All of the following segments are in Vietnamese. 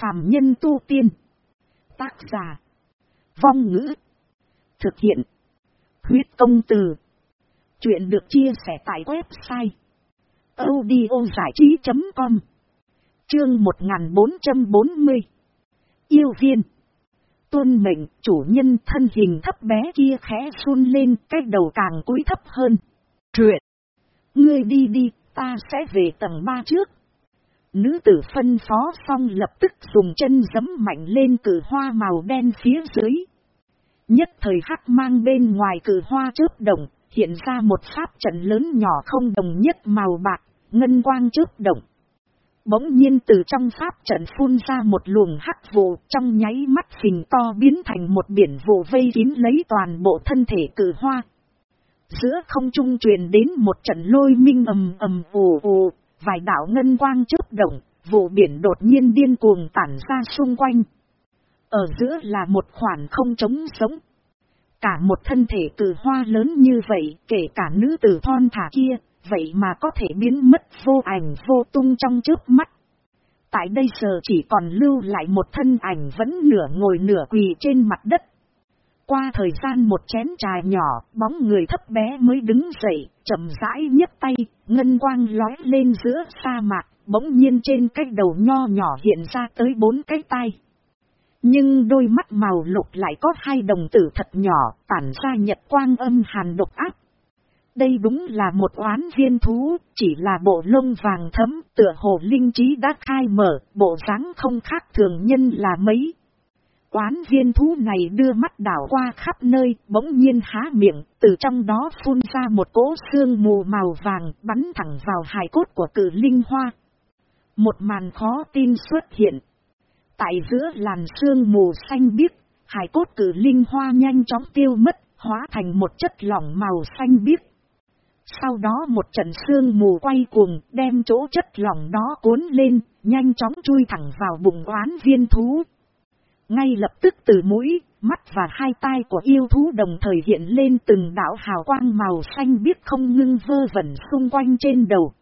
phàm nhân tu tiên. Tác giả. Vong ngữ. Thực hiện. Huyết công từ. Chuyện được chia sẻ tại website. audiozảichí.com Chương 1440 Yêu viên Tuân mệnh chủ nhân thân hình thấp bé kia khẽ run lên cái đầu càng cúi thấp hơn. Truyện Ngươi đi đi, ta sẽ về tầng 3 trước. Nữ tử phân phó xong lập tức dùng chân giấm mạnh lên cử hoa màu đen phía dưới. Nhất thời hắc mang bên ngoài cử hoa chớp động, hiện ra một pháp trận lớn nhỏ không đồng nhất màu bạc, ngân quang chớp động. Bỗng nhiên từ trong pháp trận phun ra một luồng hắc vụ trong nháy mắt phình to biến thành một biển vụ vây kín lấy toàn bộ thân thể cử hoa. Giữa không trung truyền đến một trận lôi minh ầm ầm ồ ồ, vài đảo ngân quang chớp động, vụ biển đột nhiên điên cuồng tản ra xung quanh. Ở giữa là một khoản không trống sống. Cả một thân thể từ hoa lớn như vậy, kể cả nữ tử thon thả kia, vậy mà có thể biến mất vô ảnh vô tung trong trước mắt. Tại đây giờ chỉ còn lưu lại một thân ảnh vẫn nửa ngồi nửa quỳ trên mặt đất. Qua thời gian một chén trà nhỏ, bóng người thấp bé mới đứng dậy, chậm rãi nhấc tay, ngân quang lói lên giữa sa mạc, bỗng nhiên trên cái đầu nho nhỏ hiện ra tới bốn cái tay. Nhưng đôi mắt màu lục lại có hai đồng tử thật nhỏ, tản ra nhật quang âm hàn độc áp. Đây đúng là một oán viên thú, chỉ là bộ lông vàng thấm, tựa hồ linh trí đã khai mở, bộ dáng không khác thường nhân là mấy. Quán viên thú này đưa mắt đảo qua khắp nơi, bỗng nhiên há miệng, từ trong đó phun ra một cỗ xương mù màu vàng bắn thẳng vào hài cốt của cử linh hoa. Một màn khó tin xuất hiện. Tại giữa làn xương mù xanh biếc, hài cốt cử linh hoa nhanh chóng tiêu mất, hóa thành một chất lỏng màu xanh biếc. Sau đó một trận xương mù quay cuồng, đem chỗ chất lỏng đó cuốn lên, nhanh chóng chui thẳng vào bụng oán viên thú. Ngay lập tức từ mũi, mắt và hai tai của yêu thú đồng thời hiện lên từng đảo hào quang màu xanh biết không ngưng vơ vẩn xung quanh trên đầu.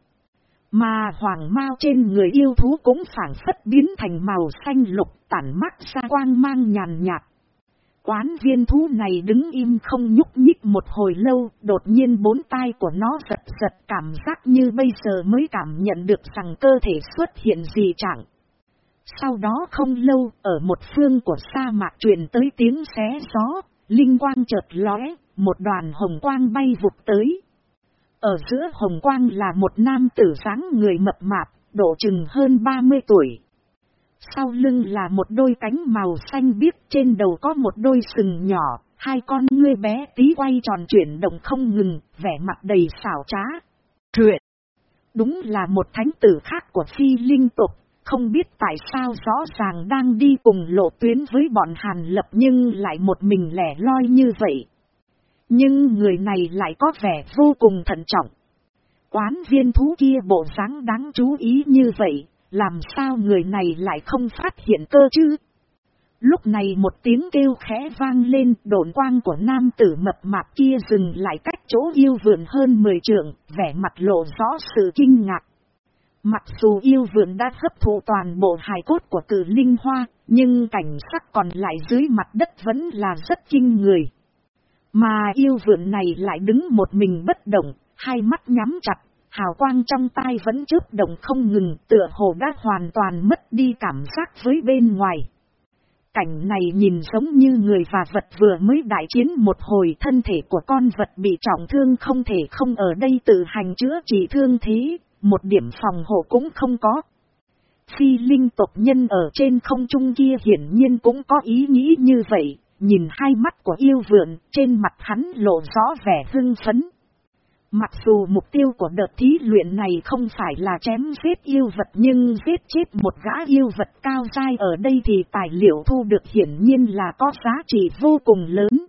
Mà hoàng mao trên người yêu thú cũng phản phất biến thành màu xanh lục tản mắt ra quang mang nhàn nhạt. Quán viên thú này đứng im không nhúc nhích một hồi lâu, đột nhiên bốn tai của nó giật giật cảm giác như bây giờ mới cảm nhận được rằng cơ thể xuất hiện gì chẳng. Sau đó không lâu, ở một phương của sa mạc truyền tới tiếng xé gió, linh quang chợt lóe, một đoàn hồng quang bay vụt tới. Ở giữa hồng quang là một nam tử sáng người mập mạp, độ chừng hơn 30 tuổi. Sau lưng là một đôi cánh màu xanh biếc trên đầu có một đôi sừng nhỏ, hai con ngươi bé tí quay tròn chuyển động không ngừng, vẻ mặt đầy xảo trá. Truyện! Đúng là một thánh tử khác của phi linh tục, không biết tại sao rõ ràng đang đi cùng lộ tuyến với bọn Hàn Lập nhưng lại một mình lẻ loi như vậy. Nhưng người này lại có vẻ vô cùng thận trọng. Quán viên thú kia bộ dáng đáng chú ý như vậy, làm sao người này lại không phát hiện cơ chứ? Lúc này một tiếng kêu khẽ vang lên, độn quang của nam tử mập mạp kia dừng lại cách chỗ yêu vườn hơn 10 trượng, vẻ mặt lộ rõ sự kinh ngạc. Mặc dù yêu vườn đã hấp thụ toàn bộ hài cốt của cử linh hoa, nhưng cảnh sắc còn lại dưới mặt đất vẫn là rất kinh người. Mà yêu vượn này lại đứng một mình bất động, hai mắt nhắm chặt, hào quang trong tai vẫn chớp động không ngừng, tựa hồ đã hoàn toàn mất đi cảm giác với bên ngoài. Cảnh này nhìn giống như người và vật vừa mới đại chiến một hồi thân thể của con vật bị trọng thương không thể không ở đây tự hành chữa trị thương thế, một điểm phòng hộ cũng không có. Phi linh tộc nhân ở trên không trung kia hiển nhiên cũng có ý nghĩ như vậy, nhìn hai mắt của yêu vượn, trên mặt hắn lộ rõ vẻ hưng phấn. Mặc dù mục tiêu của đợt thí luyện này không phải là chém giết yêu vật nhưng giết chết một gã yêu vật cao dai ở đây thì tài liệu thu được hiển nhiên là có giá trị vô cùng lớn.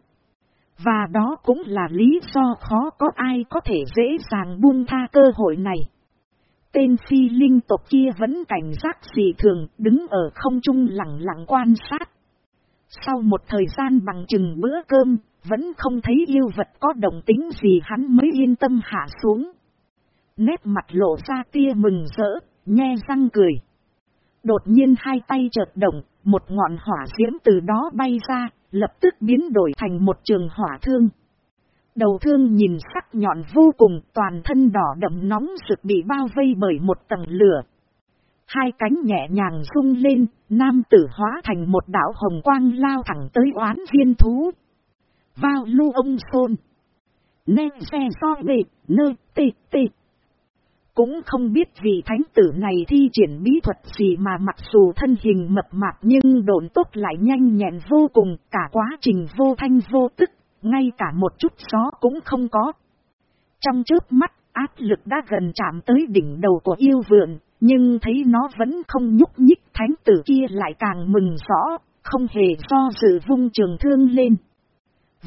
Và đó cũng là lý do khó có ai có thể dễ dàng buông tha cơ hội này. Tên phi linh tộc kia vẫn cảnh giác dị thường, đứng ở không trung lặng lặng quan sát. Sau một thời gian bằng chừng bữa cơm, vẫn không thấy yêu vật có động tính gì hắn mới yên tâm hạ xuống. Nét mặt lộ ra tia mừng rỡ, nhe răng cười. Đột nhiên hai tay chợt động, một ngọn hỏa diễm từ đó bay ra, lập tức biến đổi thành một trường hỏa thương. Đầu thương nhìn sắc nhọn vô cùng, toàn thân đỏ đậm nóng rực bị bao vây bởi một tầng lửa. Hai cánh nhẹ nhàng rung lên, nam tử hóa thành một đảo hồng quang lao thẳng tới oán viên thú. Vào lưu ông xôn. nên xe so bệ, nơi tê tê. Cũng không biết vì thánh tử này thi triển bí thuật gì mà mặc dù thân hình mập mạp nhưng độn tốt lại nhanh nhẹn vô cùng, cả quá trình vô thanh vô tức, ngay cả một chút gió cũng không có. Trong trước mắt, áp lực đã gần chạm tới đỉnh đầu của yêu vượn, nhưng thấy nó vẫn không nhúc nhích thánh tử kia lại càng mừng rõ, không hề do dự vung trường thương lên.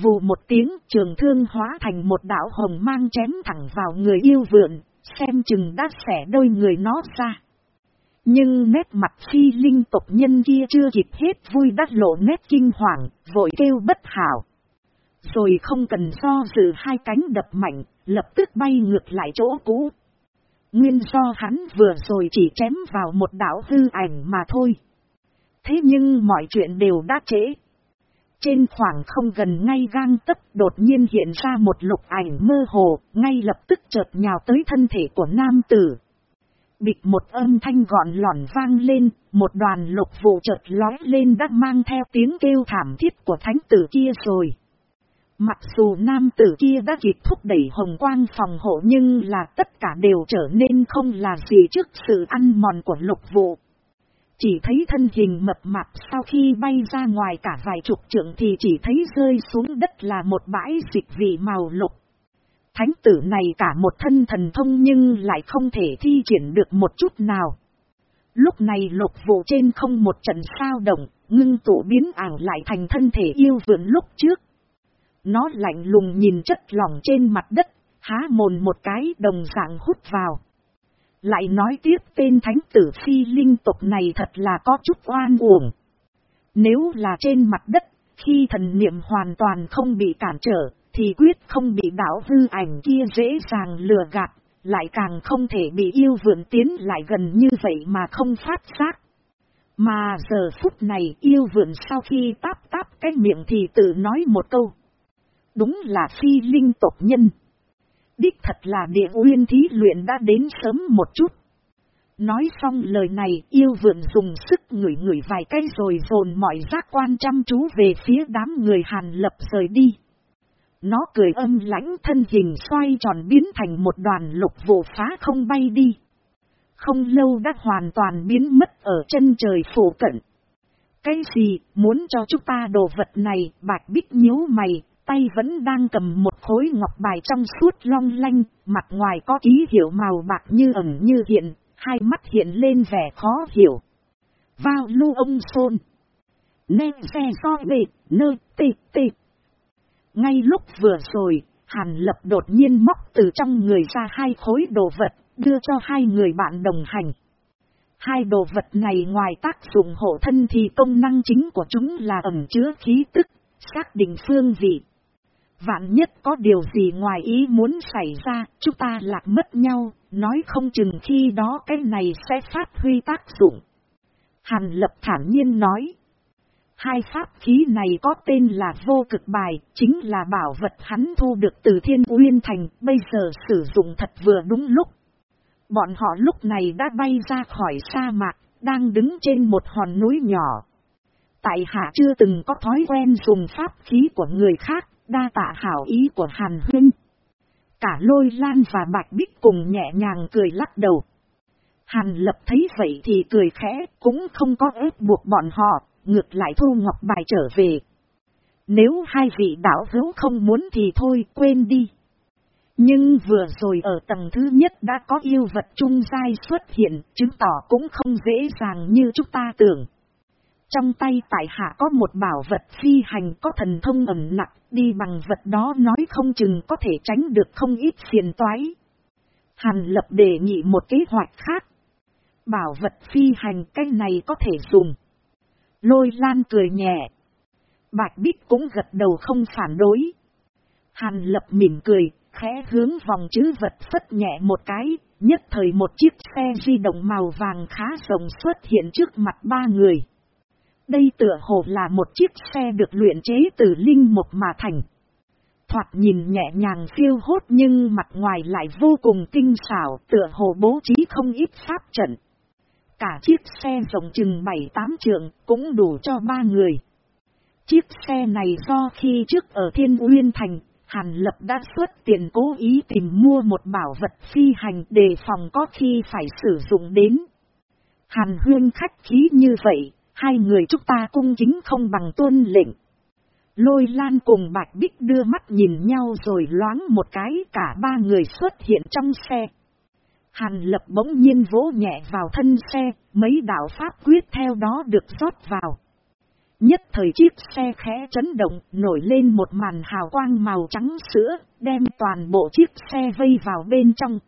Vù một tiếng trường thương hóa thành một đảo hồng mang chém thẳng vào người yêu vượn, xem chừng đã xẻ đôi người nó ra. Nhưng nét mặt phi linh tộc nhân kia chưa kịp hết vui đắt lộ nét kinh hoàng, vội kêu bất hảo. Rồi không cần do dự hai cánh đập mạnh, lập tức bay ngược lại chỗ cũ. Nguyên do hắn vừa rồi chỉ chém vào một đảo hư ảnh mà thôi. Thế nhưng mọi chuyện đều đã trễ. Trên khoảng không gần ngay gang tấp đột nhiên hiện ra một lục ảnh mơ hồ, ngay lập tức chợt nhào tới thân thể của nam tử. Bịch một âm thanh gọn lỏn vang lên, một đoàn lục vụ chợt lói lên đã mang theo tiếng kêu thảm thiết của thánh tử kia rồi. Mặc dù nam tử kia đã kịp thúc đẩy hồng quang phòng hộ nhưng là tất cả đều trở nên không là gì trước sự ăn mòn của lục vụ. Chỉ thấy thân hình mập mạp sau khi bay ra ngoài cả vài chục trượng thì chỉ thấy rơi xuống đất là một bãi dịch vị màu lục. Thánh tử này cả một thân thần thông nhưng lại không thể thi triển được một chút nào. Lúc này lục vụ trên không một trận sao động, ngưng tụ biến ảo lại thành thân thể yêu vượn lúc trước. Nó lạnh lùng nhìn chất lỏng trên mặt đất, há mồn một cái đồng dạng hút vào. Lại nói tiếp tên thánh tử phi linh tục này thật là có chút oan uổng. Nếu là trên mặt đất, khi thần niệm hoàn toàn không bị cản trở, thì quyết không bị đảo hư ảnh kia dễ dàng lừa gạt, lại càng không thể bị yêu vượn tiến lại gần như vậy mà không phát giác. Mà giờ phút này yêu vượn sau khi táp táp cái miệng thì tự nói một câu. Đúng là phi linh tộc nhân. Đích thật là địa uyên thí luyện đã đến sớm một chút. Nói xong lời này yêu vượn dùng sức ngửi ngửi vài cái rồi dồn mọi giác quan chăm chú về phía đám người hàn lập rời đi. Nó cười âm lãnh thân hình xoay tròn biến thành một đoàn lục vụ phá không bay đi. Không lâu đã hoàn toàn biến mất ở chân trời phổ cận. Cái gì, muốn cho chúng ta đồ vật này, bạch bích nhíu mày, tay vẫn đang cầm một khối ngọc bài trong suốt long lanh, mặt ngoài có ký hiệu màu bạc như ẩn như hiện, hai mắt hiện lên vẻ khó hiểu. Vào lưu ông xôn. Nên xe so bệ, nơi tê tê. Ngay lúc vừa rồi, Hàn Lập đột nhiên móc từ trong người ra hai khối đồ vật, đưa cho hai người bạn đồng hành. Hai đồ vật này ngoài tác dụng hộ thân thì công năng chính của chúng là ẩn chứa khí tức, xác định phương vị. Vạn nhất có điều gì ngoài ý muốn xảy ra, chúng ta lạc mất nhau, nói không chừng khi đó cái này sẽ phát huy tác dụng. Hàn lập thản nhiên nói. Hai pháp khí này có tên là vô cực bài, chính là bảo vật hắn thu được từ thiên uyên thành, bây giờ sử dụng thật vừa đúng lúc. Bọn họ lúc này đã bay ra khỏi sa mạc, đang đứng trên một hòn núi nhỏ. Tại hạ chưa từng có thói quen dùng pháp khí của người khác, đa tạ hảo ý của Hàn Huynh. Cả lôi lan và bạch bích cùng nhẹ nhàng cười lắc đầu. Hàn lập thấy vậy thì cười khẽ, cũng không có ép buộc bọn họ, ngược lại thu ngọc bài trở về. Nếu hai vị đảo hữu không muốn thì thôi quên đi. Nhưng vừa rồi ở tầng thứ nhất đã có yêu vật trung dai xuất hiện, chứng tỏ cũng không dễ dàng như chúng ta tưởng. Trong tay tại hạ có một bảo vật phi hành có thần thông ẩn nặng, đi bằng vật đó nói không chừng có thể tránh được không ít phiền toái. Hàn lập đề nghị một kế hoạch khác. Bảo vật phi hành cái này có thể dùng. Lôi lan cười nhẹ. Bạch Bích cũng gật đầu không phản đối. Hàn lập mỉm cười, khẽ hướng vòng chữ vật phất nhẹ một cái, Nhất thời một chiếc xe di động màu vàng khá rộng xuất hiện trước mặt ba người. Đây tựa hồ là một chiếc xe được luyện chế từ linh mục mà thành. Thoạt nhìn nhẹ nhàng phiêu hốt nhưng mặt ngoài lại vô cùng tinh xảo tựa hồ bố trí không ít pháp trận. Cả chiếc xe rộng chừng 7-8 trượng cũng đủ cho ba người. Chiếc xe này do khi trước ở Thiên Uyên Thành, Hàn Lập đã xuất tiền cố ý tìm mua một bảo vật phi hành đề phòng có khi phải sử dụng đến. Hàn Huyên khách khí như vậy, hai người chúng ta cung chính không bằng tuân lệnh. Lôi lan cùng Bạch Bích đưa mắt nhìn nhau rồi loáng một cái cả ba người xuất hiện trong xe. Hàn lập bỗng nhiên vỗ nhẹ vào thân xe, mấy đạo pháp quyết theo đó được rót vào. Nhất thời chiếc xe khẽ chấn động, nổi lên một màn hào quang màu trắng sữa, đem toàn bộ chiếc xe vây vào bên trong.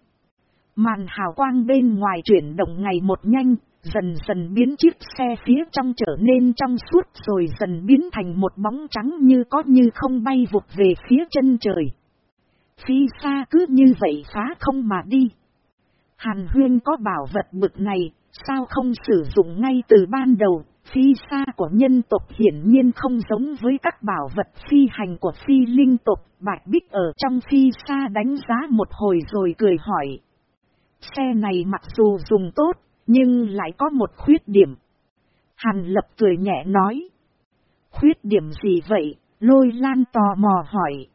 Màn hào quang bên ngoài chuyển động ngày một nhanh, dần dần biến chiếc xe phía trong trở nên trong suốt rồi dần biến thành một bóng trắng như có như không bay vụt về phía chân trời. Phi xa cứ như vậy phá không mà đi. Hàn huyên có bảo vật bực này, sao không sử dụng ngay từ ban đầu, phi xa của nhân tộc hiển nhiên không giống với các bảo vật phi hành của phi linh tộc, bạch bích ở trong phi xa đánh giá một hồi rồi cười hỏi. Xe này mặc dù dùng tốt, nhưng lại có một khuyết điểm. Hàn lập cười nhẹ nói. Khuyết điểm gì vậy? Lôi lan tò mò hỏi.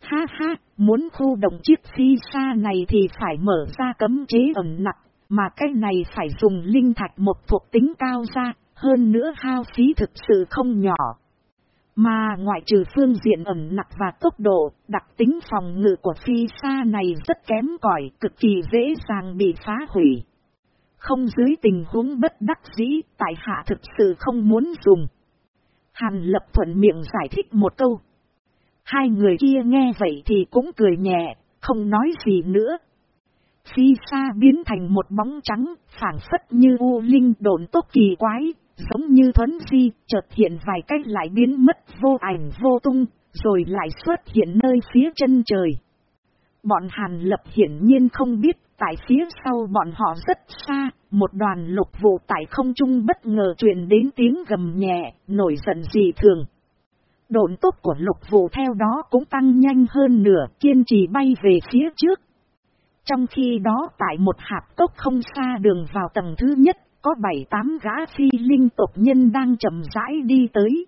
Ha ha, muốn khu động chiếc phi xa này thì phải mở ra cấm chế ẩn nặng, mà cái này phải dùng linh thạch một thuộc tính cao ra, hơn nữa hao phí thực sự không nhỏ. Mà ngoại trừ phương diện ẩn nặng và tốc độ, đặc tính phòng ngự của phi xa này rất kém cỏi cực kỳ dễ dàng bị phá hủy. Không dưới tình huống bất đắc dĩ, tại hạ thực sự không muốn dùng. Hàn lập thuận miệng giải thích một câu. Hai người kia nghe vậy thì cũng cười nhẹ, không nói gì nữa. Phi xa biến thành một bóng trắng, phản phất như u linh độn tốt kỳ quái, giống như thuấn di, chợt hiện vài cách lại biến mất vô ảnh vô tung, rồi lại xuất hiện nơi phía chân trời. Bọn Hàn Lập hiển nhiên không biết, tại phía sau bọn họ rất xa, một đoàn lục vụ tại không trung bất ngờ truyền đến tiếng gầm nhẹ, nổi giận dị thường. Độn tốc của lục vụ theo đó cũng tăng nhanh hơn nửa, kiên trì bay về phía trước. Trong khi đó tại một hạp cốc không xa đường vào tầng thứ nhất, có bảy tám gã phi linh tộc nhân đang chậm rãi đi tới.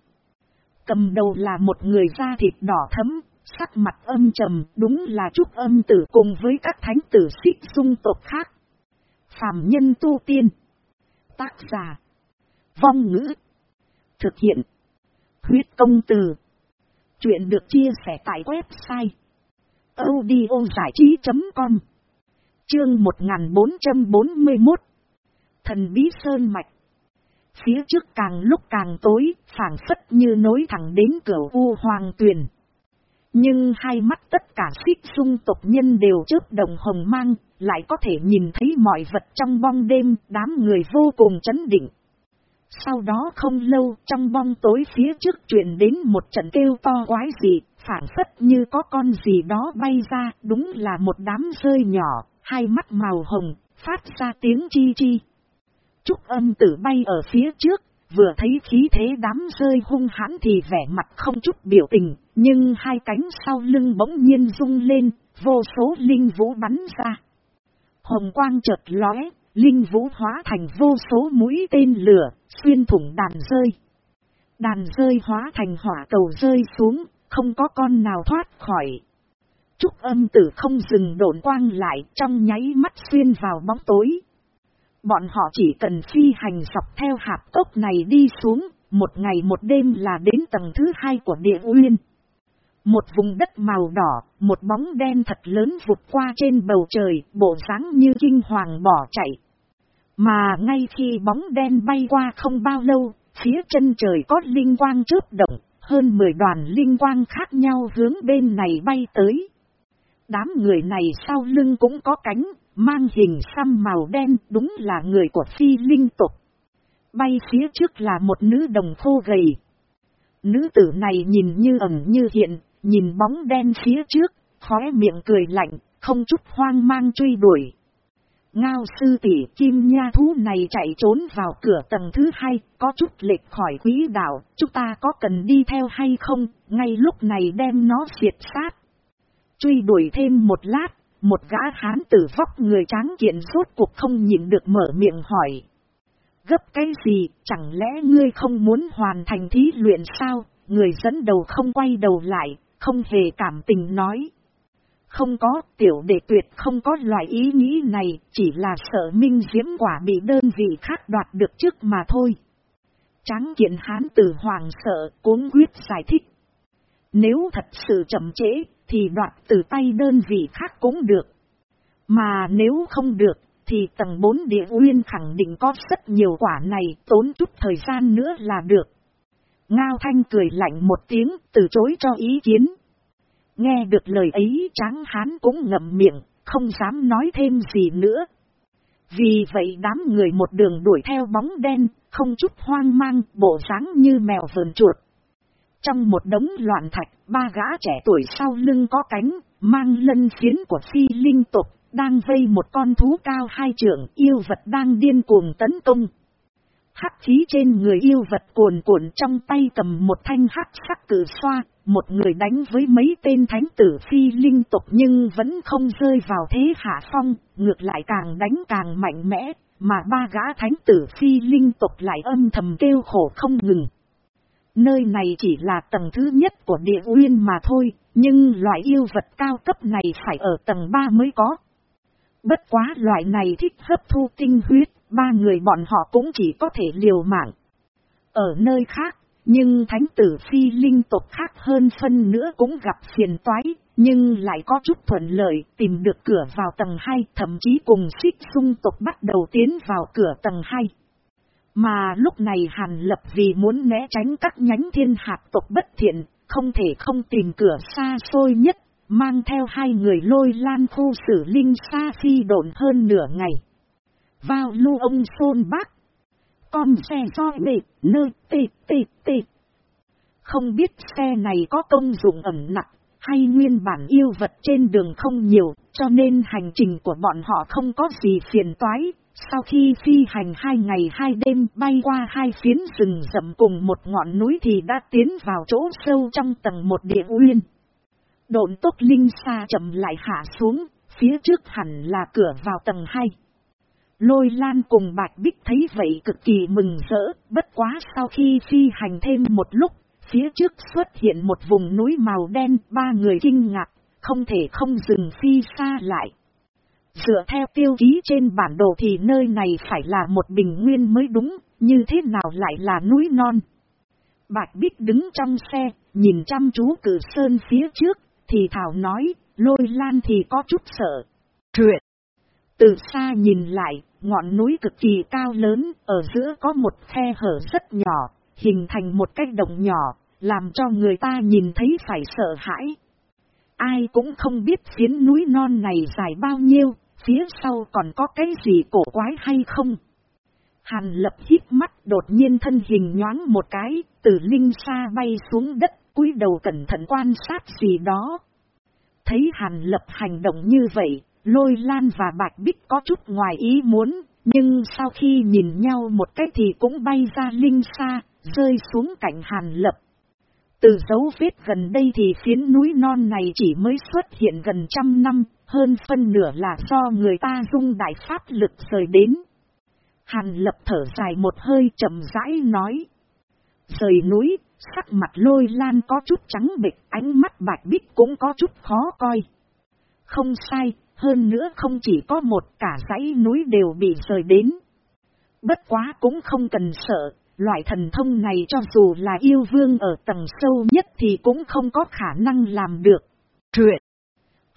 Cầm đầu là một người da thịt đỏ thấm, sắc mặt âm trầm, đúng là trúc âm tử cùng với các thánh tử xích dung tộc khác. Phạm nhân tu tiên. Tác giả. Vong ngữ. Thực hiện. Huyết công từ. Chuyện được chia sẻ tại website. audiozảichí.com Chương 1441 Thần Bí Sơn Mạch Phía trước càng lúc càng tối, phảng phất như nối thẳng đến cửa U Hoàng Tuyền. Nhưng hai mắt tất cả xích sung tộc nhân đều trước đồng hồng mang, lại có thể nhìn thấy mọi vật trong bong đêm, đám người vô cùng chấn định. Sau đó không lâu trong bong tối phía trước truyền đến một trận kêu to quái dị, phản phất như có con gì đó bay ra, đúng là một đám rơi nhỏ, hai mắt màu hồng, phát ra tiếng chi chi. Trúc âm tử bay ở phía trước, vừa thấy khí thế đám rơi hung hãn thì vẻ mặt không chút biểu tình, nhưng hai cánh sau lưng bỗng nhiên rung lên, vô số linh vũ bắn ra. Hồng quang chợt lóe, linh vũ hóa thành vô số mũi tên lửa, xuyên thủng đàn rơi. Đàn rơi hóa thành hỏa cầu rơi xuống, không có con nào thoát khỏi. Trúc âm tử không dừng độn quang lại trong nháy mắt xuyên vào bóng tối. Bọn họ chỉ cần phi hành dọc theo hạp tốc này đi xuống, một ngày một đêm là đến tầng thứ hai của địa uyên. Một vùng đất màu đỏ, một bóng đen thật lớn vụt qua trên bầu trời, bộ dáng như kinh hoàng bỏ chạy. Mà ngay khi bóng đen bay qua không bao lâu, phía chân trời có linh quang chớp động, hơn 10 đoàn linh quang khác nhau hướng bên này bay tới. Đám người này sau lưng cũng có cánh, mang hình xăm màu đen đúng là người của phi linh tục. Bay phía trước là một nữ đồng khô gầy. Nữ tử này nhìn như ẩn như hiện, nhìn bóng đen phía trước, khóe miệng cười lạnh, không chút hoang mang truy đuổi. Ngao sư tỷ kim nha thú này chạy trốn vào cửa tầng thứ hai, có chút lệch khỏi quỹ đạo, chúng ta có cần đi theo hay không, ngay lúc này đem nó diệt sát. Truy đuổi thêm một lát, một gã hán tử vóc người tráng kiện rốt cuộc không nhịn được mở miệng hỏi. Gấp cái gì, chẳng lẽ ngươi không muốn hoàn thành thí luyện sao, người dẫn đầu không quay đầu lại, không hề cảm tình nói. Không có, tiểu đệ tuyệt không có loại ý nghĩ này, chỉ là sợ minh diễm quả bị đơn vị khác đoạt được trước mà thôi. Tráng kiện hán tử hoàng sợ, cuốn quyết giải thích. Nếu thật sự chậm trễ, thì đoạt từ tay đơn vị khác cũng được. Mà nếu không được, thì tầng 4 địa nguyên khẳng định có rất nhiều quả này, tốn chút thời gian nữa là được. Ngao Thanh cười lạnh một tiếng, từ chối cho ý kiến. Nghe được lời ấy tráng hán cũng ngậm miệng, không dám nói thêm gì nữa. Vì vậy đám người một đường đuổi theo bóng đen, không chút hoang mang, bộ dáng như mèo vờn chuột. Trong một đống loạn thạch, ba gã trẻ tuổi sau lưng có cánh, mang lân phiến của phi linh tục, đang vây một con thú cao hai trượng yêu vật đang điên cuồng tấn công. Hắc khí trên người yêu vật cuồn cuộn trong tay cầm một thanh hắc sắc cử xoa, một người đánh với mấy tên thánh tử phi linh tục nhưng vẫn không rơi vào thế hạ phong, ngược lại càng đánh càng mạnh mẽ, mà ba gã thánh tử phi linh tục lại âm thầm kêu khổ không ngừng. Nơi này chỉ là tầng thứ nhất của địa uyên mà thôi, nhưng loại yêu vật cao cấp này phải ở tầng 3 mới có. Bất quá loại này thích hấp thu tinh huyết, ba người bọn họ cũng chỉ có thể liều mạng. Ở nơi khác, nhưng thánh tử phi linh tộc khác hơn phân nữa cũng gặp phiền toái, nhưng lại có chút thuận lợi tìm được cửa vào tầng 2, thậm chí cùng xích sung tộc bắt đầu tiến vào cửa tầng 2. Mà lúc này Hàn Lập vì muốn né tránh các nhánh thiên hạt tộc bất thiện, không thể không tìm cửa xa xôi nhất, mang theo hai người lôi lan khu xử linh xa phi độn hơn nửa ngày. Vào lưu ông xôn bác. Con xe do bệ, nơi tê tê tê. Không biết xe này có công dụng ẩm nặng, hay nguyên bản yêu vật trên đường không nhiều, cho nên hành trình của bọn họ không có gì phiền toái, sau khi phi hành hai ngày hai đêm bay qua hai phiến rừng rậm cùng một ngọn núi thì đã tiến vào chỗ sâu trong tầng một địa uyên. Độn tốc linh xa chậm lại hạ xuống, phía trước hẳn là cửa vào tầng hai. Lôi lan cùng bạch bích thấy vậy cực kỳ mừng rỡ, bất quá sau khi phi hành thêm một lúc, phía trước xuất hiện một vùng núi màu đen, ba người kinh ngạc, không thể không dừng phi xa lại. Dựa theo tiêu ký trên bản đồ thì nơi này phải là một bình nguyên mới đúng, như thế nào lại là núi non. Bạch Bích đứng trong xe, nhìn chăm chú cử sơn phía trước, thì Thảo nói, lôi lan thì có chút sợ. Truyện. Từ xa nhìn lại, ngọn núi cực kỳ cao lớn, ở giữa có một khe hở rất nhỏ, hình thành một cái đồng nhỏ, làm cho người ta nhìn thấy phải sợ hãi. Ai cũng không biết phiến núi non này dài bao nhiêu, phía sau còn có cái gì cổ quái hay không? Hàn lập hít mắt đột nhiên thân hình nhoáng một cái, từ linh xa bay xuống đất, cúi đầu cẩn thận quan sát gì đó. Thấy hàn lập hành động như vậy, lôi lan và bạch bích có chút ngoài ý muốn, nhưng sau khi nhìn nhau một cái thì cũng bay ra linh xa, rơi xuống cạnh hàn lập. Từ dấu vết gần đây thì phiến núi non này chỉ mới xuất hiện gần trăm năm, hơn phân nửa là do người ta dung đại pháp lực rời đến. Hàn lập thở dài một hơi chậm rãi nói. Rời núi, sắc mặt lôi lan có chút trắng bịch, ánh mắt bạch bích cũng có chút khó coi. Không sai, hơn nữa không chỉ có một cả dãy núi đều bị rời đến. Bất quá cũng không cần sợ, loại thần thông này cho dù là yêu vương ở tầng sâu nhất thì cũng không có khả năng làm được. Truyện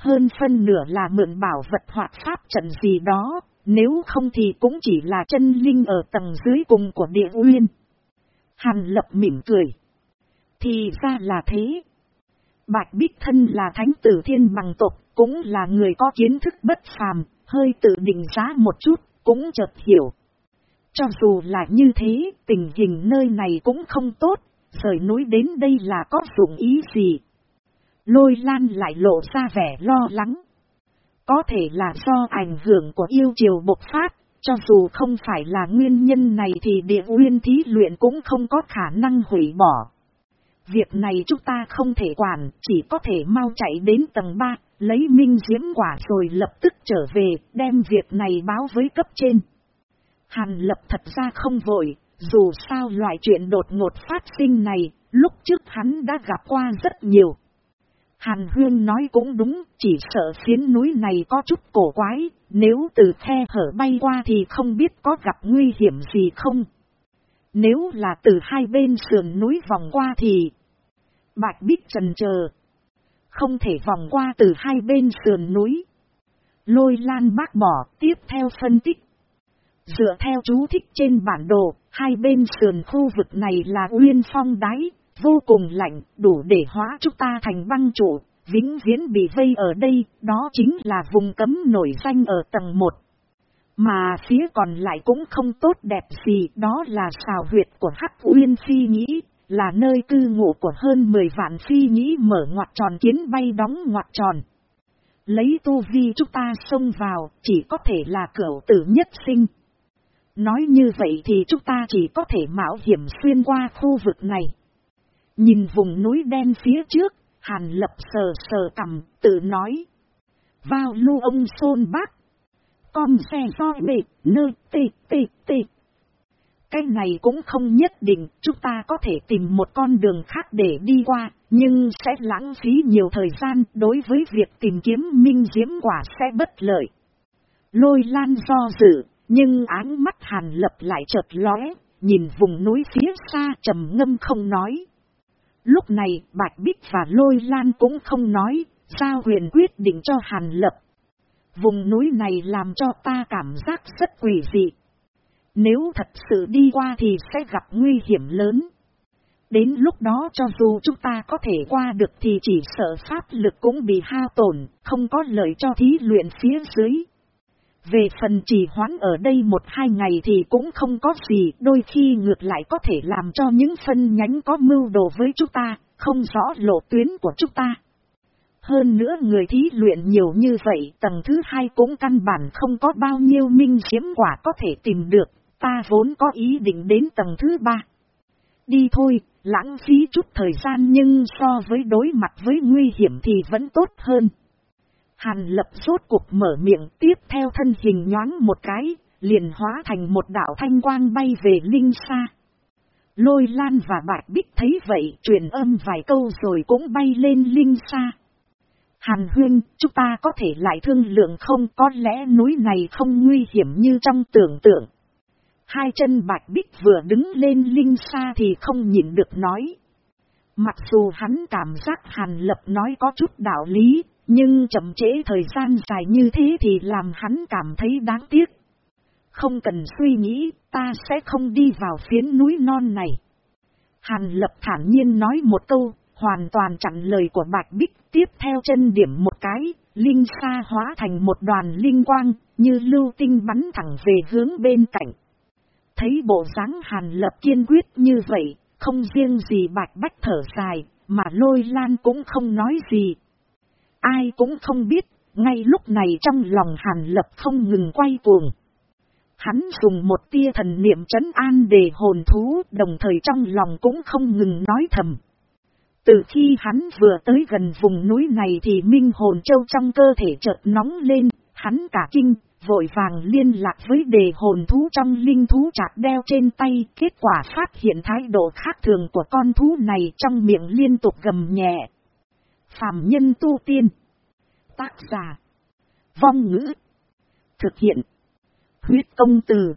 hơn phân nửa là mượn bảo vật hoạt pháp trận gì đó, nếu không thì cũng chỉ là chân linh ở tầng dưới cùng của địa uyên. Hàn lập mỉm cười. Thì ra là thế. Bạch Bích Thân là thánh tử thiên bằng tộc, cũng là người có kiến thức bất phàm, hơi tự định giá một chút, cũng chợt hiểu. Cho dù là như thế, tình hình nơi này cũng không tốt, rời núi đến đây là có dụng ý gì. Lôi lan lại lộ ra vẻ lo lắng. Có thể là do ảnh hưởng của yêu triều bộc phát, cho dù không phải là nguyên nhân này thì địa nguyên thí luyện cũng không có khả năng hủy bỏ. Việc này chúng ta không thể quản, chỉ có thể mau chạy đến tầng 3, lấy minh diễm quả rồi lập tức trở về, đem việc này báo với cấp trên. Hàn lập thật ra không vội, dù sao loại chuyện đột ngột phát sinh này, lúc trước hắn đã gặp qua rất nhiều. Hàn Huyên nói cũng đúng, chỉ sợ phiến núi này có chút cổ quái, nếu từ khe hở bay qua thì không biết có gặp nguy hiểm gì không. Nếu là từ hai bên sườn núi vòng qua thì... Bạch Bích trần chờ Không thể vòng qua từ hai bên sườn núi. Lôi lan bác bỏ, tiếp theo phân tích. Dựa theo chú thích trên bản đồ, hai bên sườn khu vực này là uyên phong đáy, vô cùng lạnh, đủ để hóa chúng ta thành băng trụ, vĩnh viễn bị vây ở đây, đó chính là vùng cấm nổi danh ở tầng 1. Mà phía còn lại cũng không tốt đẹp gì, đó là xào huyệt của Hắc Uyên Phi Nhĩ, là nơi cư ngụ của hơn 10 vạn Phi Nhĩ mở ngoặt tròn kiến bay đóng ngoặt tròn. Lấy tu vi chúng ta xông vào, chỉ có thể là cửu tử nhất sinh. Nói như vậy thì chúng ta chỉ có thể mạo hiểm xuyên qua khu vực này. Nhìn vùng núi đen phía trước, Hàn lập sờ sờ cầm, tự nói. Vào lưu ông xôn bác. Con xe do bệ, nơ tê tê tê. Cái này cũng không nhất định, chúng ta có thể tìm một con đường khác để đi qua, nhưng sẽ lãng phí nhiều thời gian đối với việc tìm kiếm minh diễm quả sẽ bất lợi. Lôi lan do dự, nhưng áng mắt hàn lập lại chợt lóe, nhìn vùng núi phía xa trầm ngâm không nói. Lúc này Bạch Bích và Lôi Lan cũng không nói, Sao huyền quyết định cho Hàn Lập. Vùng núi này làm cho ta cảm giác rất quỷ dị. Nếu thật sự đi qua thì sẽ gặp nguy hiểm lớn. Đến lúc đó cho dù chúng ta có thể qua được thì chỉ sợ pháp lực cũng bị hao tổn, không có lợi cho thí luyện phía dưới. Về phần trì hoãn ở đây một hai ngày thì cũng không có gì, đôi khi ngược lại có thể làm cho những phân nhánh có mưu đồ với chúng ta, không rõ lộ tuyến của chúng ta. Hơn nữa người thí luyện nhiều như vậy, tầng thứ hai cũng căn bản không có bao nhiêu minh chiếm quả có thể tìm được, ta vốn có ý định đến tầng thứ ba. Đi thôi, lãng phí chút thời gian nhưng so với đối mặt với nguy hiểm thì vẫn tốt hơn. Hàn lập rốt cục mở miệng tiếp theo thân hình nhoáng một cái, liền hóa thành một đạo thanh quang bay về linh xa. Lôi lan và bạch bích thấy vậy truyền âm vài câu rồi cũng bay lên linh xa. Hàn huyên, chúng ta có thể lại thương lượng không có lẽ núi này không nguy hiểm như trong tưởng tượng. Hai chân bạch bích vừa đứng lên linh xa thì không nhìn được nói. Mặc dù hắn cảm giác hàn lập nói có chút đạo lý, nhưng chậm trễ thời gian dài như thế thì làm hắn cảm thấy đáng tiếc. Không cần suy nghĩ, ta sẽ không đi vào phiến núi non này. Hàn lập thản nhiên nói một câu, hoàn toàn chặn lời của Bạch Bích, tiếp theo chân điểm một cái, linh xa hóa thành một đoàn linh quang, như lưu tinh bắn thẳng về hướng bên cạnh. Thấy bộ dáng hàn lập kiên quyết như vậy, không riêng gì Bạch Bách thở dài, mà lôi lan cũng không nói gì, Ai cũng không biết, ngay lúc này trong lòng hàn lập không ngừng quay cuồng. Hắn dùng một tia thần niệm trấn an để hồn thú, đồng thời trong lòng cũng không ngừng nói thầm. Từ khi hắn vừa tới gần vùng núi này thì minh hồn châu trong cơ thể chợt nóng lên, hắn cả kinh, vội vàng liên lạc với đề hồn thú trong linh thú chạc đeo trên tay, kết quả phát hiện thái độ khác thường của con thú này trong miệng liên tục gầm nhẹ. Phạm nhân tu tiên. Tác giả. Vong ngữ. Thực hiện. Huyết công từ.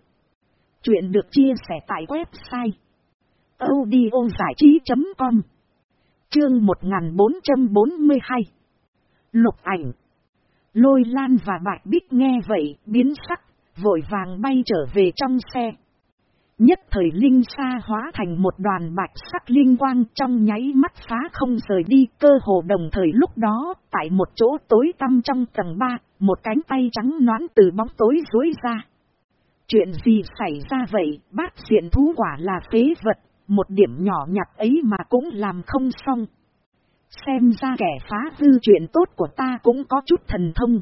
Chuyện được chia sẻ tại website. audiozảichí.com Chương 1442 Lục ảnh Lôi lan và bạch bích nghe vậy, biến sắc, vội vàng bay trở về trong xe. Nhất thời linh xa hóa thành một đoàn bạch sắc linh quang trong nháy mắt phá không rời đi cơ hồ đồng thời lúc đó, tại một chỗ tối tăm trong tầng 3, một cánh tay trắng noãn từ bóng tối dối ra. Chuyện gì xảy ra vậy, bác diện thú quả là phế vật, một điểm nhỏ nhặt ấy mà cũng làm không xong. Xem ra kẻ phá hư chuyện tốt của ta cũng có chút thần thông.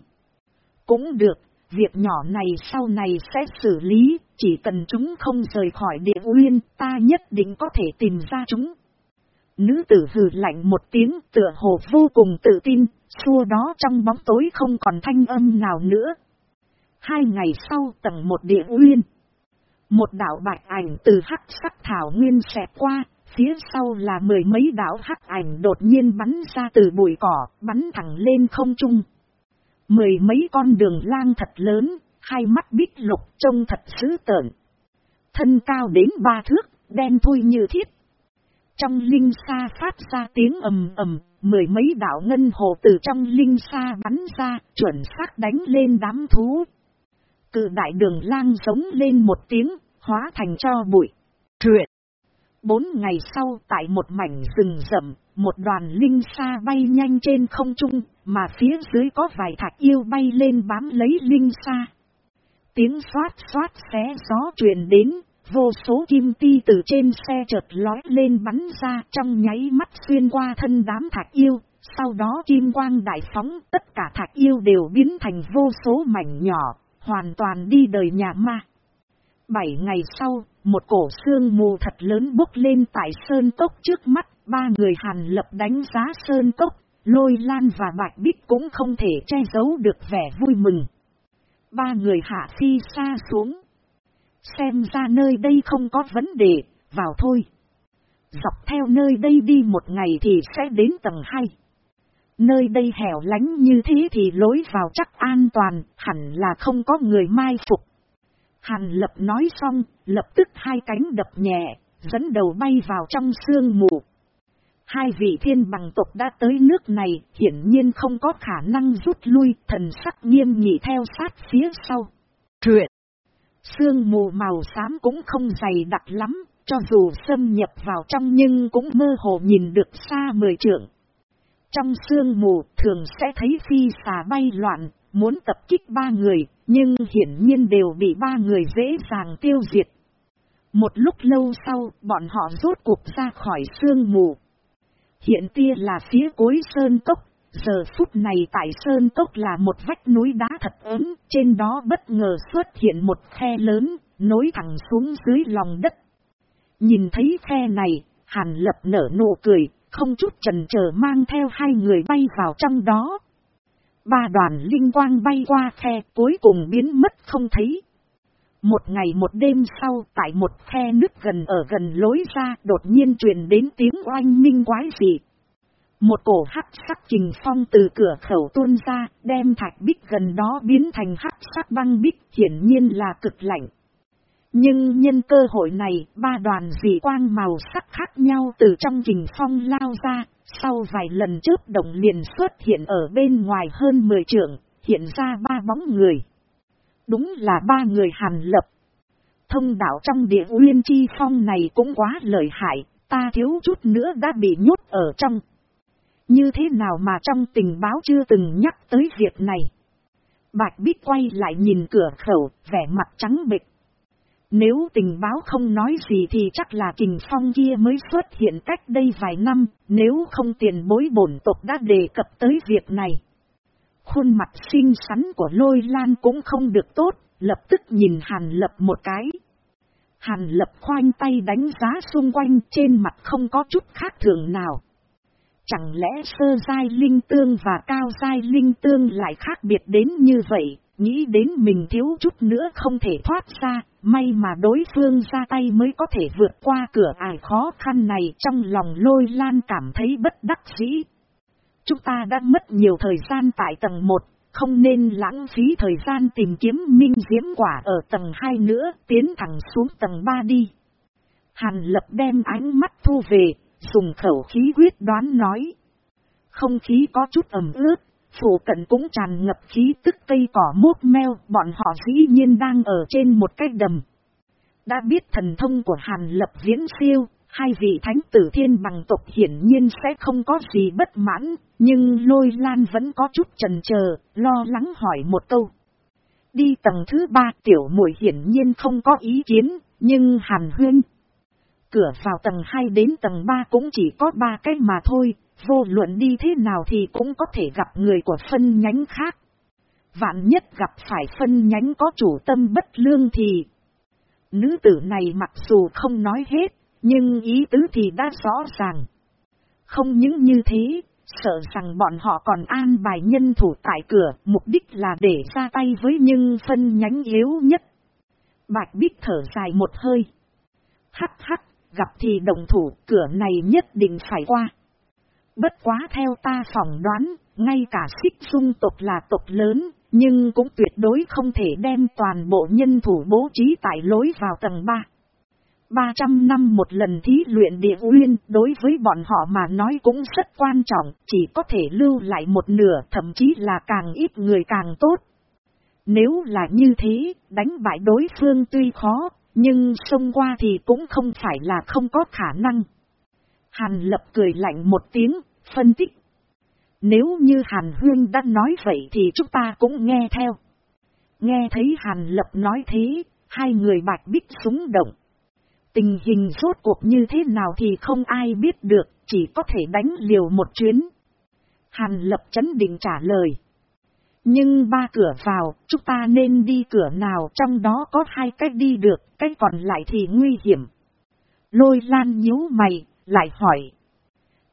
cũng được, việc nhỏ này sau này sẽ xử lý, chỉ cần chúng không rời khỏi địa uyên, ta nhất định có thể tìm ra chúng. Nữ tử hừ lạnh một tiếng tựa hồ vô cùng tự tin, xua đó trong bóng tối không còn thanh âm nào nữa. Hai ngày sau tầng một địa uyên. Một đảo bạch ảnh từ hắc sắc thảo nguyên xẹt qua, phía sau là mười mấy đảo hắc ảnh đột nhiên bắn ra từ bụi cỏ, bắn thẳng lên không trung. Mười mấy con đường lang thật lớn, hai mắt bít lục trông thật dữ tợn. Thân cao đến ba thước, đen thui như thiết. Trong linh xa phát ra tiếng ầm ầm, mười mấy đảo ngân hồ từ trong linh xa bắn ra, chuẩn xác đánh lên đám thú. Cự đại đường lang giống lên một tiếng, hóa thành cho bụi. Truyện. Bốn ngày sau tại một mảnh rừng rậm, một đoàn linh xa bay nhanh trên không trung, mà phía dưới có vài thạch yêu bay lên bám lấy linh xa. Tiếng xoát xoát xé gió truyền đến, vô số kim ti từ trên xe chợt lói lên bắn ra trong nháy mắt xuyên qua thân đám thạch yêu, sau đó kim quang đại phóng tất cả thạch yêu đều biến thành vô số mảnh nhỏ, hoàn toàn đi đời nhà ma. Bảy ngày sau, một cổ xương mù thật lớn bốc lên tại sơn cốc trước mắt, ba người hàn lập đánh giá sơn cốc, lôi lan và bạch bích cũng không thể che giấu được vẻ vui mừng. Ba người hạ phi xa xuống. Xem ra nơi đây không có vấn đề, vào thôi. Dọc theo nơi đây đi một ngày thì sẽ đến tầng 2. Nơi đây hẻo lánh như thế thì lối vào chắc an toàn, hẳn là không có người mai phục. Hàn lập nói xong, lập tức hai cánh đập nhẹ, dẫn đầu bay vào trong sương mù. Hai vị thiên bằng tộc đã tới nước này, hiển nhiên không có khả năng rút lui, thần sắc nghiêm nhị theo sát phía sau. Truyện Sương mù màu xám cũng không dày đặc lắm, cho dù xâm nhập vào trong nhưng cũng mơ hồ nhìn được xa mười trượng. Trong sương mù thường sẽ thấy phi xà bay loạn, muốn tập kích ba người, nhưng hiển nhiên đều bị ba người dễ dàng tiêu diệt. Một lúc lâu sau, bọn họ rốt cuộc ra khỏi sương mù. Hiện tia là phía cuối sơn cốc, giờ phút này tại sơn cốc là một vách núi đá thật ớn, trên đó bất ngờ xuất hiện một khe lớn, nối thẳng xuống dưới lòng đất. Nhìn thấy khe này, Hàn lập nở nụ cười, không chút trần chờ mang theo hai người bay vào trong đó. Ba đoàn linh quang bay qua khe cuối cùng biến mất không thấy. Một ngày một đêm sau tại một khe nước gần ở gần lối ra đột nhiên truyền đến tiếng oanh minh quái dị. Một cổ hắc sắc trình phong từ cửa khẩu tuôn ra, đem thạch bích gần đó biến thành hắc sắc băng bích, hiển nhiên là cực lạnh. Nhưng nhân cơ hội này, ba đoàn dị quang màu sắc khác nhau từ trong trình phong lao ra, sau vài lần chớp động liền xuất hiện ở bên ngoài hơn 10 trượng, hiện ra ba bóng người. Đúng là ba người hàn lập. Thông đạo trong địa uyên chi phong này cũng quá lợi hại, ta thiếu chút nữa đã bị nhốt ở trong. Như thế nào mà trong tình báo chưa từng nhắc tới việc này? Bạch Bích quay lại nhìn cửa khẩu, vẻ mặt trắng bệch. Nếu tình báo không nói gì thì chắc là kình phong kia mới xuất hiện cách đây vài năm, nếu không tiền bối bổn tộc đã đề cập tới việc này. Khuôn mặt xinh xắn của lôi lan cũng không được tốt, lập tức nhìn Hàn Lập một cái. Hàn Lập khoanh tay đánh giá xung quanh trên mặt không có chút khác thường nào. Chẳng lẽ sơ giai linh tương và cao giai linh tương lại khác biệt đến như vậy, nghĩ đến mình thiếu chút nữa không thể thoát ra, may mà đối phương ra tay mới có thể vượt qua cửa ải khó khăn này trong lòng lôi lan cảm thấy bất đắc dĩ. Chúng ta đã mất nhiều thời gian tại tầng 1, không nên lãng phí thời gian tìm kiếm minh diễm quả ở tầng 2 nữa, tiến thẳng xuống tầng 3 đi. Hàn lập đem ánh mắt thu về, dùng khẩu khí quyết đoán nói. Không khí có chút ẩm ướt, phủ cận cũng tràn ngập khí tức cây cỏ mốt meo, bọn họ dĩ nhiên đang ở trên một cái đầm. Đã biết thần thông của Hàn Lập viễn siêu, hai vị thánh tử thiên bằng tộc hiển nhiên sẽ không có gì bất mãn, nhưng lôi lan vẫn có chút trần chờ lo lắng hỏi một câu. Đi tầng thứ ba tiểu muội hiển nhiên không có ý kiến, nhưng Hàn Huyên. Cửa vào tầng 2 đến tầng 3 cũng chỉ có ba cái mà thôi, vô luận đi thế nào thì cũng có thể gặp người của phân nhánh khác. Vạn nhất gặp phải phân nhánh có chủ tâm bất lương thì... Nữ tử này mặc dù không nói hết, nhưng ý tứ thì đã rõ ràng. Không những như thế, sợ rằng bọn họ còn an bài nhân thủ tại cửa, mục đích là để ra tay với những phân nhánh yếu nhất. Bạch Bích thở dài một hơi. Hắc hắc, gặp thì đồng thủ, cửa này nhất định phải qua. Bất quá theo ta phỏng đoán, ngay cả xích dung tộc là tộc lớn, nhưng cũng tuyệt đối không thể đem toàn bộ nhân thủ bố trí tại lối vào tầng 3. 300 năm một lần thí luyện địa uyên đối với bọn họ mà nói cũng rất quan trọng, chỉ có thể lưu lại một nửa thậm chí là càng ít người càng tốt. Nếu là như thế, đánh bại đối phương tuy khó, nhưng xông qua thì cũng không phải là không có khả năng. Hàn lập cười lạnh một tiếng, phân tích. Nếu như Hàn Huyên đã nói vậy thì chúng ta cũng nghe theo. Nghe thấy Hàn Lập nói thế, hai người bạch bích súng động. Tình hình rốt cuộc như thế nào thì không ai biết được, chỉ có thể đánh liều một chuyến. Hàn Lập chấn định trả lời. Nhưng ba cửa vào, chúng ta nên đi cửa nào trong đó có hai cách đi được, cách còn lại thì nguy hiểm. Lôi lan nhíu mày, lại hỏi.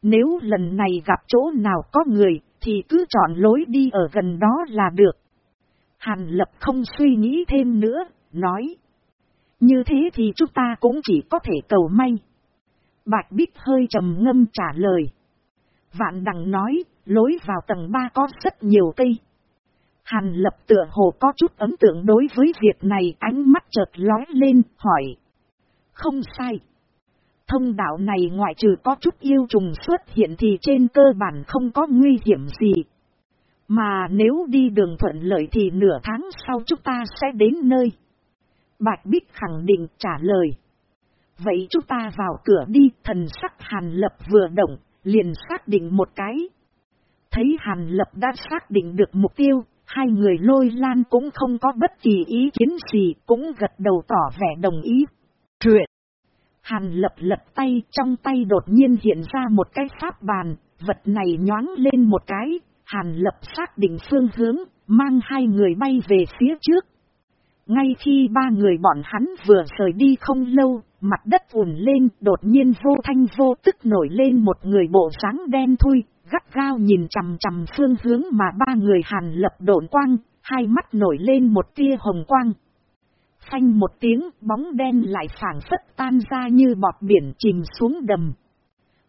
Nếu lần này gặp chỗ nào có người, thì cứ chọn lối đi ở gần đó là được. Hàn lập không suy nghĩ thêm nữa, nói. Như thế thì chúng ta cũng chỉ có thể cầu may. Bạch Bích hơi trầm ngâm trả lời. Vạn đằng nói, lối vào tầng 3 có rất nhiều cây. Hàn lập tựa hồ có chút ấn tượng đối với việc này ánh mắt chợt lói lên, hỏi. Không sai. Thông đạo này ngoại trừ có chút yêu trùng xuất hiện thì trên cơ bản không có nguy hiểm gì. Mà nếu đi đường thuận lợi thì nửa tháng sau chúng ta sẽ đến nơi. Bạch Bích khẳng định trả lời. Vậy chúng ta vào cửa đi, thần sắc Hàn Lập vừa động, liền xác định một cái. Thấy Hàn Lập đã xác định được mục tiêu, hai người lôi lan cũng không có bất kỳ ý kiến gì, cũng gật đầu tỏ vẻ đồng ý. Truyện Hàn lập lật tay trong tay đột nhiên hiện ra một cái pháp bàn, vật này nhoáng lên một cái, hàn lập xác định phương hướng, mang hai người bay về phía trước. Ngay khi ba người bọn hắn vừa rời đi không lâu, mặt đất ùn lên, đột nhiên vô thanh vô tức nổi lên một người bộ dáng đen thui, gắt gao nhìn chằm chằm phương hướng mà ba người hàn lập độn quang, hai mắt nổi lên một tia hồng quang. Phanh một tiếng bóng đen lại phản phất tan ra như bọt biển chìm xuống đầm.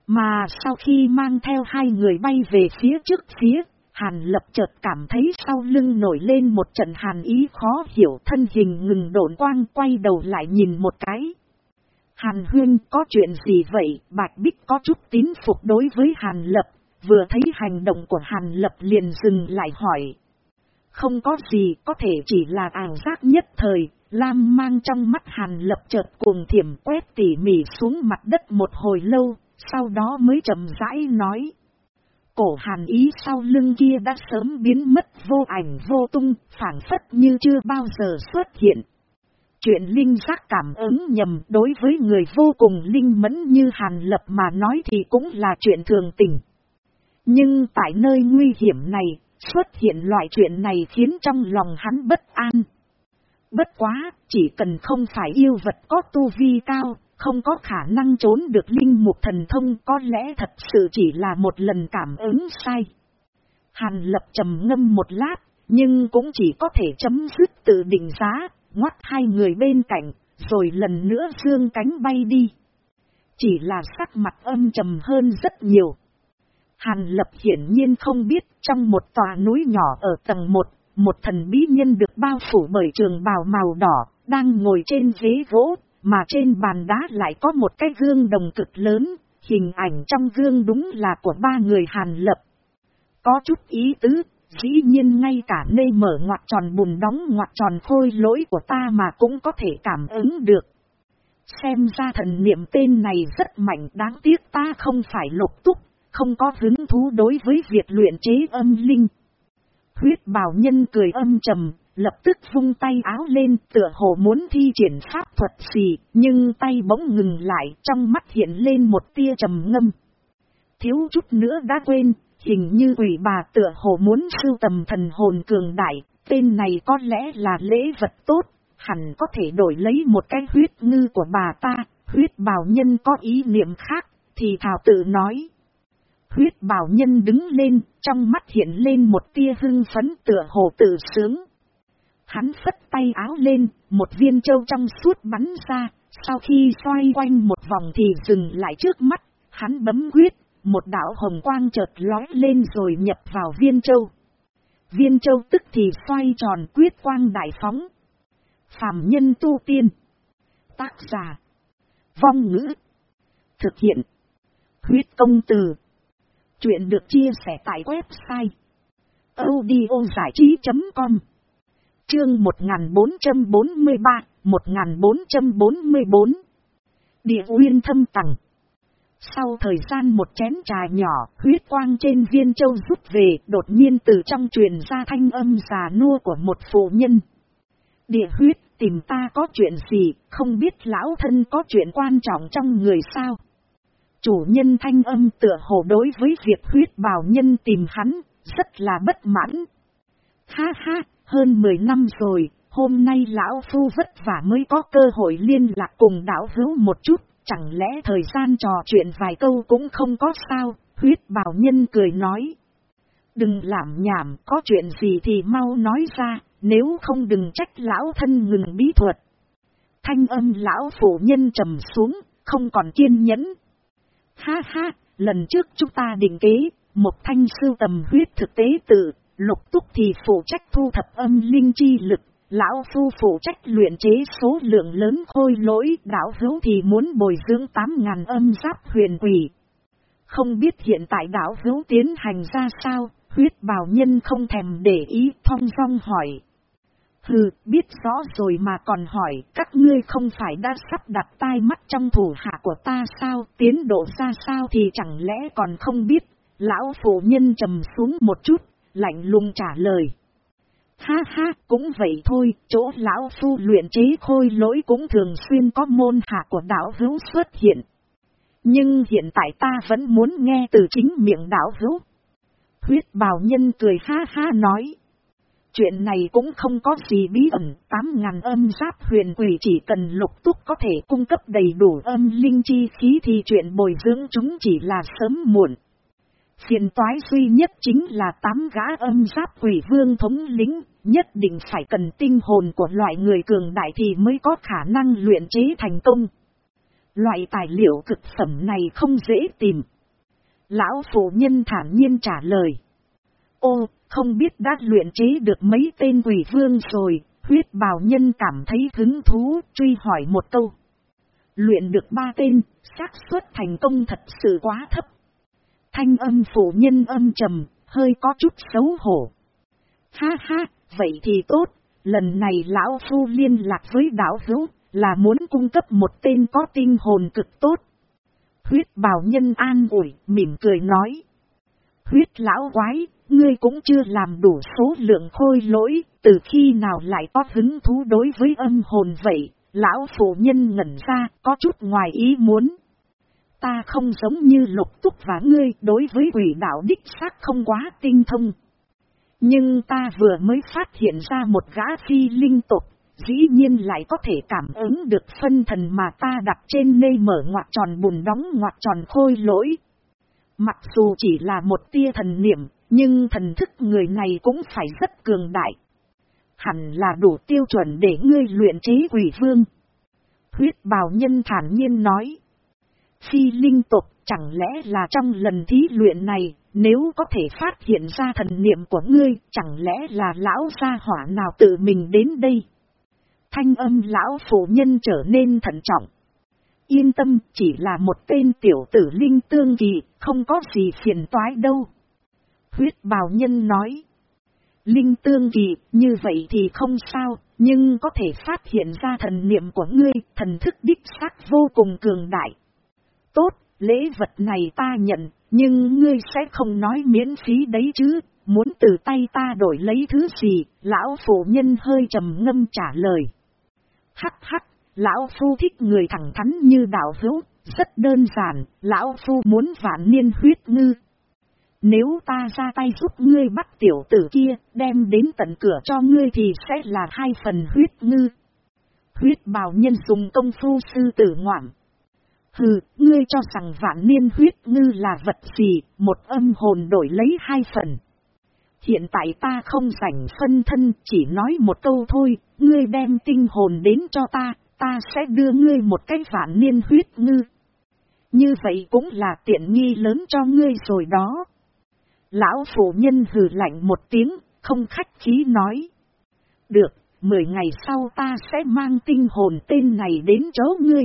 Mà sau khi mang theo hai người bay về phía trước phía, Hàn lập chợt cảm thấy sau lưng nổi lên một trận hàn ý khó hiểu thân hình ngừng độn quang quay đầu lại nhìn một cái. Hàn huyên có chuyện gì vậy, Bạch Bích có chút tín phục đối với Hàn lập, vừa thấy hành động của Hàn lập liền dừng lại hỏi. Không có gì, có thể chỉ là ảo giác nhất thời, Lam mang trong mắt hàn lập chợt cuồng thiểm quét tỉ mỉ xuống mặt đất một hồi lâu, sau đó mới chậm rãi nói. Cổ hàn ý sau lưng kia đã sớm biến mất vô ảnh vô tung, phản phất như chưa bao giờ xuất hiện. Chuyện linh giác cảm ứng nhầm đối với người vô cùng linh mẫn như hàn lập mà nói thì cũng là chuyện thường tình. Nhưng tại nơi nguy hiểm này, xuất hiện loại chuyện này khiến trong lòng hắn bất an. Bất quá, chỉ cần không phải yêu vật có tu vi cao, không có khả năng trốn được linh mục thần thông có lẽ thật sự chỉ là một lần cảm ứng sai. Hàn lập trầm ngâm một lát, nhưng cũng chỉ có thể chấm dứt tự định giá, ngoắt hai người bên cạnh, rồi lần nữa dương cánh bay đi. Chỉ là sắc mặt âm trầm hơn rất nhiều. Hàn lập hiển nhiên không biết trong một tòa núi nhỏ ở tầng 1 một thần bí nhân được bao phủ bởi trường bào màu đỏ, đang ngồi trên ghế gỗ, mà trên bàn đá lại có một cái gương đồng cực lớn, hình ảnh trong gương đúng là của ba người Hàn Lập. Có chút ý tứ, dĩ nhiên ngay cả nơi mở ngoặt tròn bùn đóng ngoặt tròn khôi lỗi của ta mà cũng có thể cảm ứng được. Xem ra thần niệm tên này rất mạnh đáng tiếc ta không phải lục túc, không có hứng thú đối với việc luyện chế âm linh. Huyết bào nhân cười âm trầm, lập tức vung tay áo lên tựa hồ muốn thi triển pháp thuật gì, nhưng tay bỗng ngừng lại trong mắt hiện lên một tia trầm ngâm. Thiếu chút nữa đã quên, hình như quỷ bà tựa hồ muốn sưu tầm thần hồn cường đại, tên này có lẽ là lễ vật tốt, hẳn có thể đổi lấy một cái huyết ngư của bà ta, huyết bào nhân có ý niệm khác, thì thảo tự nói. Huyết bào nhân đứng lên, trong mắt hiện lên một tia hưng phấn tựa hồ tự sướng. Hắn phất tay áo lên, một viên châu trong suốt bắn ra, sau khi xoay quanh một vòng thì dừng lại trước mắt, hắn bấm quyết, một đạo hồng quang chợt lói lên rồi nhập vào viên châu. Viên châu tức thì xoay tròn quyết quang đại phóng. Phạm nhân tu tiên. Tác giả. Vong ngữ. Thực hiện. Huyết công từ. Chuyện được chia sẻ tại website. audiozảichí.com Chương 1443, 1444 Địa uyên thâm tầng Sau thời gian một chén trà nhỏ, huyết quang trên viên châu rút về, đột nhiên từ trong truyền ra thanh âm già nua của một phụ nhân. Địa huyết, tìm ta có chuyện gì, không biết lão thân có chuyện quan trọng trong người sao? Chủ nhân thanh âm tựa hồ đối với việc huyết bào nhân tìm hắn, rất là bất mãn. Ha ha, hơn 10 năm rồi, hôm nay lão phu vất vả mới có cơ hội liên lạc cùng đảo hữu một chút, chẳng lẽ thời gian trò chuyện vài câu cũng không có sao, huyết bào nhân cười nói. Đừng làm nhảm, có chuyện gì thì mau nói ra, nếu không đừng trách lão thân ngừng bí thuật. Thanh âm lão phụ nhân trầm xuống, không còn kiên nhẫn. Ha ha, lần trước chúng ta định kế, một thanh sưu tầm huyết thực tế tự, lục túc thì phụ trách thu thập âm linh chi lực, lão phu phụ trách luyện chế số lượng lớn khôi lỗi, đảo hữu thì muốn bồi dưỡng 8.000 âm giáp huyền quỷ. Không biết hiện tại đảo hữu tiến hành ra sao, huyết bào nhân không thèm để ý, thong song hỏi. Hừ, biết rõ rồi mà còn hỏi, các ngươi không phải đã sắp đặt tai mắt trong thủ hạ của ta sao, tiến độ ra sao thì chẳng lẽ còn không biết. Lão phụ nhân trầm xuống một chút, lạnh lùng trả lời. Ha ha, cũng vậy thôi, chỗ lão phu luyện chế khôi lỗi cũng thường xuyên có môn hạ của đạo hữu xuất hiện. Nhưng hiện tại ta vẫn muốn nghe từ chính miệng đạo hữu. Huyết bào nhân cười ha ha nói. Chuyện này cũng không có gì bí ẩn, tám ngàn âm giáp huyền quỷ chỉ cần lục túc có thể cung cấp đầy đủ âm linh chi khí thì chuyện bồi dưỡng chúng chỉ là sớm muộn. Phiền toái duy nhất chính là tám gã âm giáp quỷ vương thống lĩnh, nhất định phải cần tinh hồn của loại người cường đại thì mới có khả năng luyện chế thành công. Loại tài liệu cực phẩm này không dễ tìm. Lão phụ nhân thản nhiên trả lời. Ô, không biết đã luyện chế được mấy tên quỷ vương rồi, huyết bào nhân cảm thấy hứng thú, truy hỏi một câu. Luyện được ba tên, xác suất thành công thật sự quá thấp. Thanh âm phụ nhân âm trầm, hơi có chút xấu hổ. Ha ha, vậy thì tốt, lần này lão phu liên lạc với đảo hữu, là muốn cung cấp một tên có tinh hồn cực tốt. Huyết bào nhân an ủi, mỉm cười nói. Huyết lão quái, ngươi cũng chưa làm đủ số lượng khôi lỗi, từ khi nào lại có hứng thú đối với âm hồn vậy, lão phụ nhân ngẩn ra, có chút ngoài ý muốn. Ta không giống như lục túc và ngươi đối với quỷ đạo đích xác không quá tinh thông. Nhưng ta vừa mới phát hiện ra một gã phi linh tục, dĩ nhiên lại có thể cảm ứng được phân thần mà ta đặt trên nơi mở ngoặt tròn bùn đóng ngoặt tròn khôi lỗi. Mặc dù chỉ là một tia thần niệm, nhưng thần thức người này cũng phải rất cường đại. Hẳn là đủ tiêu chuẩn để ngươi luyện chế quỷ vương. Huyết bào nhân thản nhiên nói. Phi linh tục chẳng lẽ là trong lần thí luyện này, nếu có thể phát hiện ra thần niệm của ngươi, chẳng lẽ là lão gia hỏa nào tự mình đến đây? Thanh âm lão phụ nhân trở nên thận trọng. Yên tâm, chỉ là một tên tiểu tử linh tương kỳ, không có gì phiền toái đâu. Huyết bào nhân nói. Linh tương kỳ, như vậy thì không sao, nhưng có thể phát hiện ra thần niệm của ngươi, thần thức đích xác vô cùng cường đại. Tốt, lễ vật này ta nhận, nhưng ngươi sẽ không nói miễn phí đấy chứ, muốn từ tay ta đổi lấy thứ gì, lão phụ nhân hơi trầm ngâm trả lời. Hắc hắc, lão phu thích người thẳng thắn như đạo hữu, rất đơn giản, lão phu muốn vạn niên huyết ngư. Nếu ta ra tay giúp ngươi bắt tiểu tử kia, đem đến tận cửa cho ngươi thì sẽ là hai phần huyết ngư. Huyết bào nhân dùng công phu sư tử ngoảm. Hừ, ngươi cho rằng vạn niên huyết ngư là vật gì, một âm hồn đổi lấy hai phần. Hiện tại ta không rảnh phân thân, chỉ nói một câu thôi, ngươi đem tinh hồn đến cho ta, ta sẽ đưa ngươi một cái vạn niên huyết ngư. Như vậy cũng là tiện nghi lớn cho ngươi rồi đó. Lão phụ nhân hừ lạnh một tiếng, không khách khí nói. Được, mười ngày sau ta sẽ mang tinh hồn tên này đến chỗ ngươi.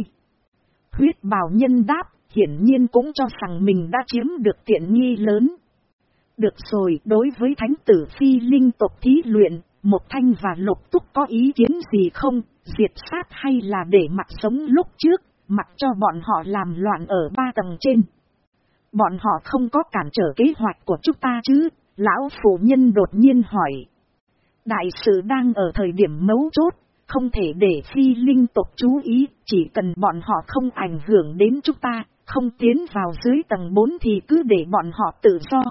Huyết bào nhân đáp, hiển nhiên cũng cho rằng mình đã chiếm được tiện nghi lớn. Được rồi, đối với thánh tử phi linh tộc thí luyện, một thanh và lục túc có ý kiến gì không, diệt sát hay là để mặt sống lúc trước, mặc cho bọn họ làm loạn ở ba tầng trên. Bọn họ không có cản trở kế hoạch của chúng ta chứ, lão phụ nhân đột nhiên hỏi. Đại sự đang ở thời điểm mấu chốt, không thể để phi linh tộc chú ý, chỉ cần bọn họ không ảnh hưởng đến chúng ta, không tiến vào dưới tầng 4 thì cứ để bọn họ tự do.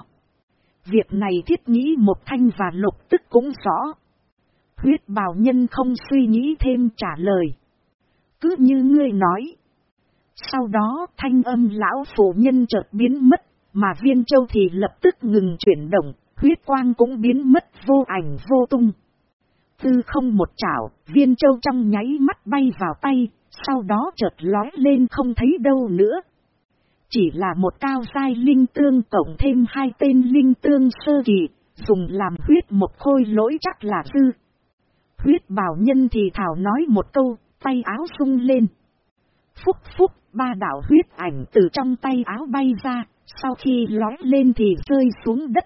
Việc này thiết nghĩ một thanh và lục tức cũng rõ. Huyết bào nhân không suy nghĩ thêm trả lời. Cứ như ngươi nói. Sau đó thanh âm lão phụ nhân chợt biến mất, mà viên châu thì lập tức ngừng chuyển động, huyết quang cũng biến mất vô ảnh vô tung. Tư không một chảo, viên châu trong nháy mắt bay vào tay, sau đó chợt lói lên không thấy đâu nữa. Chỉ là một cao sai linh tương cộng thêm hai tên linh tương sơ kỳ, dùng làm huyết một khôi lỗi chắc là tư. Huyết bảo nhân thì thảo nói một câu, tay áo sung lên. Phúc phúc, ba đạo huyết ảnh từ trong tay áo bay ra, sau khi lói lên thì rơi xuống đất.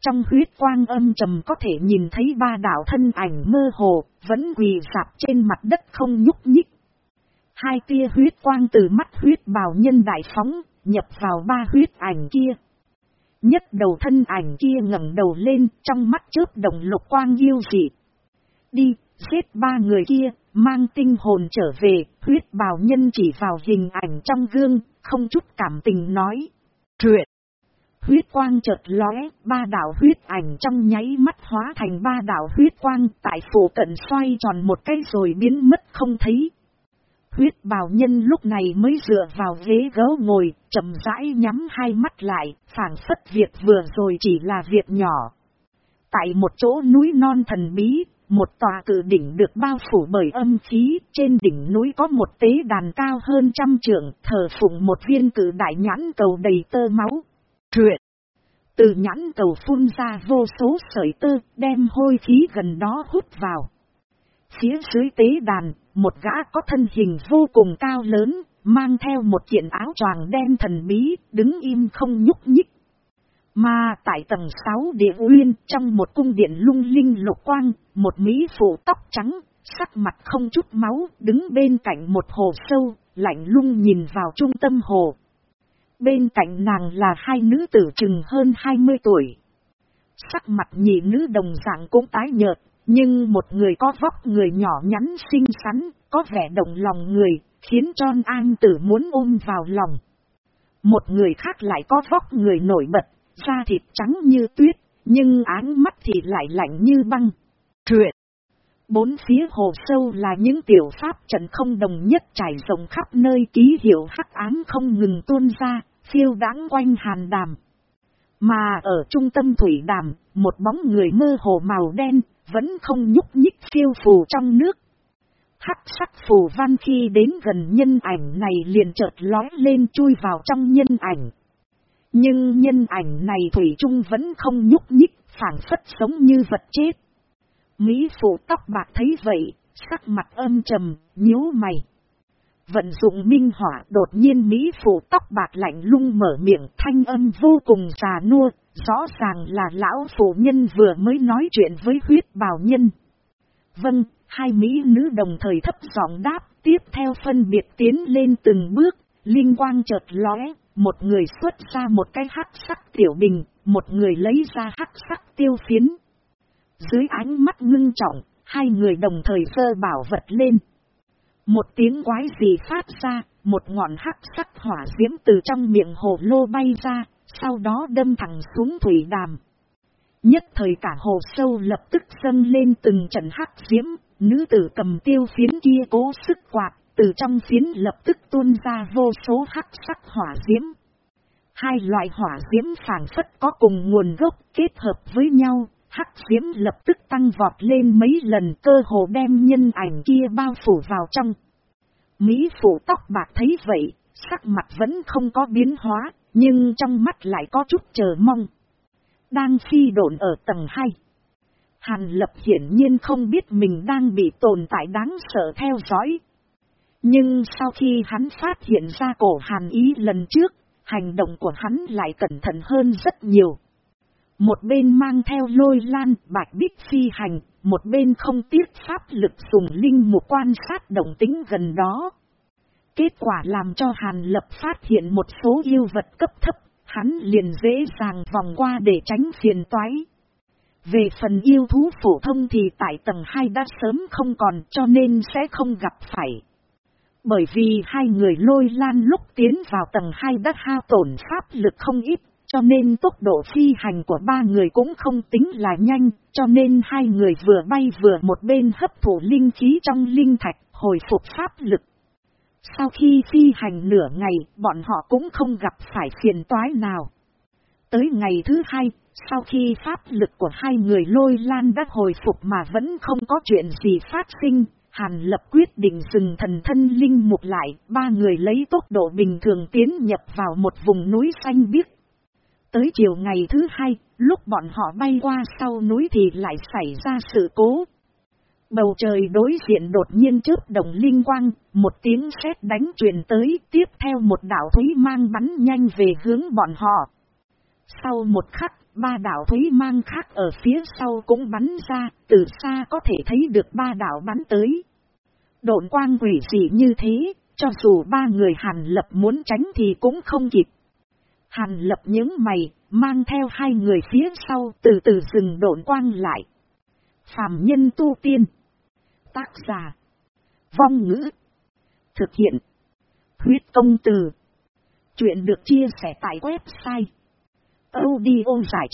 Trong huyết quang âm trầm có thể nhìn thấy ba đạo thân ảnh mơ hồ, vẫn quỳ sạp trên mặt đất không nhúc nhích. Hai tia huyết quang từ mắt huyết bào nhân đại phóng, nhập vào ba huyết ảnh kia. Nhất đầu thân ảnh kia ngẩng đầu lên, trong mắt chớp đồng lục quang yêu dị. Đi, giết ba người kia, mang tinh hồn trở về, huyết bào nhân chỉ vào hình ảnh trong gương, không chút cảm tình nói. Truyện! Huyết quang chợt lóe, ba đạo huyết ảnh trong nháy mắt hóa thành ba đạo huyết quang tại phủ cận xoay tròn một cái rồi biến mất không thấy. Huyết bào nhân lúc này mới dựa vào ghế gấu ngồi, chậm rãi nhắm hai mắt lại, phản phất việc vừa rồi chỉ là việc nhỏ. Tại một chỗ núi non thần bí, một tòa cử đỉnh được bao phủ bởi âm khí, trên đỉnh núi có một tế đàn cao hơn trăm trượng, thờ phụng một viên cử đại nhãn cầu đầy tơ máu. Truyện Từ nhãn cầu phun ra vô số sợi tơ, đem hôi khí gần đó hút vào. Phía dưới tế đàn, một gã có thân hình vô cùng cao lớn, mang theo một kiện áo choàng đen thần bí, đứng im không nhúc nhích. Mà tại tầng 6 địa uyên, trong một cung điện lung linh lục quang, một mỹ phụ tóc trắng, sắc mặt không chút máu, đứng bên cạnh một hồ sâu, lạnh lung nhìn vào trung tâm hồ. Bên cạnh nàng là hai nữ tử chừng hơn 20 tuổi. Sắc mặt nhị nữ đồng dạng cũng tái nhợt, nhưng một người có vóc người nhỏ nhắn xinh xắn, có vẻ động lòng người, khiến cho an tử muốn ôm vào lòng. Một người khác lại có vóc người nổi bật, da thịt trắng như tuyết, nhưng áng mắt thì lại lạnh như băng. Truyện Bốn phía hồ sâu là những tiểu pháp trận không đồng nhất trải rộng khắp nơi ký hiệu hắc ám không ngừng tuôn ra, phiêu đáng quanh hàn đàm. Mà ở trung tâm thủy đàm, một bóng người mơ hồ màu đen, vẫn không nhúc nhích phiêu phù trong nước. Hắc sắc phù văn khi đến gần nhân ảnh này liền chợt lói lên chui vào trong nhân ảnh. Nhưng nhân ảnh này Thủy Trung vẫn không nhúc nhích, phản phất sống như vật chết. Mỹ phụ tóc bạc thấy vậy, sắc mặt âm trầm, nhíu mày. Vận dụng minh hỏa đột nhiên Mỹ phụ tóc bạc lạnh lung mở miệng thanh âm vô cùng già nua, rõ ràng là lão phụ nhân vừa mới nói chuyện với huyết bào nhân. Vâng, hai Mỹ nữ đồng thời thấp giọng đáp, tiếp theo phân biệt tiến lên từng bước, linh quang chợt lóe, một người xuất ra một cái hắc sắc tiểu bình, một người lấy ra hắc sắc tiêu phiến. Dưới ánh mắt ngưng trọng, hai người đồng thời sơ bảo vật lên. Một tiếng quái gì phát ra, một ngọn hắc sắc hỏa diễm từ trong miệng hồ lô bay ra, Sau đó đâm thẳng xuống thủy đàm. Nhất thời cả hồ sâu lập tức dâng lên từng trận hắc diễm, nữ tử cầm tiêu phiến kia cố sức quạt, từ trong phiến lập tức tuôn ra vô số hắc sắc hỏa diễm. Hai loại hỏa diễm phản phất có cùng nguồn gốc kết hợp với nhau, hắc diễm lập tức tăng vọt lên mấy lần cơ hồ đem nhân ảnh kia bao phủ vào trong. Mỹ phụ tóc bạc thấy vậy, sắc mặt vẫn không có biến hóa, nhưng trong mắt lại có chút chờ mong. Đang phi độn ở tầng 2. Hàn lập hiển nhiên không biết mình đang bị tồn tại đáng sợ theo dõi. Nhưng sau khi hắn phát hiện ra cổ hàn ý lần trước, hành động của hắn lại cẩn thận hơn rất nhiều. Một bên mang theo lôi lan bạch bích phi hành, một bên không tiếc pháp lực dùng linh mục quan sát động tính gần đó. Kết quả làm cho Hàn Lập phát hiện một số yêu vật cấp thấp, hắn liền dễ dàng vòng qua để tránh phiền toái. Về phần yêu thú phổ thông thì tại tầng 2 đã sớm không còn cho nên sẽ không gặp phải. Bởi vì hai người lôi lan lúc tiến vào tầng 2 đã hao tổn pháp lực không ít, cho nên tốc độ phi hành của ba người cũng không tính là nhanh, cho nên hai người vừa bay vừa một bên hấp thụ linh khí trong linh thạch, hồi phục pháp lực. Sau khi phi hành nửa ngày, bọn họ cũng không gặp phải phiền toái nào. Tới ngày thứ hai, sau khi pháp lực của hai người lôi lan đã hồi phục mà vẫn không có chuyện gì phát sinh, Hàn lập quyết định dừng thần thân linh mục lại, ba người lấy tốc độ bình thường tiến nhập vào một vùng núi xanh biếc. Tới chiều ngày thứ hai, lúc bọn họ bay qua sau núi thì lại xảy ra sự cố. Bầu trời đối diện đột nhiên trước động linh quang, một tiếng sét đánh truyền tới, tiếp theo một đảo thúy mang bắn nhanh về hướng bọn họ. Sau một khắc, ba đảo thúy mang khác ở phía sau cũng bắn ra, từ xa có thể thấy được ba đảo bắn tới. Độn quang quỷ dị như thế, cho dù ba người Hàn Lập muốn tránh thì cũng không kịp. Hàn Lập những mày, mang theo hai người phía sau từ từ dừng độn quang lại. Phạm nhân tu tiên. Tác giả. Vong ngữ. Thực hiện. Huyết công từ. Chuyện được chia sẻ tại website audiozải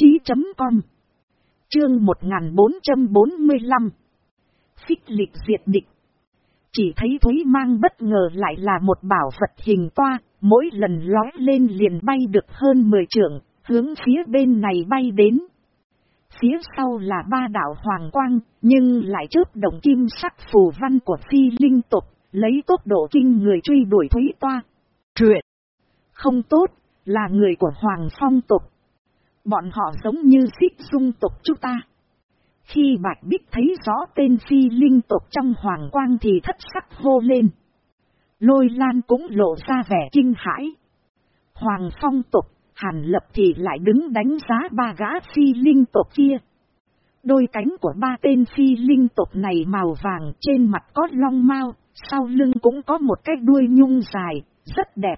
Chương 1445 Phích lịch diệt địch Chỉ thấy Thúy Mang bất ngờ lại là một bảo vật hình toa, mỗi lần lói lên liền bay được hơn 10 trượng, hướng phía bên này bay đến. Phía sau là ba đảo hoàng quang, nhưng lại chớp động kim sắc phù văn của phi linh tục, lấy tốc độ kinh người truy đuổi Thúy Toa. Truyện! Không tốt, là người của Hoàng Phong tục. Bọn họ giống như xích dung tộc chúng ta. Khi Bạch Bích thấy rõ tên phi linh tộc trong hoàng quang thì thất sắc hô lên. Lôi lan cũng lộ ra vẻ kinh hãi. Hoàng phong tộc, hàn lập thì lại đứng đánh giá ba gã phi linh tộc kia. Đôi cánh của ba tên phi linh tộc này màu vàng trên mặt có long mau, sau lưng cũng có một cái đuôi nhung dài, rất đẹp.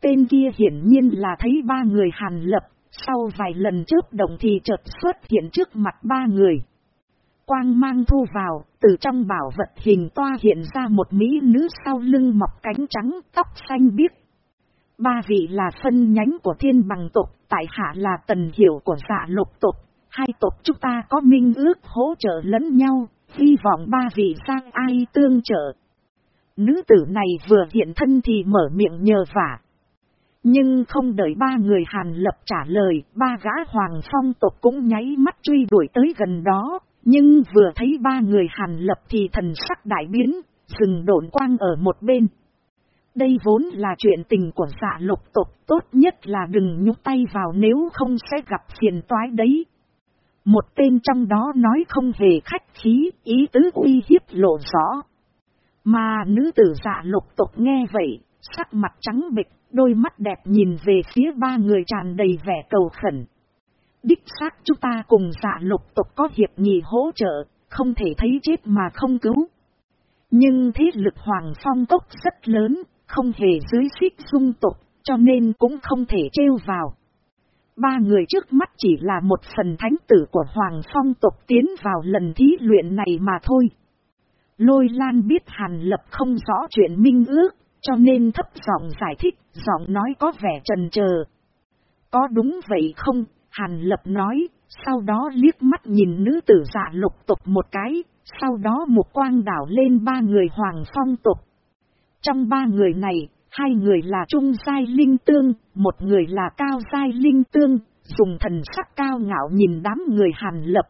Tên kia hiển nhiên là thấy ba người hàn lập, sau vài lần chớp động thì chợt xuất hiện trước mặt ba người. Quang mang thu vào, từ trong bảo vật hình toa hiện ra một mỹ nữ sau lưng mọc cánh trắng, tóc xanh biếc. Ba vị là phân nhánh của thiên bằng tộc, tại hạ là tần hiểu của dạ lục tộc. Hai tộc chúng ta có minh ước hỗ trợ lẫn nhau, hy vọng ba vị sang ai tương trợ. Nữ tử này vừa hiện thân thì mở miệng nhờ vả. Nhưng không đợi ba người Hàn Lập trả lời, ba gã Hoàng Phong tộc cũng nháy mắt truy đuổi tới gần đó, nhưng vừa thấy ba người Hàn Lập thì thần sắc đại biến, dừng độn quang ở một bên. Đây vốn là chuyện tình của dạ lục tộc, tốt nhất là đừng nhúc tay vào nếu không sẽ gặp phiền toái đấy. Một tên trong đó nói không hề khách khí, ý tứ uy hiếp lộ rõ. Mà nữ tử dạ lục tộc nghe vậy, sắc mặt trắng bịch, đôi mắt đẹp nhìn về phía ba người tràn đầy vẻ cầu khẩn. Đích xác chúng ta cùng dạ lục tộc có hiệp nhị hỗ trợ, không thể thấy chết mà không cứu. Nhưng thế lực hoàng phong tốc rất lớn, không hề dưới xích dung tộc, cho nên cũng không thể trêu vào. Ba người trước mắt chỉ là một phần thánh tử của Hoàng Phong tộc tiến vào lần thí luyện này mà thôi. Lôi Lan biết Hàn Lập không rõ chuyện minh ước, cho nên thấp giọng giải thích, giọng nói có vẻ trần chờ Có đúng vậy không? Hàn lập nói, sau đó liếc mắt nhìn nữ tử dạ lục tục một cái, sau đó một quang đảo lên ba người hoàng phong tục. Trong ba người này, hai người là trung giai linh tương, một người là cao giai linh tương, dùng thần sắc cao ngạo nhìn đám người hàn lập.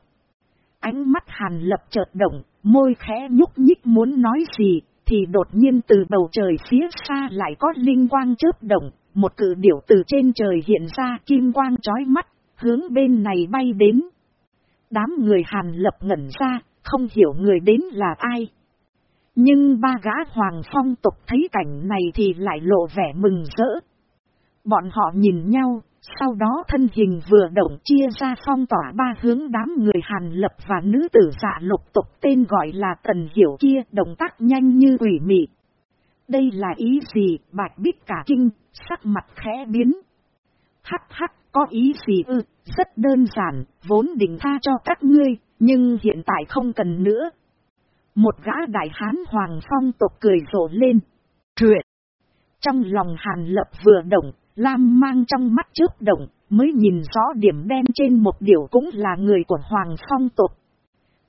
Ánh mắt hàn lập chợt động, môi khẽ nhúc nhích muốn nói gì, thì đột nhiên từ bầu trời phía xa lại có linh quang chớp động, một cử điểu từ trên trời hiện ra kim quang chói mắt, hướng bên này bay đến. Đám người hàn lập ngẩn ra, không hiểu người đến là ai. Nhưng ba gã hoàng phong tục thấy cảnh này thì lại lộ vẻ mừng rỡ. Bọn họ nhìn nhau, sau đó thân hình vừa động chia ra phong tỏa ba hướng đám người hàn lập và nữ tử dạ lục tục tên gọi là Tần Hiểu kia động tác nhanh như quỷ mị. Đây là ý gì, bạch bích cả kinh, sắc mặt khẽ biến. Hắc hắc, có ý gì ư, rất đơn giản, vốn định tha cho các ngươi, nhưng hiện tại không cần nữa. Một gã đại hán hoàng phong tộc cười rộ lên. Truyện. Trong lòng hàn lập vừa động, lam mang trong mắt trước động, mới nhìn rõ điểm đen trên một điều cũng là người của hoàng phong tộc.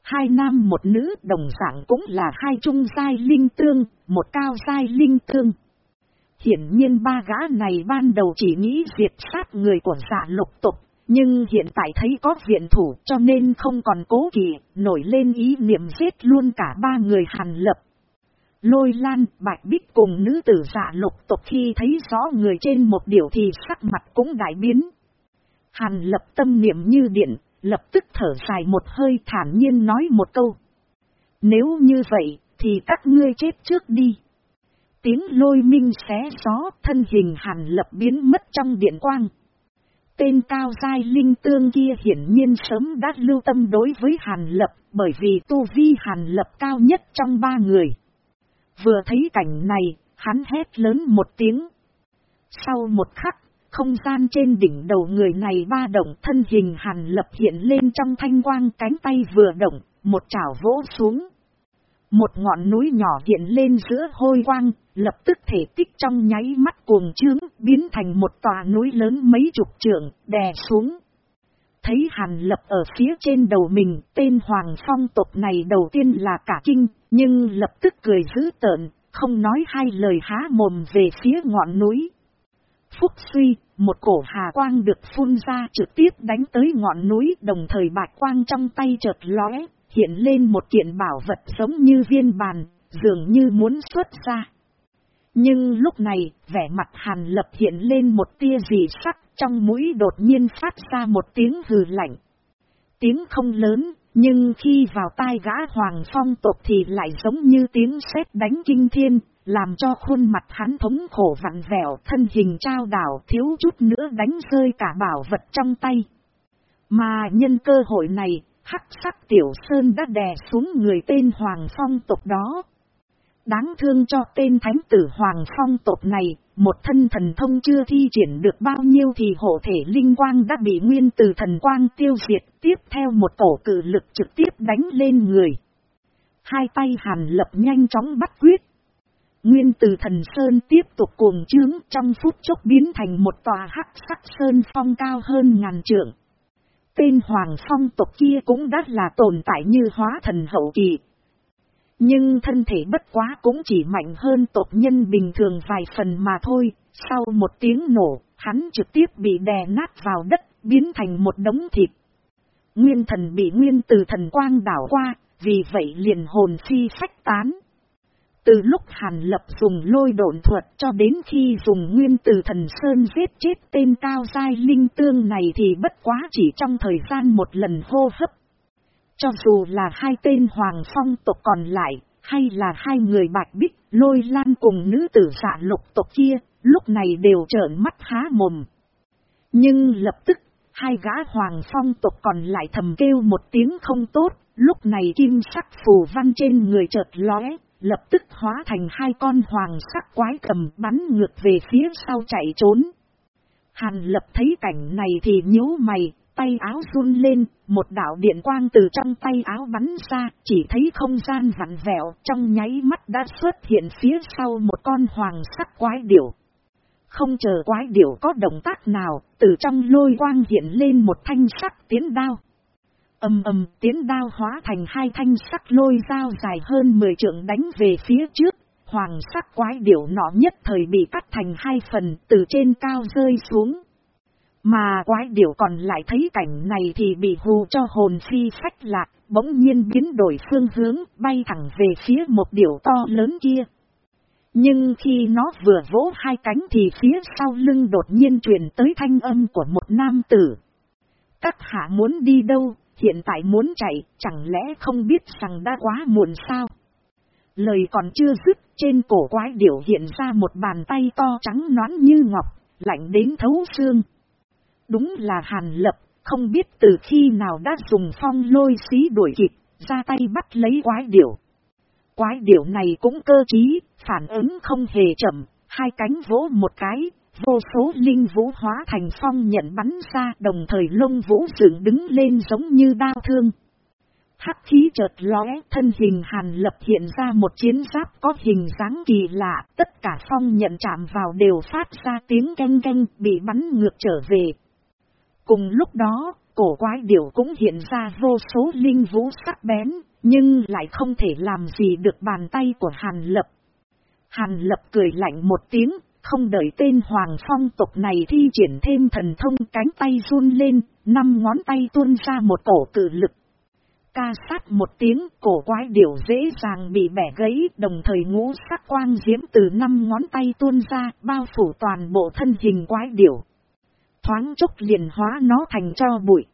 Hai nam một nữ đồng dạng cũng là hai trung giai linh tương, một cao giai linh tương. Hiển nhiên ba gã này ban đầu chỉ nghĩ diệt sát người của giả lục tục, nhưng hiện tại thấy có viện thủ cho nên không còn cố kỵ, nổi lên ý niệm giết luôn cả ba người hàn lập. Lôi lan, bạch bích cùng nữ tử giả lục tộc khi thấy rõ người trên một điều thì sắc mặt cũng đại biến. Hàn lập tâm niệm như điện, lập tức thở dài một hơi thản nhiên nói một câu. Nếu như vậy, thì các ngươi chết trước đi. Tiếng lôi minh xé gió, thân hình hàn lập biến mất trong điện quang. Tên cao dai linh tương kia hiển nhiên sớm đã lưu tâm đối với hàn lập, bởi vì tu vi hàn lập cao nhất trong ba người. Vừa thấy cảnh này, hắn hét lớn một tiếng. Sau một khắc, không gian trên đỉnh đầu người này ba động thân hình hàn lập hiện lên trong thanh quang cánh tay vừa động, một chảo vỗ xuống. Một ngọn núi nhỏ hiện lên giữa hôi quang, lập tức thể tích trong nháy mắt cuồng trướng, biến thành một tòa núi lớn mấy chục trượng, đè xuống. Thấy hàn lập ở phía trên đầu mình, tên Hoàng Phong tộc này đầu tiên là cả kinh, nhưng lập tức cười dữ tợn, không nói hai lời há mồm về phía ngọn núi. Phúc suy, một cổ hà quang được phun ra trực tiếp đánh tới ngọn núi đồng thời bạch quang trong tay chợt lóe, hiện lên một kiện bảo vật giống như viên bàn, dường như muốn xuất ra. Nhưng lúc này, vẻ mặt hàn lập hiện lên một tia dị sắc, trong mũi đột nhiên phát ra một tiếng hừ lạnh. Tiếng không lớn, nhưng khi vào tai gã hoàng phong tộc thì lại giống như tiếng sét đánh kinh thiên, làm cho khuôn mặt hắn thống khổ vặn vẹo thân hình trao đảo thiếu chút nữa đánh rơi cả bảo vật trong tay. Mà nhân cơ hội này, hắc sắc tiểu sơn đã đè xuống người tên Hoàng Phong tộc đó. Đáng thương cho tên thánh tử Hoàng Phong tộc này, một thân thần thông chưa thi triển được bao nhiêu thì hộ thể linh quang đã bị nguyên từ thần quang tiêu diệt tiếp theo một tổ cử lực trực tiếp đánh lên người. Hai tay hàn lập nhanh chóng bắt quyết. Nguyên từ thần sơn tiếp tục cuồng trướng trong phút chốc biến thành một tòa hắc sắc sơn phong cao hơn ngàn trượng. Tên Hoàng Phong tộc kia cũng đã là tồn tại như hóa thần hậu kỳ. Nhưng thân thể bất quá cũng chỉ mạnh hơn tộc nhân bình thường vài phần mà thôi, sau một tiếng nổ, hắn trực tiếp bị đè nát vào đất, biến thành một đống thịt. Nguyên thần bị nguyên từ thần quang đảo qua, vì vậy liền hồn phi phách tán. Từ lúc Hàn Lập dùng lôi độn thuật cho đến khi dùng nguyên từ thần Sơn giết chết tên cao giai linh tương này thì bất quá chỉ trong thời gian một lần hô hấp. Cho dù là hai tên Hoàng Phong tộc còn lại, hay là hai người bạch bích, lôi lan cùng nữ tử dạ lục tộc kia, lúc này đều trợn mắt há mồm. Nhưng lập tức, hai gã Hoàng Phong tộc còn lại thầm kêu một tiếng không tốt, lúc này kim sắc phù văn trên người chợt lóe, lập tức hóa thành hai con hoàng sắc quái cầm bắn ngược về phía sau chạy trốn. Hàn lập thấy cảnh này thì nhíu mày, tay áo run lên, một đạo điện quang từ trong tay áo bắn ra, chỉ thấy không gian vặn vẹo, trong nháy mắt đã xuất hiện phía sau một con hoàng sắc quái điểu. Không chờ quái điểu có động tác nào, từ trong lôi quang hiện lên một thanh sắc tiến đao. Âm âm tiến đao hóa thành hai thanh sắc lôi dao dài hơn 10 trượng đánh về phía trước. Hoàng sắc quái điểu nọ nhất thời bị cắt thành hai phần từ trên cao rơi xuống. Mà quái điểu còn lại thấy cảnh này thì bị hù cho hồn phi phách lạc, bỗng nhiên biến đổi phương hướng, bay thẳng về phía một điểu to lớn kia. Nhưng khi nó vừa vỗ hai cánh thì phía sau lưng đột nhiên truyền tới thanh âm của một nam tử. Các hạ muốn đi đâu, hiện tại muốn chạy, chẳng lẽ không biết rằng đã quá muộn sao? Lời còn chưa dứt, trên cổ quái điểu hiện ra một bàn tay to trắng nõn như ngọc, lạnh đến thấu xương. Đúng là hàn lập, không biết từ khi nào đã dùng phong lôi xí đuổi kịp, ra tay bắt lấy quái điểu. Quái điểu này cũng cơ trí, phản ứng không hề chậm, hai cánh vỗ một cái, vô số linh vũ hóa thành phong nhận bắn ra đồng thời lông vũ dựng đứng lên giống như đao thương. Hắc khí chợt lóe, thân hình hàn lập hiện ra một chiến giáp có hình dáng kỳ lạ, tất cả phong nhận chạm vào đều phát ra tiếng canh canh bị bắn ngược trở về. Cùng lúc đó, cổ quái điểu cũng hiện ra vô số linh vũ sắc bén, nhưng lại không thể làm gì được bàn tay của Hàn Lập. Hàn Lập cười lạnh một tiếng, không đợi tên Hoàng Phong tộc này thi triển thêm thần thông cánh tay run lên, năm ngón tay tuôn ra một cổ cử lực. Ca sát một tiếng, cổ quái điểu dễ dàng bị bẻ gãy, đồng thời ngũ sắc quang diễm từ năm ngón tay tuôn ra, bao phủ toàn bộ thân hình quái điểu. Thoáng chốc liền hóa nó thành cho bụi.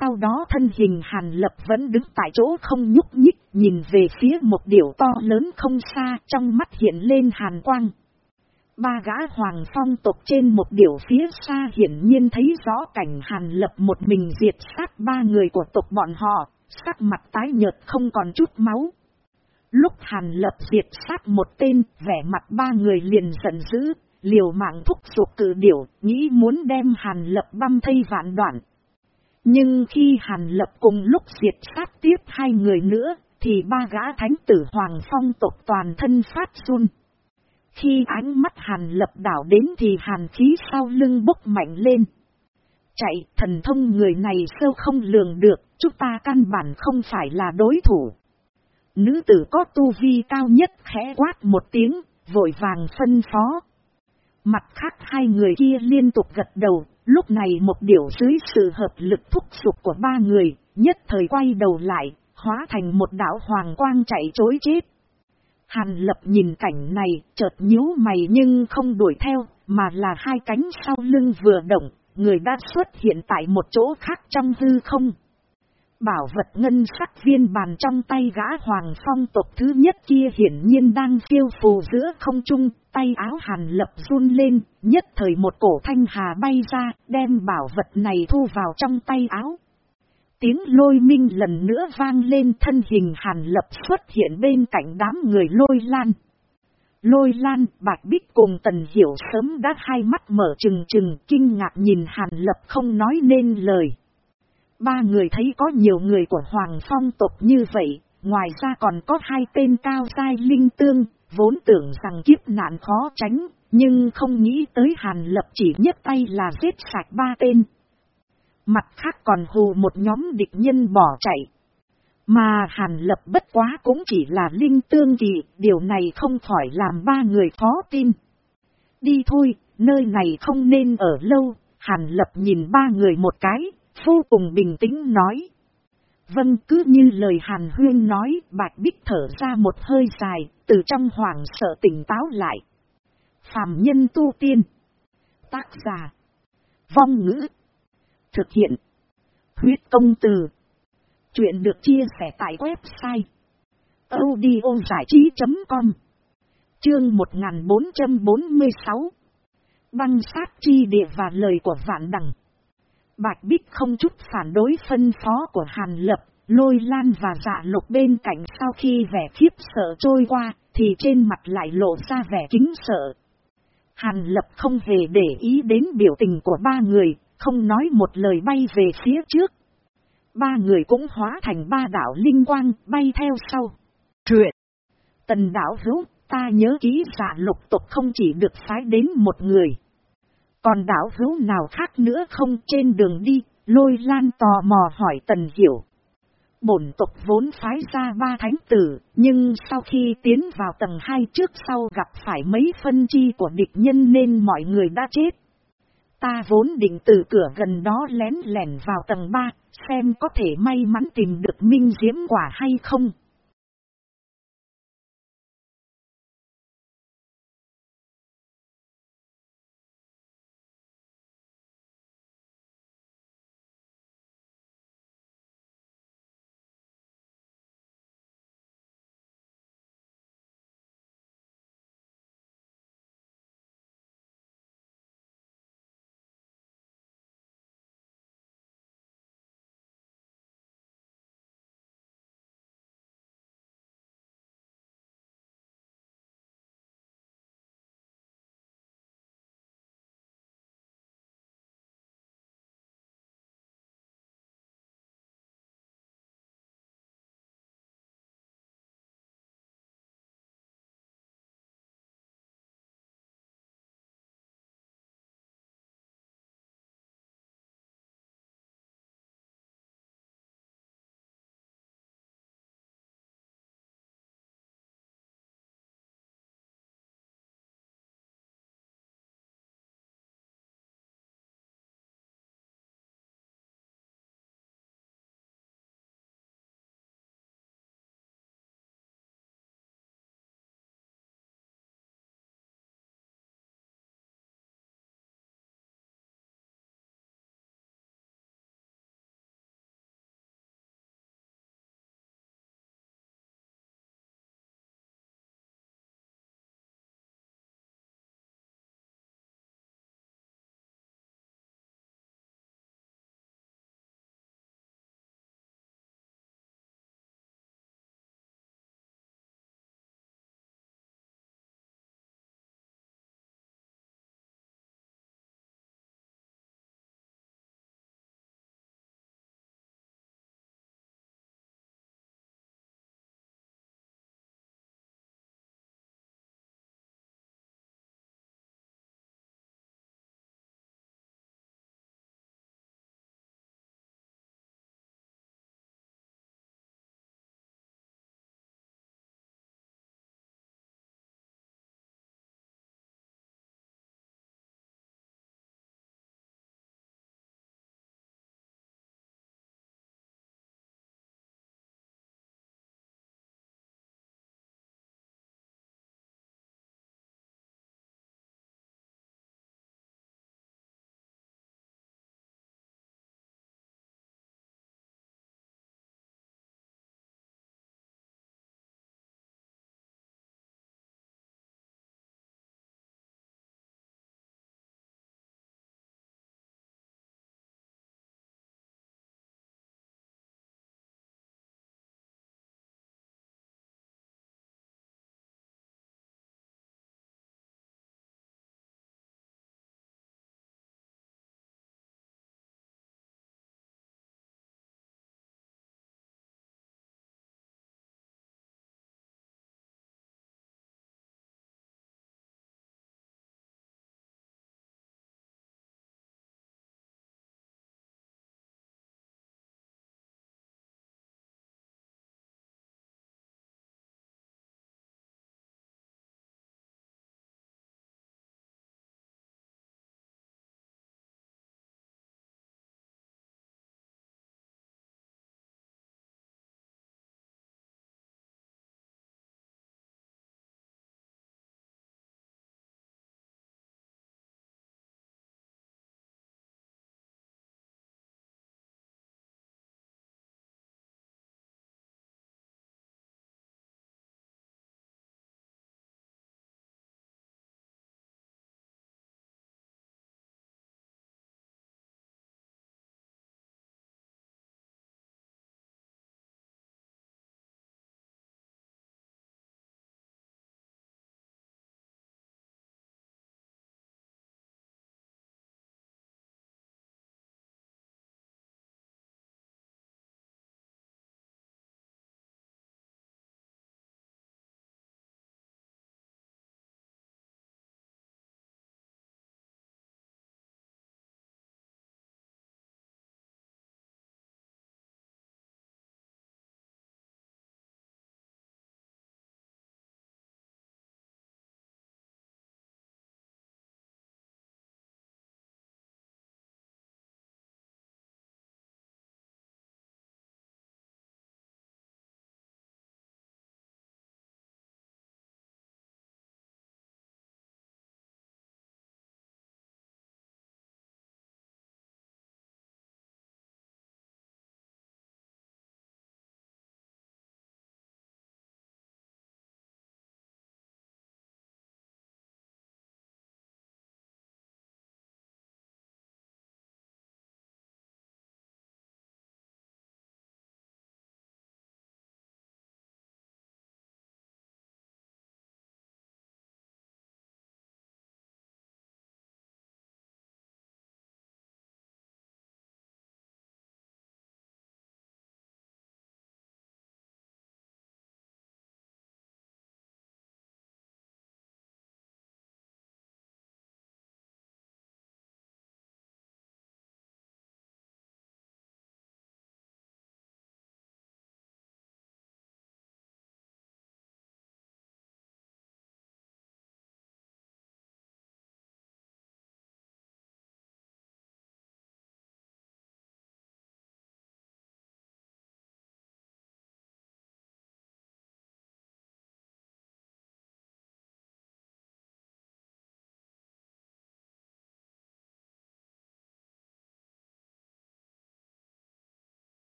Sau đó thân hình hàn lập vẫn đứng tại chỗ không nhúc nhích, nhìn về phía một điểu to lớn không xa, trong mắt hiện lên hàn quang. Ba gã hoàng phong tộc trên một điểu phía xa hiển nhiên thấy rõ cảnh hàn lập một mình diệt sát ba người của tộc bọn họ, sắc mặt tái nhợt không còn chút máu. Lúc hàn lập diệt sát một tên, vẻ mặt ba người liền giận dữ, liều mạng thúc giục cử điểu, nghĩ muốn đem hàn lập băm thây vạn đoạn. Nhưng khi hàn lập cùng lúc diệt sát tiếp hai người nữa, thì ba gã thánh tử hoàng phong tộc toàn thân phát run. Khi ánh mắt hàn lập đảo đến thì hàn khí sau lưng bốc mạnh lên. Chạy, thần thông người này sâu không lường được, chúng ta căn bản không phải là đối thủ. Nữ tử có tu vi cao nhất khẽ quát một tiếng, vội vàng phân phó. Mặt khác hai người kia liên tục gật đầu, lúc này một điều dưới sự hợp lực thúc giục của ba người, nhất thời quay đầu lại, hóa thành một đảo hoàng quang chạy chối chết. Hàn lập nhìn cảnh này, chợt nhíu mày nhưng không đuổi theo, mà là hai cánh sau lưng vừa động, người đã xuất hiện tại một chỗ khác trong hư không. Bảo vật ngân sắc viên bàn trong tay gã hoàng phong tộc thứ nhất kia hiển nhiên đang phiêu phù giữa không trung, tay áo hàn lập run lên, nhất thời một cổ thanh hà bay ra, đem bảo vật này thu vào trong tay áo. Tiếng lôi minh lần nữa vang lên thân hình hàn lập xuất hiện bên cạnh đám người lôi lan. Lôi lan, bạch bích cùng tần hiểu sớm đã hai mắt mở trừng trừng kinh ngạc nhìn hàn lập không nói nên lời. Ba người thấy có nhiều người của Hoàng Phong tộc như vậy, ngoài ra còn có hai tên cao sai linh tương, vốn tưởng rằng kiếp nạn khó tránh, nhưng không nghĩ tới Hàn Lập chỉ nhất tay là giết sạch ba tên. Mặt khác còn hù một nhóm địch nhân bỏ chạy. Mà Hàn Lập bất quá cũng chỉ là linh tương kỳ, điều này không khỏi làm ba người khó tin. Đi thôi, nơi này không nên ở lâu, Hàn Lập nhìn ba người một cái, vô cùng bình tĩnh nói. Vâng cứ như lời Hàn Huyên nói, Bạch Bích thở ra một hơi dài, từ trong hoảng sợ tỉnh táo lại. Phạm nhân tu tiên. Tác giả. Vong ngữ. Thực hiện. Huyết công từ. Chuyện được chia sẻ tại website. audiozảichí.com Chương 1446 Băng sát chi địa và lời của vạn đằng. Bạch Bích không chút phản đối phân phó của Hàn Lập, lôi lan và dạ lục bên cạnh sau khi vẻ khiếp sợ trôi qua, thì trên mặt lại lộ ra vẻ kính sợ. Hàn Lập không hề để ý đến biểu tình của ba người, không nói một lời bay về phía trước. Ba người cũng hóa thành ba đảo linh quang bay theo sau. Truyện. Tần đảo hữu, ta nhớ kỹ giả dạ lục tục không chỉ được phái đến một người. Còn đảo hữu nào khác nữa không trên đường đi, lôi lan tò mò hỏi tần hiểu. Bổn tộc vốn phái ra ba thánh tử, nhưng sau khi tiến vào tầng 2 trước sau gặp phải mấy phân chi của địch nhân nên mọi người đã chết. Ta vốn định từ cửa gần đó lén lẻn vào tầng 3, xem có thể may mắn tìm được minh diễm quả hay không.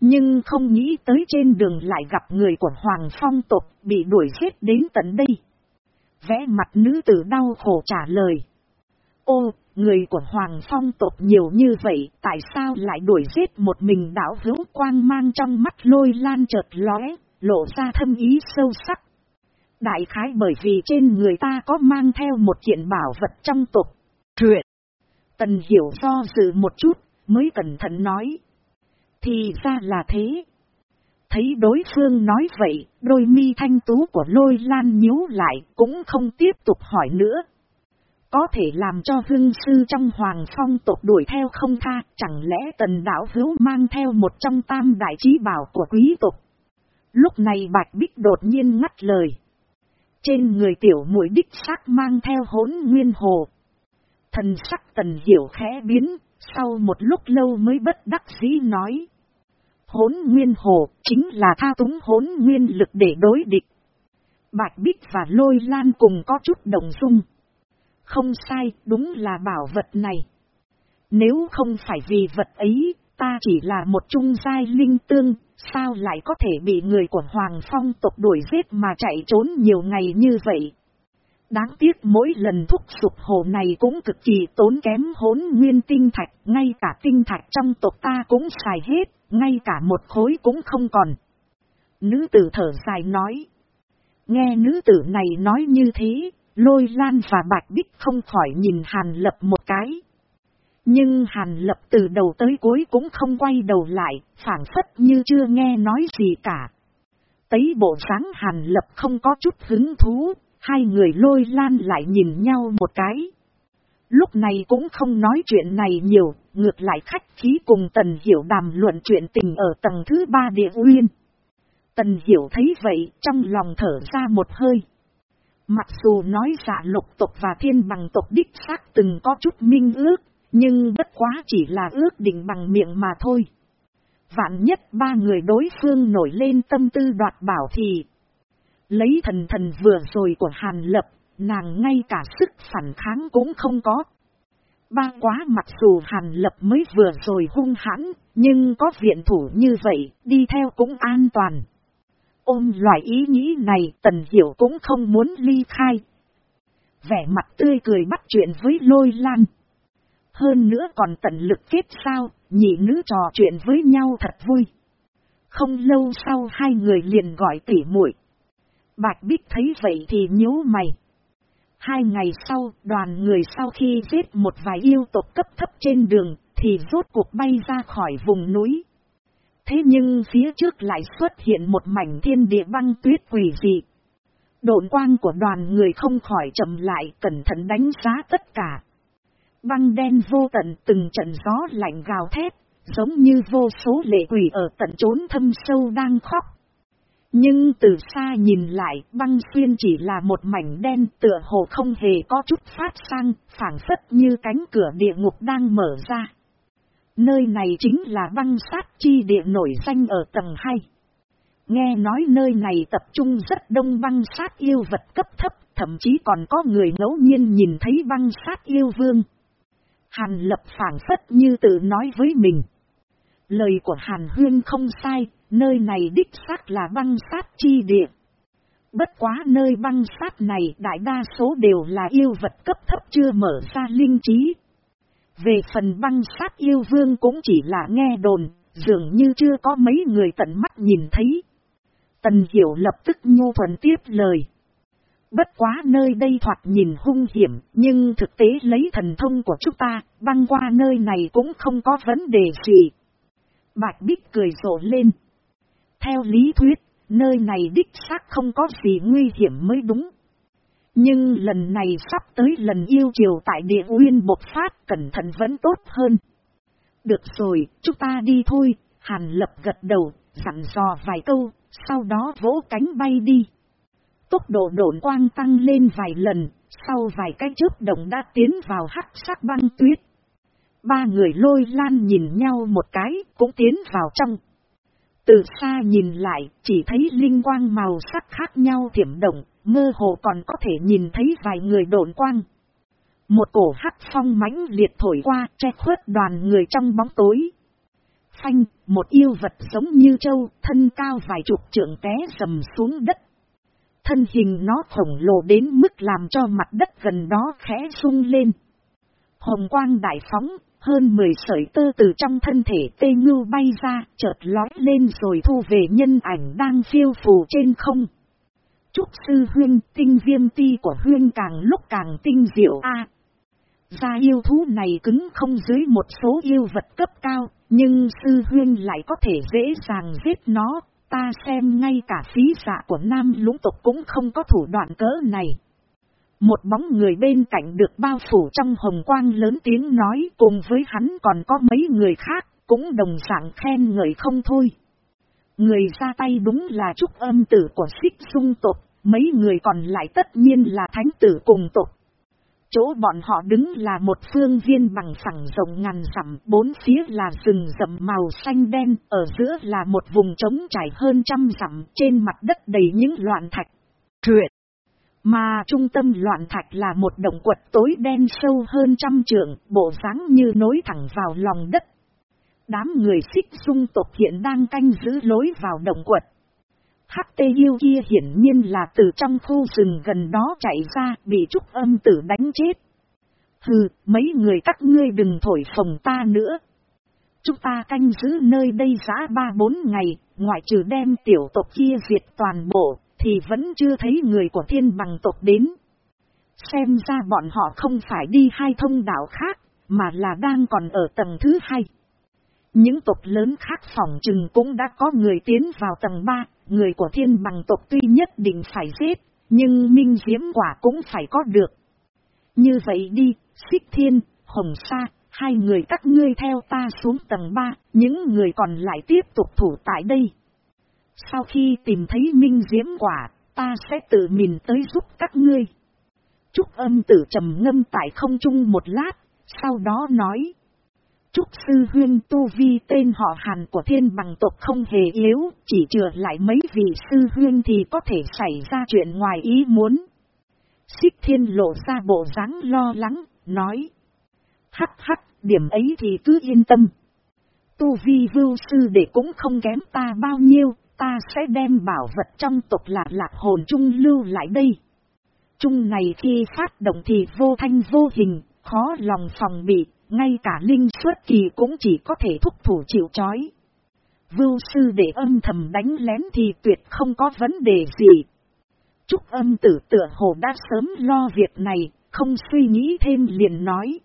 Nhưng không nghĩ tới trên đường lại gặp người của Hoàng Phong tộc bị đuổi giết đến tận đây. Vẽ mặt nữ tử đau khổ trả lời. Ô, người của Hoàng Phong tộc nhiều như vậy, tại sao lại đuổi giết một mình đảo hữu quang mang trong mắt lôi lan chợt lóe, lộ ra thâm ý sâu sắc. Đại khái bởi vì trên người ta có mang theo một kiện bảo vật trong tộc. Truyện. Tần hiểu do dự một chút, mới cẩn thận nói. Thì ra là thế. Thấy đối phương nói vậy, đôi mi thanh tú của lôi lan nhíu lại, cũng không tiếp tục hỏi nữa. Có thể làm cho hương sư trong hoàng phong tộc đuổi theo không tha, chẳng lẽ tần đảo hữu mang theo một trong tam đại trí bảo của quý tộc. Lúc này Bạch Bích đột nhiên ngắt lời. Trên người tiểu mũi đích xác mang theo hốn nguyên hồ. Thần sắc tần hiểu khẽ biến, sau một lúc lâu mới bất đắc dĩ nói. Hốn nguyên hồ chính là thao túng hốn nguyên lực để đối địch. Bạch Bích và Lôi Lan cùng có chút đồng dung. Không sai, đúng là bảo vật này. Nếu không phải vì vật ấy, ta chỉ là một trung giai linh tương, sao lại có thể bị người của Hoàng Phong tộc đuổi giết mà chạy trốn nhiều ngày như vậy? Đáng tiếc mỗi lần thúc sụp hồ này cũng cực kỳ tốn kém hốn nguyên tinh thạch, ngay cả tinh thạch trong tộc ta cũng xài hết, ngay cả một khối cũng không còn. Nữ tử thở dài nói. Nghe nữ tử này nói như thế, lôi lan và bạch bích không khỏi nhìn hàn lập một cái. Nhưng hàn lập từ đầu tới cuối cũng không quay đầu lại, phản phất như chưa nghe nói gì cả. Tấy bộ sáng hàn lập không có chút hứng thú, hai người lôi lan lại nhìn nhau một cái. Lúc này cũng không nói chuyện này nhiều, ngược lại khách khí cùng Tần Hiểu đàm luận chuyện tình ở tầng thứ ba địa uyên. Tần Hiểu thấy vậy, trong lòng thở ra một hơi. Mặc dù nói giả lục tộc và thiên bằng tộc đích xác từng có chút minh ước, nhưng bất quá chỉ là ước định bằng miệng mà thôi. Vạn nhất ba người đối phương nổi lên tâm tư đoạt bảo thì Lấy thần thần vừa rồi của Hàn Lập, nàng ngay cả sức phản kháng cũng không có. Ba quá mặc dù Hàn Lập mới vừa rồi hung hãn, nhưng có viện thủ như vậy, đi theo cũng an toàn. Ôm loại ý nghĩ này Tần Hiểu cũng không muốn ly khai. Vẻ mặt tươi cười bắt chuyện với lôi lan. Hơn nữa còn tận lực kết sao, nhị nữ trò chuyện với nhau thật vui. Không lâu sau hai người liền gọi tỉ muội Bạch Bích thấy vậy thì nhíu mày. Hai ngày sau, đoàn người sau khi giết một vài yêu tộc cấp thấp trên đường, thì rốt cuộc bay ra khỏi vùng núi. Thế nhưng phía trước lại xuất hiện một mảnh thiên địa băng tuyết quỷ dị. Độn quang của đoàn người không khỏi chậm lại cẩn thận đánh giá tất cả. Băng đen vô tận từng trận gió lạnh gào thét, giống như vô số lệ quỷ ở tận trốn thâm sâu đang khóc. Nhưng từ xa nhìn lại, băng xuyên chỉ là một mảnh đen tựa hồ không hề có chút phát sang, phản phất như cánh cửa địa ngục đang mở ra. Nơi này chính là băng sát chi địa nổi danh ở tầng 2. Nghe nói nơi này tập trung rất đông băng sát yêu vật cấp thấp, thậm chí còn có người ngẫu nhiên nhìn thấy băng sát yêu vương. Hàn lập phản phất như tự nói với mình. Lời của Hàn Huyên không sai, nơi này đích xác là băng sát chi địa. Bất quá nơi băng sát này đại đa số đều là yêu vật cấp thấp chưa mở ra linh trí. Về phần băng sát yêu vương cũng chỉ là nghe đồn, dường như chưa có mấy người tận mắt nhìn thấy. Tần Hiểu lập tức nhu thuần tiếp lời. Bất quá nơi đây thoạt nhìn hung hiểm, nhưng thực tế lấy thần thông của chúng ta, băng qua nơi này cũng không có vấn đề gì. Bạch Bích cười rộ lên. Theo lý thuyết, nơi này đích xác không có gì nguy hiểm mới đúng. Nhưng lần này sắp tới lần yêu chiều tại địa uyên bột phát cẩn thận vẫn tốt hơn. Được rồi, chúng ta đi thôi, Hàn lập gật đầu, dặn dò vài câu, sau đó vỗ cánh bay đi. Tốc độ độn quang tăng lên vài lần, sau vài cái chớp động đã tiến vào hắc sắc băng tuyết. Ba người lôi lan nhìn nhau một cái, cũng tiến vào trong. Từ xa nhìn lại, chỉ thấy linh quang màu sắc khác nhau thiểm động, mơ hồ còn có thể nhìn thấy vài người độn quang. Một cổ hắc phong mãnh liệt thổi qua, che khuất đoàn người trong bóng tối. Phanh, một yêu vật giống như trâu, thân cao vài chục trượng té sầm xuống đất. Thân hình nó khổng lồ đến mức làm cho mặt đất gần đó khẽ sung lên. Hồng quang đại phóng, hơn 10 sợi tơ từ trong thân thể tê ngưu bay ra, chợt lói lên rồi thu về nhân ảnh đang phiêu phù trên không. Trúc sư huyên tinh viêm ti của huyên càng lúc càng tinh diệu a Gia yêu thú này cứng không dưới một số yêu vật cấp cao, nhưng sư huyên lại có thể dễ dàng giết nó, ta xem ngay cả phí dạ của nam lũng tộc cũng không có thủ đoạn cỡ này. Một bóng người bên cạnh được bao phủ trong hồng quang lớn tiếng nói cùng với hắn còn có mấy người khác, cũng đồng dạng khen ngợi không thôi. Người ra tay đúng là trúc âm tử của xích sung tộc, mấy người còn lại tất nhiên là thánh tử cùng tộc. Chỗ bọn họ đứng là một phương viên bằng phẳng rộng ngàn sẵm, bốn phía là rừng rậm màu xanh đen, ở giữa là một vùng trống trải hơn trăm dặm, trên mặt đất đầy những loạn thạch. Truyện mà trung tâm loạn thạch là một động quật tối đen sâu hơn trăm trượng, bộ dáng như nối thẳng vào lòng đất. Đám người xích dung tộc hiện đang canh giữ lối vào động quật. Hắc tê yêu kia hiển nhiên là từ trong khu rừng gần đó chạy ra bị trúc âm tử đánh chết. Hừ, mấy người các ngươi đừng thổi phồng ta nữa. Chúng ta canh giữ nơi đây giá ba bốn ngày, ngoại trừ đem tiểu tộc kia diệt toàn bộ, thì vẫn chưa thấy người của thiên bằng tộc đến. Xem ra bọn họ không phải đi hai thông đạo khác, mà là đang còn ở tầng thứ hai. Những tộc lớn khác phòng trừng cũng đã có người tiến vào tầng 3, người của thiên bằng tộc tuy nhất định phải giết, nhưng minh diễm quả cũng phải có được. Như vậy đi, xích thiên, hồng sa, hai người các ngươi theo ta xuống tầng 3, những người còn lại tiếp tục thủ tại đây. Sau khi tìm thấy minh diễm quả, ta sẽ tự mình tới giúp các ngươi. Trúc âm tử trầm ngâm tại không trung một lát, sau đó nói. Trúc Sư Huyên Tu Vi tên họ Hàn của thiên bằng tộc không hề yếu, chỉ chừa lại mấy vị Sư Huyên thì có thể xảy ra chuyện ngoài ý muốn. Xích thiên lộ ra bộ dáng lo lắng, nói. Hắc hắc, điểm ấy thì cứ yên tâm. Tu Vi vưu sư để cũng không kém ta bao nhiêu, ta sẽ đem bảo vật trong tộc lạc lạc hồn trung lưu lại đây. Trung này khi phát động thì vô thanh vô hình, khó lòng phòng bị, ngay cả linh xuất kỳ cũng chỉ có thể thúc thủ chịu chói. Vưu sư để âm thầm đánh lén thì tuyệt không có vấn đề gì. Trúc âm tử tựa hồ đã sớm lo việc này, không suy nghĩ thêm liền nói.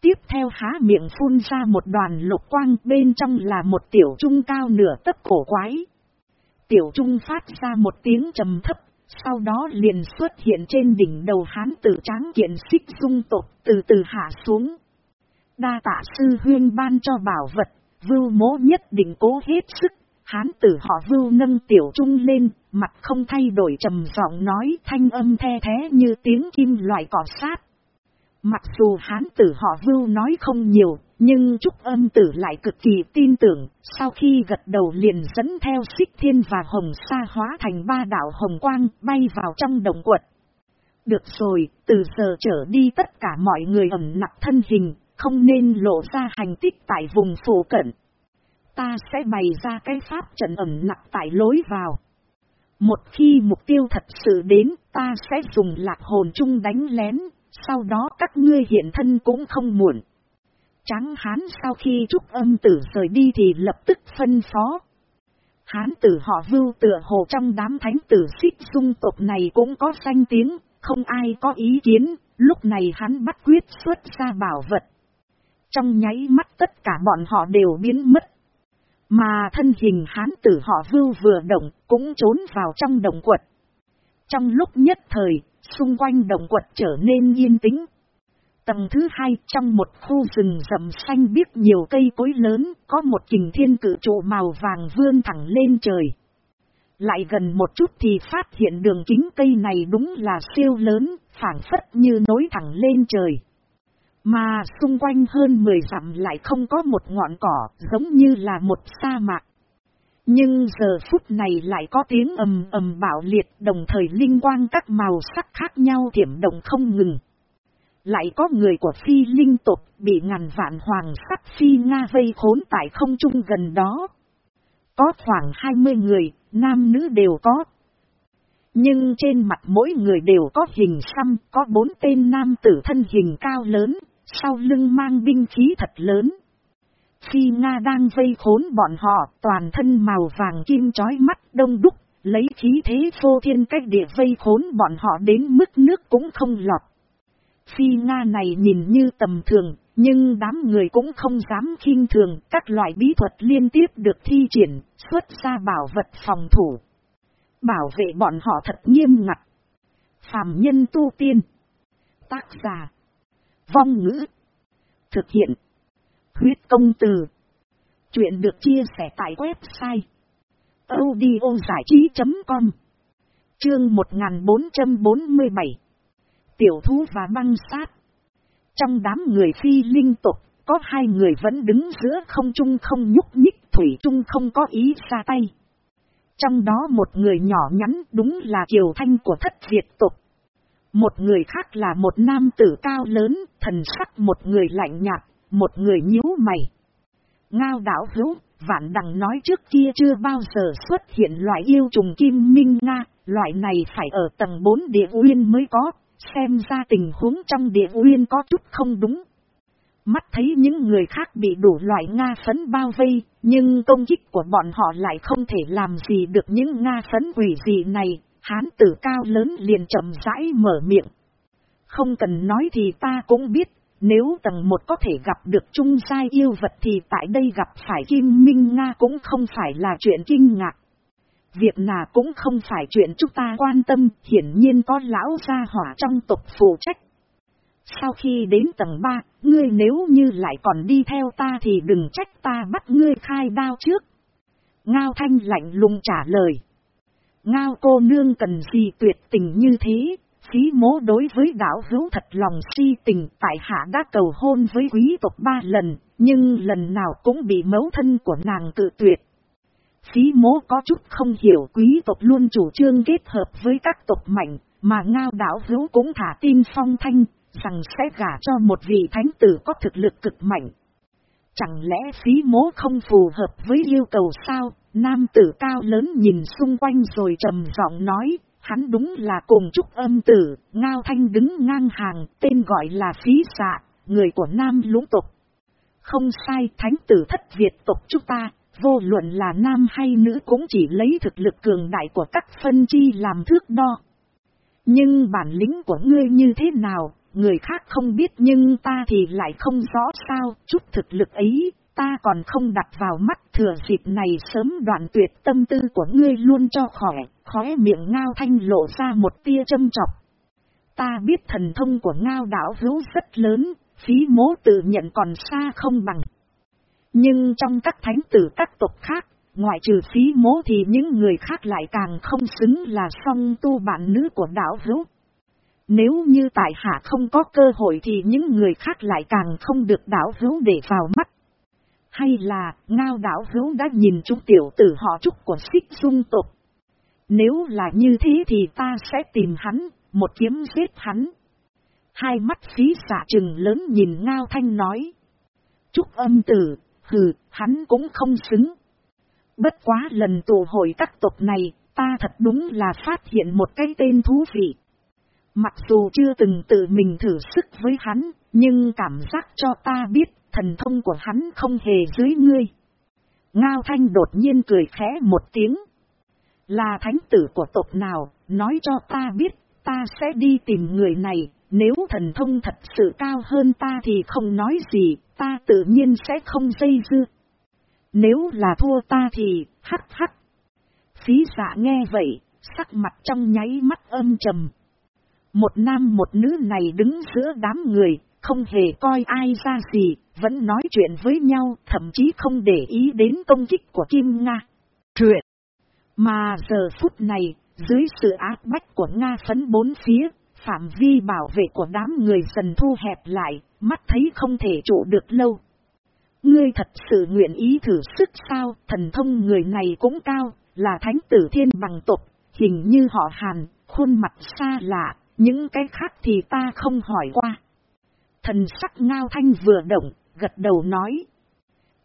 Tiếp theo há miệng phun ra một đoàn lục quang bên trong là một tiểu trung cao nửa tấc cổ quái. Tiểu trung phát ra một tiếng trầm thấp, sau đó liền xuất hiện trên đỉnh đầu hán tử tráng kiện xích dung tộc từ từ hạ xuống. Đa tạ sư huyên ban cho bảo vật, vưu mố nhất định cố hết sức. Hán tử họ vưu nâng tiểu trung lên, mặt không thay đổi trầm giọng nói thanh âm the thế như tiếng kim loại cỏ sát. Mặc dù hán tử họ vưu nói không nhiều, nhưng Trúc âm tử lại cực kỳ tin tưởng, sau khi gật đầu liền dẫn theo xích thiên và hồng sa hóa thành ba đảo hồng quang bay vào trong đồng quật. Được rồi, từ giờ trở đi tất cả mọi người ẩm nặng thân hình, không nên lộ ra hành tích tại vùng phổ cận. Ta sẽ bày ra cái pháp trận ẩm nặng tại lối vào. Một khi mục tiêu thật sự đến, ta sẽ dùng lạc hồn chung đánh lén, sau đó các ngươi hiện thân cũng không muộn. Tráng hán sau khi trúc âm tử rời đi thì lập tức phân phó. Hán tử họ vưu tựa hồ trong đám thánh tử xích dung tộc này cũng có danh tiếng, không ai có ý kiến, lúc này hắn bắt quyết xuất ra bảo vật. Trong nháy mắt tất cả bọn họ đều biến mất. Mà thân hình hán tử họ vưu vừa động cũng trốn vào trong đồng quật. Trong lúc nhất thời, xung quanh đồng quật trở nên yên tĩnh. Tầng thứ hai trong một khu rừng rậm xanh biếc nhiều cây cối lớn, có một kình thiên cử trụ màu vàng vươn thẳng lên trời. Lại gần một chút thì phát hiện đường kính cây này đúng là siêu lớn, phản phất như nối thẳng lên trời. Mà xung quanh hơn 10 dặm lại không có một ngọn cỏ, giống như là một sa mạc. Nhưng giờ phút này lại có tiếng ầm ầm bạo liệt đồng thời linh quang các màu sắc khác nhau thiểm động không ngừng. Lại có người của phi linh tộc bị ngàn vạn hoàng sắc phi Nga vây khốn tại không trung gần đó. Có khoảng 20 người, nam nữ đều có. Nhưng trên mặt mỗi người đều có hình xăm, có bốn tên nam tử thân hình cao lớn, sau lưng mang binh khí thật lớn. Phi Nga đang vây khốn bọn họ, toàn thân màu vàng kim chói mắt đông đúc, lấy khí thế vô thiên cách địa vây khốn bọn họ đến mức nước cũng không lọt. Phi Nga này nhìn như tầm thường, nhưng đám người cũng không dám khinh thường các loại bí thuật liên tiếp được thi triển, xuất ra bảo vật phòng thủ. Bảo vệ bọn họ thật nghiêm ngặt. Phạm nhân tu tiên. Tác giả. Vong ngữ. Thực hiện. Huyết công từ. Chuyện được chia sẻ tại website. audiozảichí.com Chương 1447 Tiểu thú và băng sát Trong đám người phi linh tục, có hai người vẫn đứng giữa không trung không nhúc nhích thủy trung không có ý ra tay. Trong đó một người nhỏ nhắn đúng là Kiều Thanh của thất Việt tục. Một người khác là một nam tử cao lớn, thần sắc một người lạnh nhạt, một người nhíu mày. Ngao đảo hữu, vạn đằng nói trước kia chưa bao giờ xuất hiện loại yêu trùng kim minh Nga, loại này phải ở tầng 4 địa uyên mới có, xem ra tình huống trong địa uyên có chút không đúng. Mắt thấy những người khác bị đủ loại Nga phấn bao vây, nhưng công kích của bọn họ lại không thể làm gì được những Nga phấn quỷ gì này, hán tử cao lớn liền chậm rãi mở miệng. Không cần nói thì ta cũng biết, nếu tầng một có thể gặp được trung giai yêu vật thì tại đây gặp phải Kim Minh Nga cũng không phải là chuyện kinh ngạc. Việc nào cũng không phải chuyện chúng ta quan tâm, hiển nhiên có lão gia hỏa trong tộc phụ trách. Sau khi đến tầng 3, ngươi nếu như lại còn đi theo ta thì đừng trách ta bắt ngươi khai đao trước. Ngao Thanh lạnh lùng trả lời. Ngao cô nương cần gì tuyệt tình như thế, phí mố đối với đảo hữu thật lòng si tình tại hạ đã cầu hôn với quý tộc ba lần, nhưng lần nào cũng bị mấu thân của nàng cự tuyệt. Phí mố có chút không hiểu quý tộc luôn chủ trương kết hợp với các tộc mạnh, mà ngao đảo hữu cũng thả tin phong thanh, rằng sẽ gả cho một vị thánh tử có thực lực cực mạnh. Chẳng lẽ phí mố không phù hợp với yêu cầu sao? Nam tử cao lớn nhìn xung quanh rồi trầm giọng nói, hắn đúng là cùng chúc âm tử, ngao thanh đứng ngang hàng, tên gọi là phí xạ, người của nam lũng tục. Không sai, thánh tử thất Việt tục chúng ta, vô luận là nam hay nữ cũng chỉ lấy thực lực cường đại của các phân chi làm thước đo. Nhưng bản lĩnh của ngươi như thế nào, người khác không biết nhưng ta thì lại không rõ sao, chút thực lực ấy, ta còn không đặt vào mắt thừa dịp này sớm đoạn tuyệt tâm tư của ngươi luôn cho khỏi khóe miệng ngao thanh lộ ra một tia châm chọc. Ta biết thần thông của ngao đảo hữu rất lớn, phí mố tự nhận còn xa không bằng. Nhưng trong các thánh tử các tộc khác, ngoại trừ phí mố thì những người khác lại càng không xứng là song tu bạn nữ của đảo hữu. Nếu như tại hạ không có cơ hội thì những người khác lại càng không được đảo hữu để vào mắt. Hay là, ngao đảo hữu đã nhìn chúng tiểu tử họ trúc của xích dung tục. Nếu là như thế thì ta sẽ tìm hắn, một kiếm giết hắn. Hai mắt phí xả trừng lớn nhìn ngao thanh nói. Trúc âm tử, hừ, hắn cũng không xứng. Bất quá lần tụ hội các tộc này, ta thật đúng là phát hiện một cái tên thú vị. Mặc dù chưa từng tự mình thử sức với hắn, nhưng cảm giác cho ta biết thần thông của hắn không hề dưới ngươi. Ngao Thanh đột nhiên cười khẽ một tiếng. Là thánh tử của tộc nào, nói cho ta biết, ta sẽ đi tìm người này, nếu thần thông thật sự cao hơn ta thì không nói gì, ta tự nhiên sẽ không dây dưa. Nếu là thua ta thì, hắc hắc. Phí dạ nghe vậy, sắc mặt trong nháy mắt âm trầm. Một nam một nữ này đứng giữa đám người, không hề coi ai ra gì, vẫn nói chuyện với nhau, thậm chí không để ý đến công kích của Kim Nga. Truyện! Mà giờ phút này, dưới sự áp bách của Nga phấn bốn phía, phạm vi bảo vệ của đám người dần thu hẹp lại, mắt thấy không thể trụ được lâu. Ngươi thật sự nguyện ý thử sức sao, thần thông người này cũng cao, là thánh tử thiên bằng tục, hình như họ hàn, khuôn mặt xa lạ, những cái khác thì ta không hỏi qua. Thần sắc ngao thanh vừa động, gật đầu nói.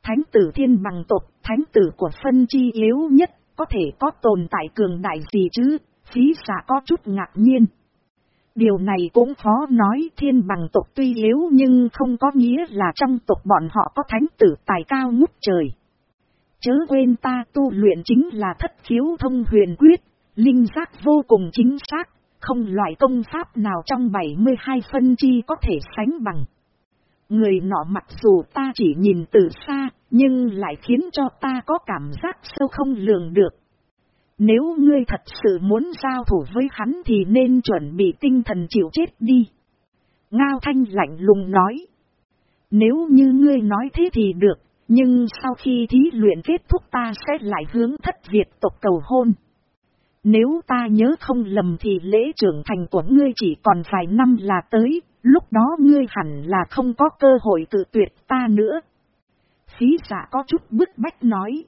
Thánh tử thiên bằng tộc, thánh tử của phân chi yếu nhất, có thể có tồn tại cường đại gì chứ, phí xả có chút ngạc nhiên. Điều này cũng khó nói thiên bằng tộc tuy yếu nhưng không có nghĩa là trong tộc bọn họ có thánh tử tài cao ngút trời. Chớ quên ta tu luyện chính là thất khiếu thông huyền quyết, linh giác vô cùng chính xác, không loại công pháp nào trong 72 phân chi có thể sánh bằng. Người nọ mặc dù ta chỉ nhìn từ xa, nhưng lại khiến cho ta có cảm giác sâu không lường được. Nếu ngươi thật sự muốn giao thủ với hắn thì nên chuẩn bị tinh thần chịu chết đi. Ngao Thanh lạnh lùng nói. Nếu như ngươi nói thế thì được, nhưng sau khi thí luyện kết thúc ta sẽ lại hướng thất Việt tộc cầu hôn. Nếu ta nhớ không lầm thì lễ trưởng thành của ngươi chỉ còn vài năm là tới, lúc đó ngươi hẳn là không có cơ hội tự tuyệt ta nữa. Phí giả có chút bức bách nói.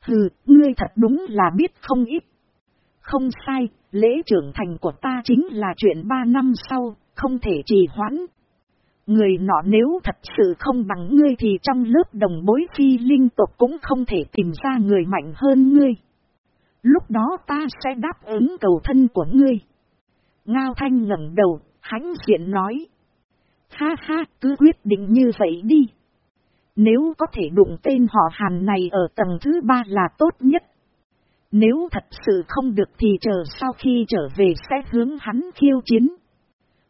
Hừ, ngươi thật đúng là biết không ít. Không sai, lễ trưởng thành của ta chính là chuyện ba năm sau, không thể trì hoãn. Người nọ nếu thật sự không bằng ngươi thì trong lớp đồng bối phi linh tộc cũng không thể tìm ra người mạnh hơn ngươi. Lúc đó ta sẽ đáp ứng cầu thân của ngươi. Ngao Thanh ngẩng đầu, hãnh diện nói. Ha ha, cứ quyết định như vậy đi. Nếu có thể đụng tên họ Hàn này ở tầng thứ ba là tốt nhất. Nếu thật sự không được thì chờ sau khi trở về sẽ hướng hắn khiêu chiến.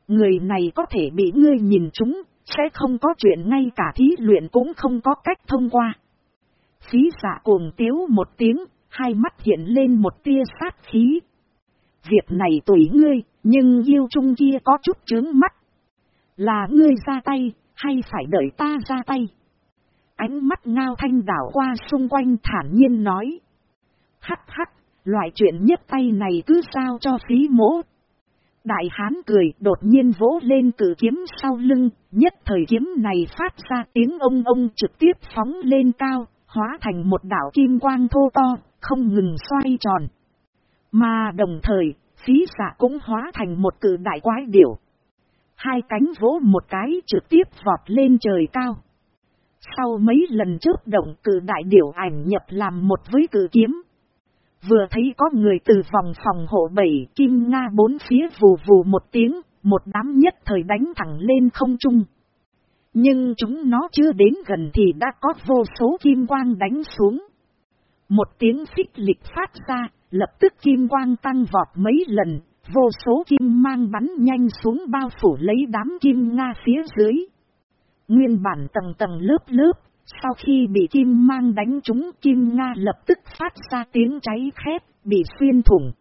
Người này có thể bị ngươi nhìn chúng, sẽ không có chuyện ngay cả thí luyện cũng không có cách thông qua. Phí giả cuồng tiếu một tiếng, hai mắt hiện lên một tia sát khí. Việc này tùy ngươi, nhưng yêu chung kia có chút chướng mắt. Là ngươi ra tay, hay phải đợi ta ra tay? Ánh mắt ngao thanh đảo qua xung quanh thản nhiên nói. Hắc hắc, loại chuyện nhất tay này cứ sao cho phí mỗ. Đại hán cười đột nhiên vỗ lên cử kiếm sau lưng, nhất thời kiếm này phát ra tiếng ông ông trực tiếp phóng lên cao, hóa thành một đảo kim quang thô to, không ngừng xoay tròn. Mà đồng thời, phí xạ cũng hóa thành một cử đại quái điểu. Hai cánh vỗ một cái trực tiếp vọt lên trời cao. Sau mấy lần chớp động cử đại điểu ảnh nhập làm một với cử kiếm. Vừa thấy có người từ vòng phòng hộ bảy kim nga bốn phía vù vù một tiếng, một đám nhất thời đánh thẳng lên không trung. Nhưng chúng nó chưa đến gần thì đã có vô số kim quang đánh xuống. Một tiếng phích lịch phát ra, lập tức kim quang tăng vọt mấy lần, vô số kim mang bắn nhanh xuống bao phủ lấy đám kim nga phía dưới. Nguyên bản tầng tầng lớp lớp, sau khi bị kim mang đánh trúng kim nga lập tức phát ra tiếng cháy khét, bị xuyên thủng.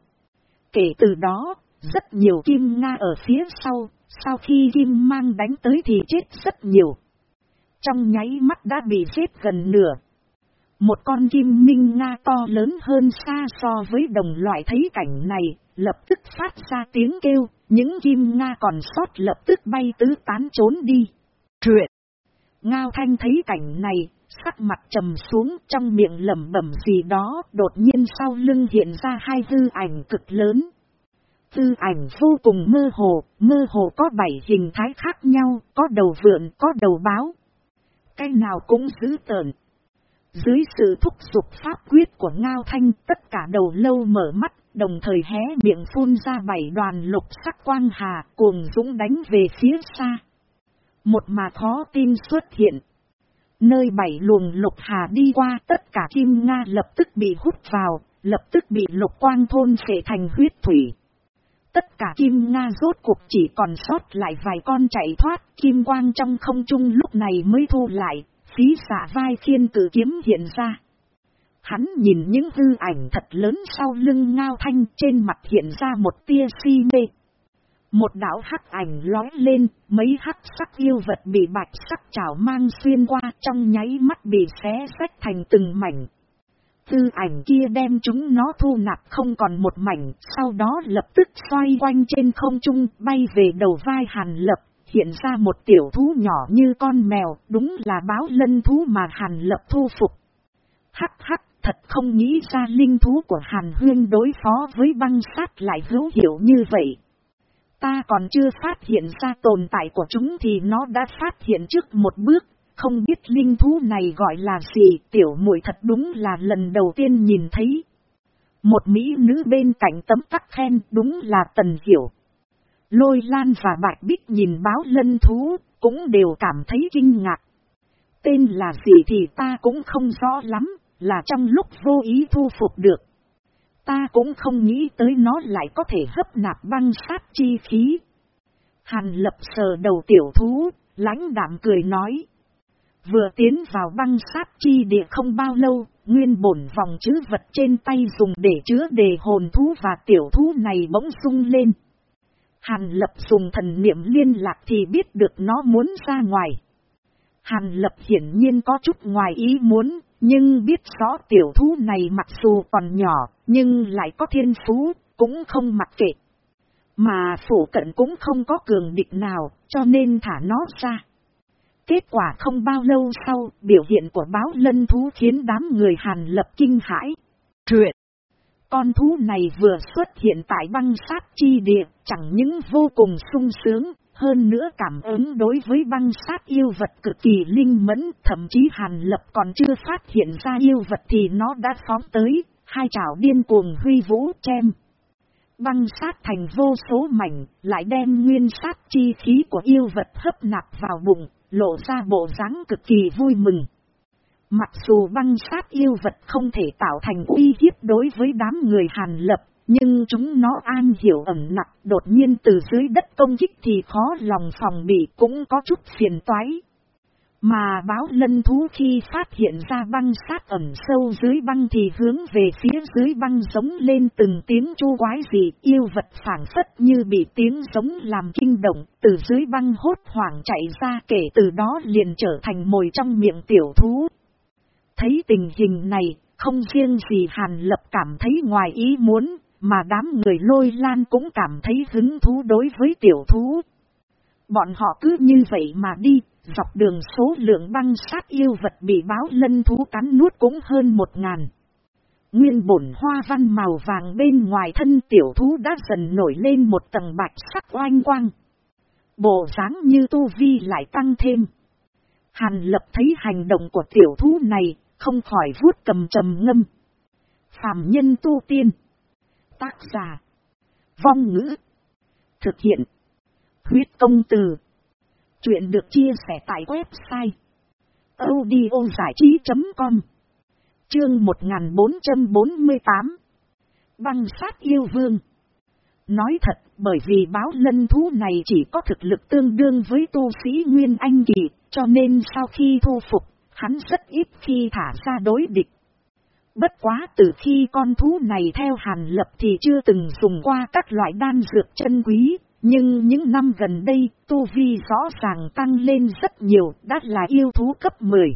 Kể từ đó, rất nhiều kim nga ở phía sau, sau khi kim mang đánh tới thì chết rất nhiều. Trong nháy mắt đã bị giết gần nửa. Một con kim minh Nga to lớn hơn xa so với đồng loại thấy cảnh này, lập tức phát ra tiếng kêu, những kim Nga còn sót lập tức bay tứ tán trốn đi. Truyện! Ngao Thanh thấy cảnh này, sắc mặt trầm xuống trong miệng lẩm bẩm gì đó, đột nhiên sau lưng hiện ra hai dư ảnh cực lớn. dư ảnh vô cùng mơ hồ, mơ hồ có bảy hình thái khác nhau, có đầu vượn, có đầu báo. Cái nào cũng dữ tợn. Dưới sự thúc giục pháp quyết của Ngao Thanh, tất cả đầu lâu mở mắt, đồng thời hé miệng phun ra bảy đoàn lục sắc quang hà, cuồng dũng đánh về phía xa. Một mà khó tin xuất hiện. Nơi bảy luồng lục hà đi qua tất cả kim Nga lập tức bị hút vào, lập tức bị lục quang thôn phệ thành huyết thủy. Tất cả kim Nga rốt cuộc chỉ còn sót lại vài con chạy thoát, kim quang trong không trung lúc này mới thu lại, phí xả vai thiên cử kiếm hiện ra. Hắn nhìn những hư ảnh thật lớn sau lưng ngao thanh trên mặt hiện ra một tia si mê. Một đảo hắc ảnh lói lên, mấy hắc sắc yêu vật bị bạch sắc chảo mang xuyên qua trong nháy mắt bị xé sách thành từng mảnh. Tư ảnh kia đem chúng nó thu nạp không còn một mảnh, sau đó lập tức xoay quanh trên không trung bay về đầu vai hàn lập, hiện ra một tiểu thú nhỏ như con mèo, đúng là báo lân thú mà hàn lập thu phục. Hắc hắc, thật không nghĩ ra linh thú của hàn huyên đối phó với băng sát lại hữu hiệu như vậy. Ta còn chưa phát hiện ra tồn tại của chúng thì nó đã phát hiện trước một bước, không biết linh thú này gọi là gì, tiểu muội thật đúng là lần đầu tiên nhìn thấy. Một mỹ nữ bên cạnh tấm tắc khen đúng là tần hiểu. Lôi lan và bạch bích nhìn báo lân thú, cũng đều cảm thấy kinh ngạc. Tên là gì thì ta cũng không rõ lắm, là trong lúc vô ý thu phục được. Ta cũng không nghĩ tới nó lại có thể hấp nạp băng sát chi khí. Hàn lập sờ đầu tiểu thú, lãnh đạm cười nói. Vừa tiến vào băng sát chi địa không bao lâu, nguyên bổn vòng chữ vật trên tay dùng để chứa đề hồn thú và tiểu thú này bỗng sung lên. Hàn lập dùng thần niệm liên lạc thì biết được nó muốn ra ngoài. Hàn lập hiển nhiên có chút ngoài ý muốn, nhưng biết rõ tiểu thú này mặc dù còn nhỏ, nhưng lại có thiên phú, cũng không mặc kệ. Mà phủ cận cũng không có cường địch nào, cho nên thả nó ra. Kết quả không bao lâu sau, biểu hiện của báo lân thú khiến đám người hàn lập kinh hãi. Truyện! Con thú này vừa xuất hiện tại băng sát chi địa, chẳng những vô cùng sung sướng, hơn nữa cảm ứng đối với băng sát yêu vật cực kỳ linh mẫn, thậm chí hàn lập còn chưa phát hiện ra yêu vật thì nó đã phóng tới, hai chảo điên cuồng huy vũ chem. Băng sát thành vô số mảnh, lại đem nguyên sát chi khí của yêu vật hấp nạp vào bụng, lộ ra bộ dáng cực kỳ vui mừng. Mặc dù băng sát yêu vật không thể tạo thành uy hiếp đối với đám người hàn lập, nhưng chúng nó an hiểu ẩn nặng đột nhiên từ dưới đất công kích thì khó lòng phòng bị cũng có chút phiền toái. Mà báo lân thú khi phát hiện ra băng sát ẩn sâu dưới băng thì hướng về phía dưới băng giống lên từng tiếng chu quái gì yêu vật phản phất như bị tiếng giống làm kinh động từ dưới băng hốt hoảng chạy ra kể từ đó liền trở thành mồi trong miệng tiểu thú. Thấy tình hình này, không riêng gì Hàn Lập cảm thấy ngoài ý muốn, mà đám người lôi lan cũng cảm thấy hứng thú đối với tiểu thú. Bọn họ cứ như vậy mà đi, dọc đường số lượng băng sát yêu vật bị báo lân thú cắn nuốt cũng hơn một ngàn. Nguyên bổn hoa văn màu vàng bên ngoài thân tiểu thú đã dần nổi lên một tầng bạch sắc oanh quang. Bộ dáng như tu vi lại tăng thêm. Hàn lập thấy hành động của tiểu thú này, không khỏi vuốt cầm trầm ngâm. Phạm nhân tu tiên. Tác giả. Vong ngữ. Thực hiện. Huyết công từ. Chuyện được chia sẻ tại website. audiozải trí.com Chương 1448 Băng sát yêu vương Nói thật, bởi vì báo lân thú này chỉ có thực lực tương đương với tu sĩ Nguyên Anh Kỳ, cho nên sau khi thu phục, hắn rất ít khi thả ra đối địch. Bất quá từ khi con thú này theo hàn lập thì chưa từng dùng qua các loại đan dược chân quý, nhưng những năm gần đây tu vi rõ ràng tăng lên rất nhiều, đã là yêu thú cấp 10.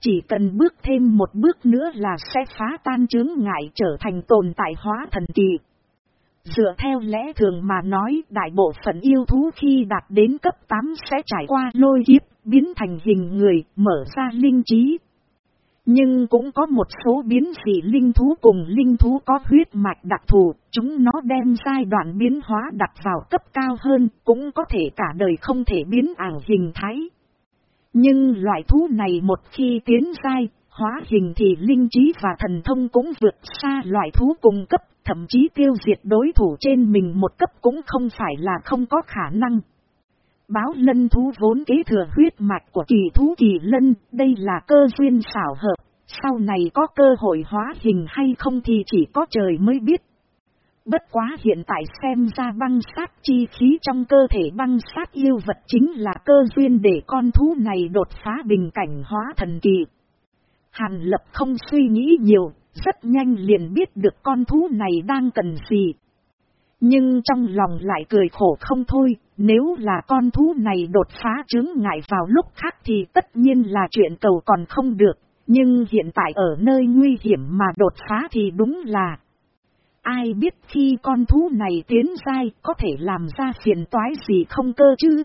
Chỉ cần bước thêm một bước nữa là sẽ phá tan chướng ngại trở thành tồn tại hóa thần kỳ. Dựa theo lẽ thường mà nói đại bộ phận yêu thú khi đạt đến cấp 8 sẽ trải qua lôi kiếp, biến thành hình người, mở ra linh trí. Nhưng cũng có một số biến dị linh thú cùng linh thú có huyết mạch đặc thù, chúng nó đem giai đoạn biến hóa đặt vào cấp cao hơn, cũng có thể cả đời không thể biến ảo hình thái. Nhưng loại thú này một khi tiến giai, hóa hình thì linh trí và thần thông cũng vượt xa loại thú cùng cấp thậm chí tiêu diệt đối thủ trên mình một cấp cũng không phải là không có khả năng. Báo lân thú vốn kế thừa huyết mạch của kỳ thú kỳ lân, đây là cơ duyên xảo hợp, sau này có cơ hội hóa hình hay không thì chỉ có trời mới biết. Bất quá hiện tại xem ra băng sát chi khí trong cơ thể băng sát yêu vật chính là cơ duyên để con thú này đột phá bình cảnh hóa thần kỳ. Hàn lập không suy nghĩ nhiều, rất nhanh liền biết được con thú này đang cần gì. Nhưng trong lòng lại cười khổ không thôi, nếu là con thú này đột phá chứng ngại vào lúc khác thì tất nhiên là chuyện cầu còn không được, nhưng hiện tại ở nơi nguy hiểm mà đột phá thì đúng là... Ai biết khi con thú này tiến dai có thể làm ra phiền toái gì không cơ chứ?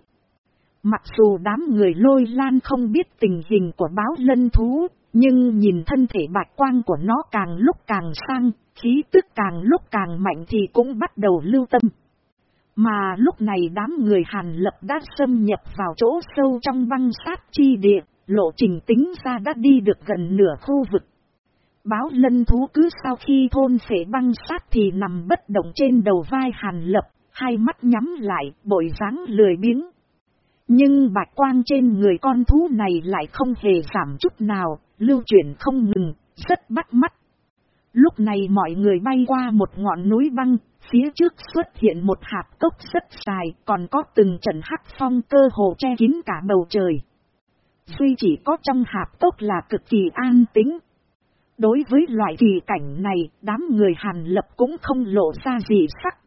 Mặc dù đám người lôi lan không biết tình hình của báo lân thú, nhưng nhìn thân thể bạch quang của nó càng lúc càng sang, khí tức càng lúc càng mạnh thì cũng bắt đầu lưu tâm. Mà lúc này đám người Hàn Lập đã xâm nhập vào chỗ sâu trong băng sát chi địa, lộ trình tính ra đã đi được gần nửa khu vực. Báo lân thú cứ sau khi thôn phể băng sát thì nằm bất động trên đầu vai Hàn Lập, hai mắt nhắm lại, bội dáng lười biếng. Nhưng bạch quang trên người con thú này lại không hề giảm chút nào, lưu chuyển không ngừng, rất bắt mắt. Lúc này mọi người bay qua một ngọn núi băng, phía trước xuất hiện một hạt cốc rất dài, còn có từng trận hắc phong cơ hồ che kín cả bầu trời. Duy chỉ có trong hạp cốc là cực kỳ an tĩnh. Đối với loại kỳ cảnh này, đám người Hàn Lập cũng không lộ ra gì sắc.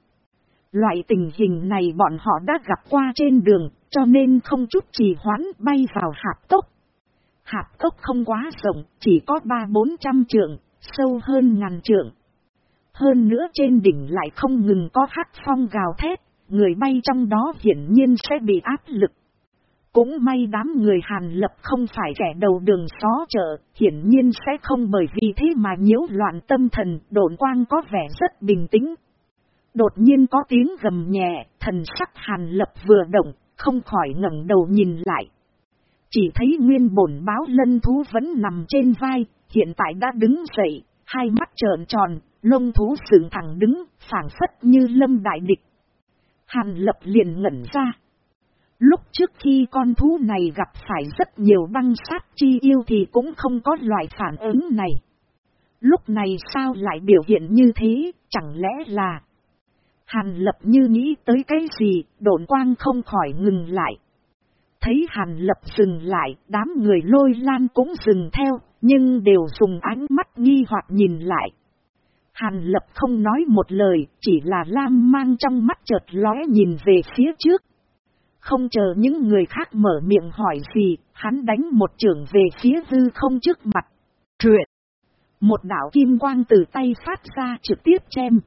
Loại tình hình này bọn họ đã gặp qua trên đường, cho nên không chút trì hoãn bay vào hạp cốc. Hạp cốc không quá rộng, chỉ có ba bốn trăm trượng, sâu hơn ngàn trượng. Hơn nữa trên đỉnh lại không ngừng có hắc phong gào thét, người bay trong đó hiển nhiên sẽ bị áp lực. Cũng may đám người Hàn Lập không phải kẻ đầu đường xó chợ, hiển nhiên sẽ không bởi vì thế mà nhiễu loạn tâm thần, độn quang có vẻ rất bình tĩnh. Đột nhiên có tiếng gầm nhẹ, thần sắc Hàn Lập vừa động, không khỏi ngẩng đầu nhìn lại. Chỉ thấy nguyên bổn báo lân thú vẫn nằm trên vai, hiện tại đã đứng dậy, hai mắt trợn tròn, lông thú sừng thẳng đứng, phản phất như lâm đại địch. Hàn lập liền ngẩn ra. Lúc trước khi con thú này gặp phải rất nhiều băng sát chi yêu thì cũng không có loại phản ứng này. Lúc này sao lại biểu hiện như thế, chẳng lẽ là... Hàn lập như nghĩ tới cái gì, độn quang không khỏi ngừng lại. Thấy hàn lập dừng lại, đám người lôi lan cũng dừng theo, nhưng đều dùng ánh mắt nghi hoặc nhìn lại. Hàn lập không nói một lời, chỉ là lam mang trong mắt chợt lóe nhìn về phía trước. Không chờ những người khác mở miệng hỏi gì, hắn đánh một trường về phía hư không trước mặt. Truyện! Một đảo kim quang từ tay phát ra trực tiếp chém.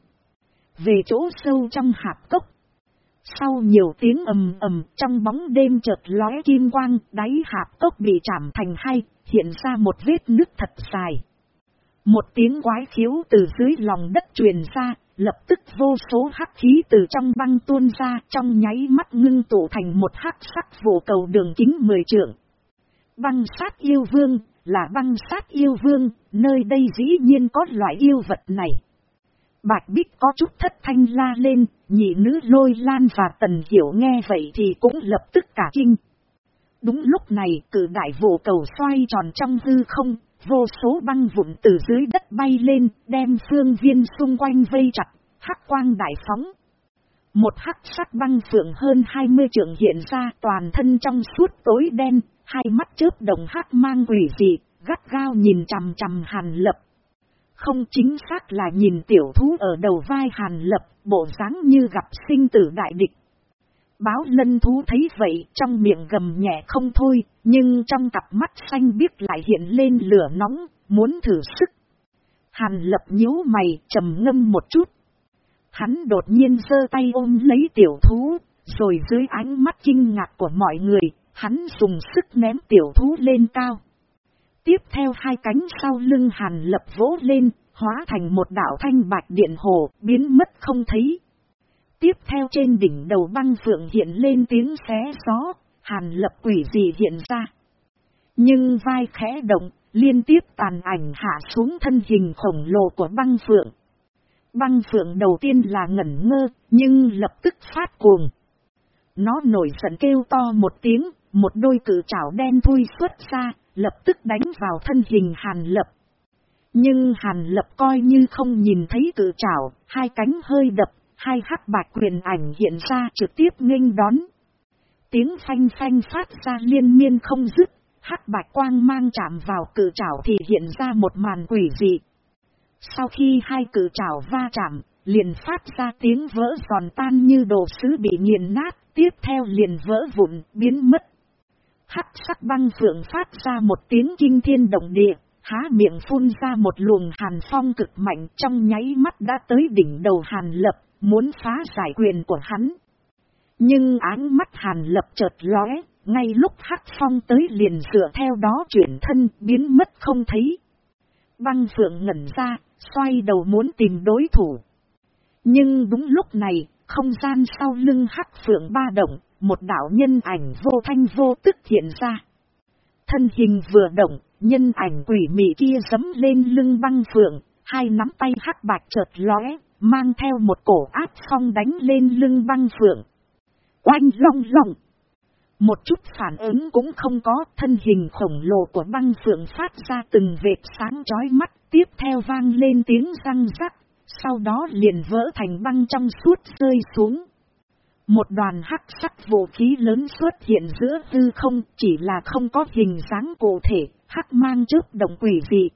Về chỗ sâu trong hạp cốc. Sau nhiều tiếng ầm ầm trong bóng đêm chợt lóe kim quang, đáy hạp cốc bị chạm thành hai, hiện ra một vết nứt thật dài. Một tiếng quái khiếu từ dưới lòng đất truyền ra, lập tức vô số hắc khí từ trong băng tuôn ra trong nháy mắt ngưng tụ thành một hắc sắc vụ cầu đường kính mười trượng. Băng sát yêu vương, là băng sát yêu vương, nơi đây dĩ nhiên có loại yêu vật này. Bạch Bích có chút thất thanh la lên, nhị nữ lôi lan và tần hiểu nghe vậy thì cũng lập tức cả kinh. Đúng lúc này cử đại vụ cầu xoay tròn trong hư không, vô số băng vụn từ dưới đất bay lên, đem phương viên xung quanh vây chặt, hắc quang đại phóng. Một hắc sắc băng phượng hơn 20 trượng hiện ra toàn thân trong suốt tối đen, hai mắt chớp đồng hắc mang quỷ dị, gắt gao nhìn chằm chằm hàn lập. Không chính xác là nhìn tiểu thú ở đầu vai hàn lập, bộ dáng như gặp sinh tử đại địch. Báo lân thú thấy vậy trong miệng gầm nhẹ không thôi, nhưng trong cặp mắt xanh biếc lại hiện lên lửa nóng, muốn thử sức. Hàn lập nhíu mày, trầm ngâm một chút. Hắn đột nhiên giơ tay ôm lấy tiểu thú, rồi dưới ánh mắt kinh ngạc của mọi người, hắn dùng sức ném tiểu thú lên cao. Tiếp theo hai cánh sau lưng hàn lập vỗ lên, hóa thành một đảo thanh bạch điện hồ, biến mất không thấy. Tiếp theo trên đỉnh đầu băng phượng hiện lên tiếng xé gió, hàn lập quỷ gì hiện ra. Nhưng vai khẽ động, liên tiếp tàn ảnh hạ xuống thân hình khổng lồ của băng phượng. Băng phượng đầu tiên là ngẩn ngơ, nhưng lập tức phát cuồng. Nó nổi giận kêu to một tiếng, một đôi cử chảo đen thui xuất ra, lập tức đánh vào thân hình hàn lập. Nhưng hàn lập coi như không nhìn thấy cử chảo, hai cánh hơi đập, hai hắc bạch quyền ảnh hiện ra trực tiếp nghênh đón. Tiếng phanh phanh phát ra liên miên không dứt, hắc bạch quang mang chạm vào cử chảo thì hiện ra một màn quỷ dị. Sau khi hai cử chảo va chạm, liền phát ra tiếng vỡ giòn tan như đồ sứ bị nghiền nát, tiếp theo liền vỡ vụn, biến mất. Hắc sắc băng phượng phát ra một tiếng kinh thiên động địa, há miệng phun ra một luồng hàn phong cực mạnh trong nháy mắt đã tới đỉnh đầu hàn lập, muốn phá giải quyền của hắn. Nhưng áng mắt hàn lập chợt lóe, ngay lúc hắc phong tới liền dựa theo đó chuyển thân biến mất không thấy. Băng phượng ngẩn ra, xoay đầu muốn tìm đối thủ. Nhưng đúng lúc này, không gian sau lưng hắc phượng ba động, một đạo nhân ảnh vô thanh vô tức hiện ra. Thân hình vừa động, nhân ảnh quỷ mị kia dấm lên lưng băng phượng, hai nắm tay hắc bạch chợt lóe, mang theo một cổ áp phong đánh lên lưng băng phượng. Oanh long long! Một chút phản ứng cũng không có, thân hình khổng lồ của băng phượng phát ra từng vệt sáng chói mắt, tiếp theo vang lên tiếng răng rắc, sau đó liền vỡ thành băng trong suốt rơi xuống. Một đoàn hắc sắc vũ khí lớn xuất hiện giữa hư không, chỉ là không có hình dáng cụ thể, hắc mang trước động quỷ dị.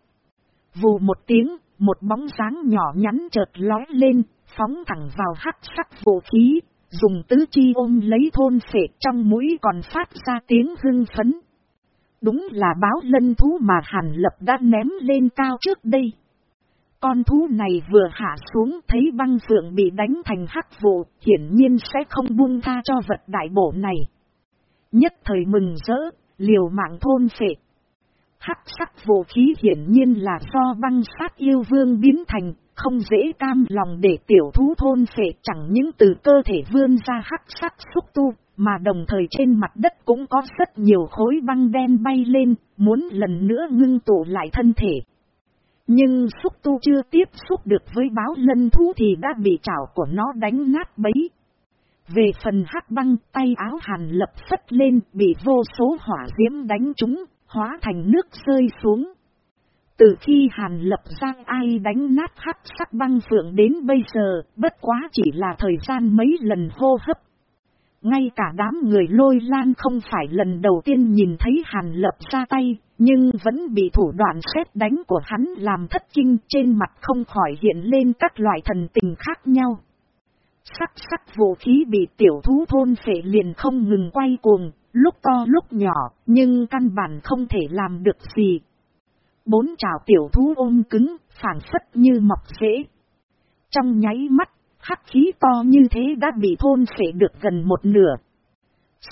Vù một tiếng, một bóng dáng nhỏ nhắn chợt lói lên, phóng thẳng vào hắc sắc vũ khí, dùng tứ chi ôm lấy thôn phệ trong mũi còn phát ra tiếng hưng phấn. Đúng là báo lân thú mà Hàn Lập đã ném lên cao trước đây. Con thú này vừa hạ xuống thấy băng phượng bị đánh thành hắc vụ, hiển nhiên sẽ không buông tha cho vật đại bổ này. Nhất thời mừng rỡ, liều mạng thôn phệ. Hắc sắc vũ khí hiển nhiên là do băng sát yêu vương biến thành, không dễ cam lòng để tiểu thú thôn phệ chẳng những từ cơ thể vươn ra hắc sắc xúc tu, mà đồng thời trên mặt đất cũng có rất nhiều khối băng đen bay lên, muốn lần nữa ngưng tụ lại thân thể. Nhưng xúc tu chưa tiếp xúc được với báo lân thú thì đã bị chảo của nó đánh nát bấy. Về phần hắc băng tay áo hàn lập phất lên bị vô số hỏa diễm đánh trúng, hóa thành nước rơi xuống. Từ khi hàn lập giang ai đánh nát hắc sắc băng phượng đến bây giờ, bất quá chỉ là thời gian mấy lần hô hấp. Ngay cả đám người lôi lan không phải lần đầu tiên nhìn thấy hàn lập ra tay, nhưng vẫn bị thủ đoạn xét đánh của hắn làm thất kinh trên mặt không khỏi hiện lên các loại thần tình khác nhau. Sắc sắc vũ khí bị tiểu thú thôn phệ liền không ngừng quay cuồng, lúc to lúc nhỏ, nhưng căn bản không thể làm được gì. Bốn trào tiểu thú ôm cứng, phản phất như mọc rễ. Trong nháy mắt, hắc khí to như thế đã bị thôn phệ được gần một nửa.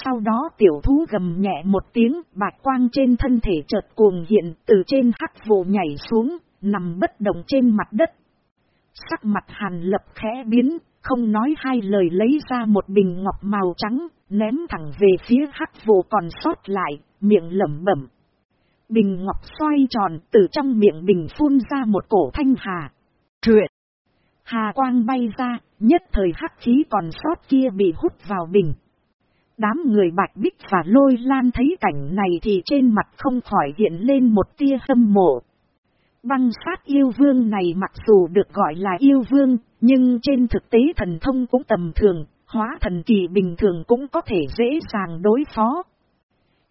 Sau đó tiểu thú gầm nhẹ một tiếng, bạch quang trên thân thể chợt cuồng hiện, từ trên hắc vụ nhảy xuống, nằm bất động trên mặt đất. Sắc mặt hàn lập khẽ biến, không nói hai lời lấy ra một bình ngọc màu trắng, ném thẳng về phía hắc vụ còn sót lại, miệng lẩm bẩm. Bình ngọc xoay tròn, từ trong miệng bình phun ra một cổ thanh hà. Truyện! Hà quang bay ra, nhất thời hắc khí còn sót kia bị hút vào bình. Đám người bạch bích và lôi lan thấy cảnh này thì trên mặt không khỏi hiện lên một tia hâm mộ. Băng sát yêu vương này mặc dù được gọi là yêu vương, nhưng trên thực tế thần thông cũng tầm thường, hóa thần kỳ bình thường cũng có thể dễ dàng đối phó.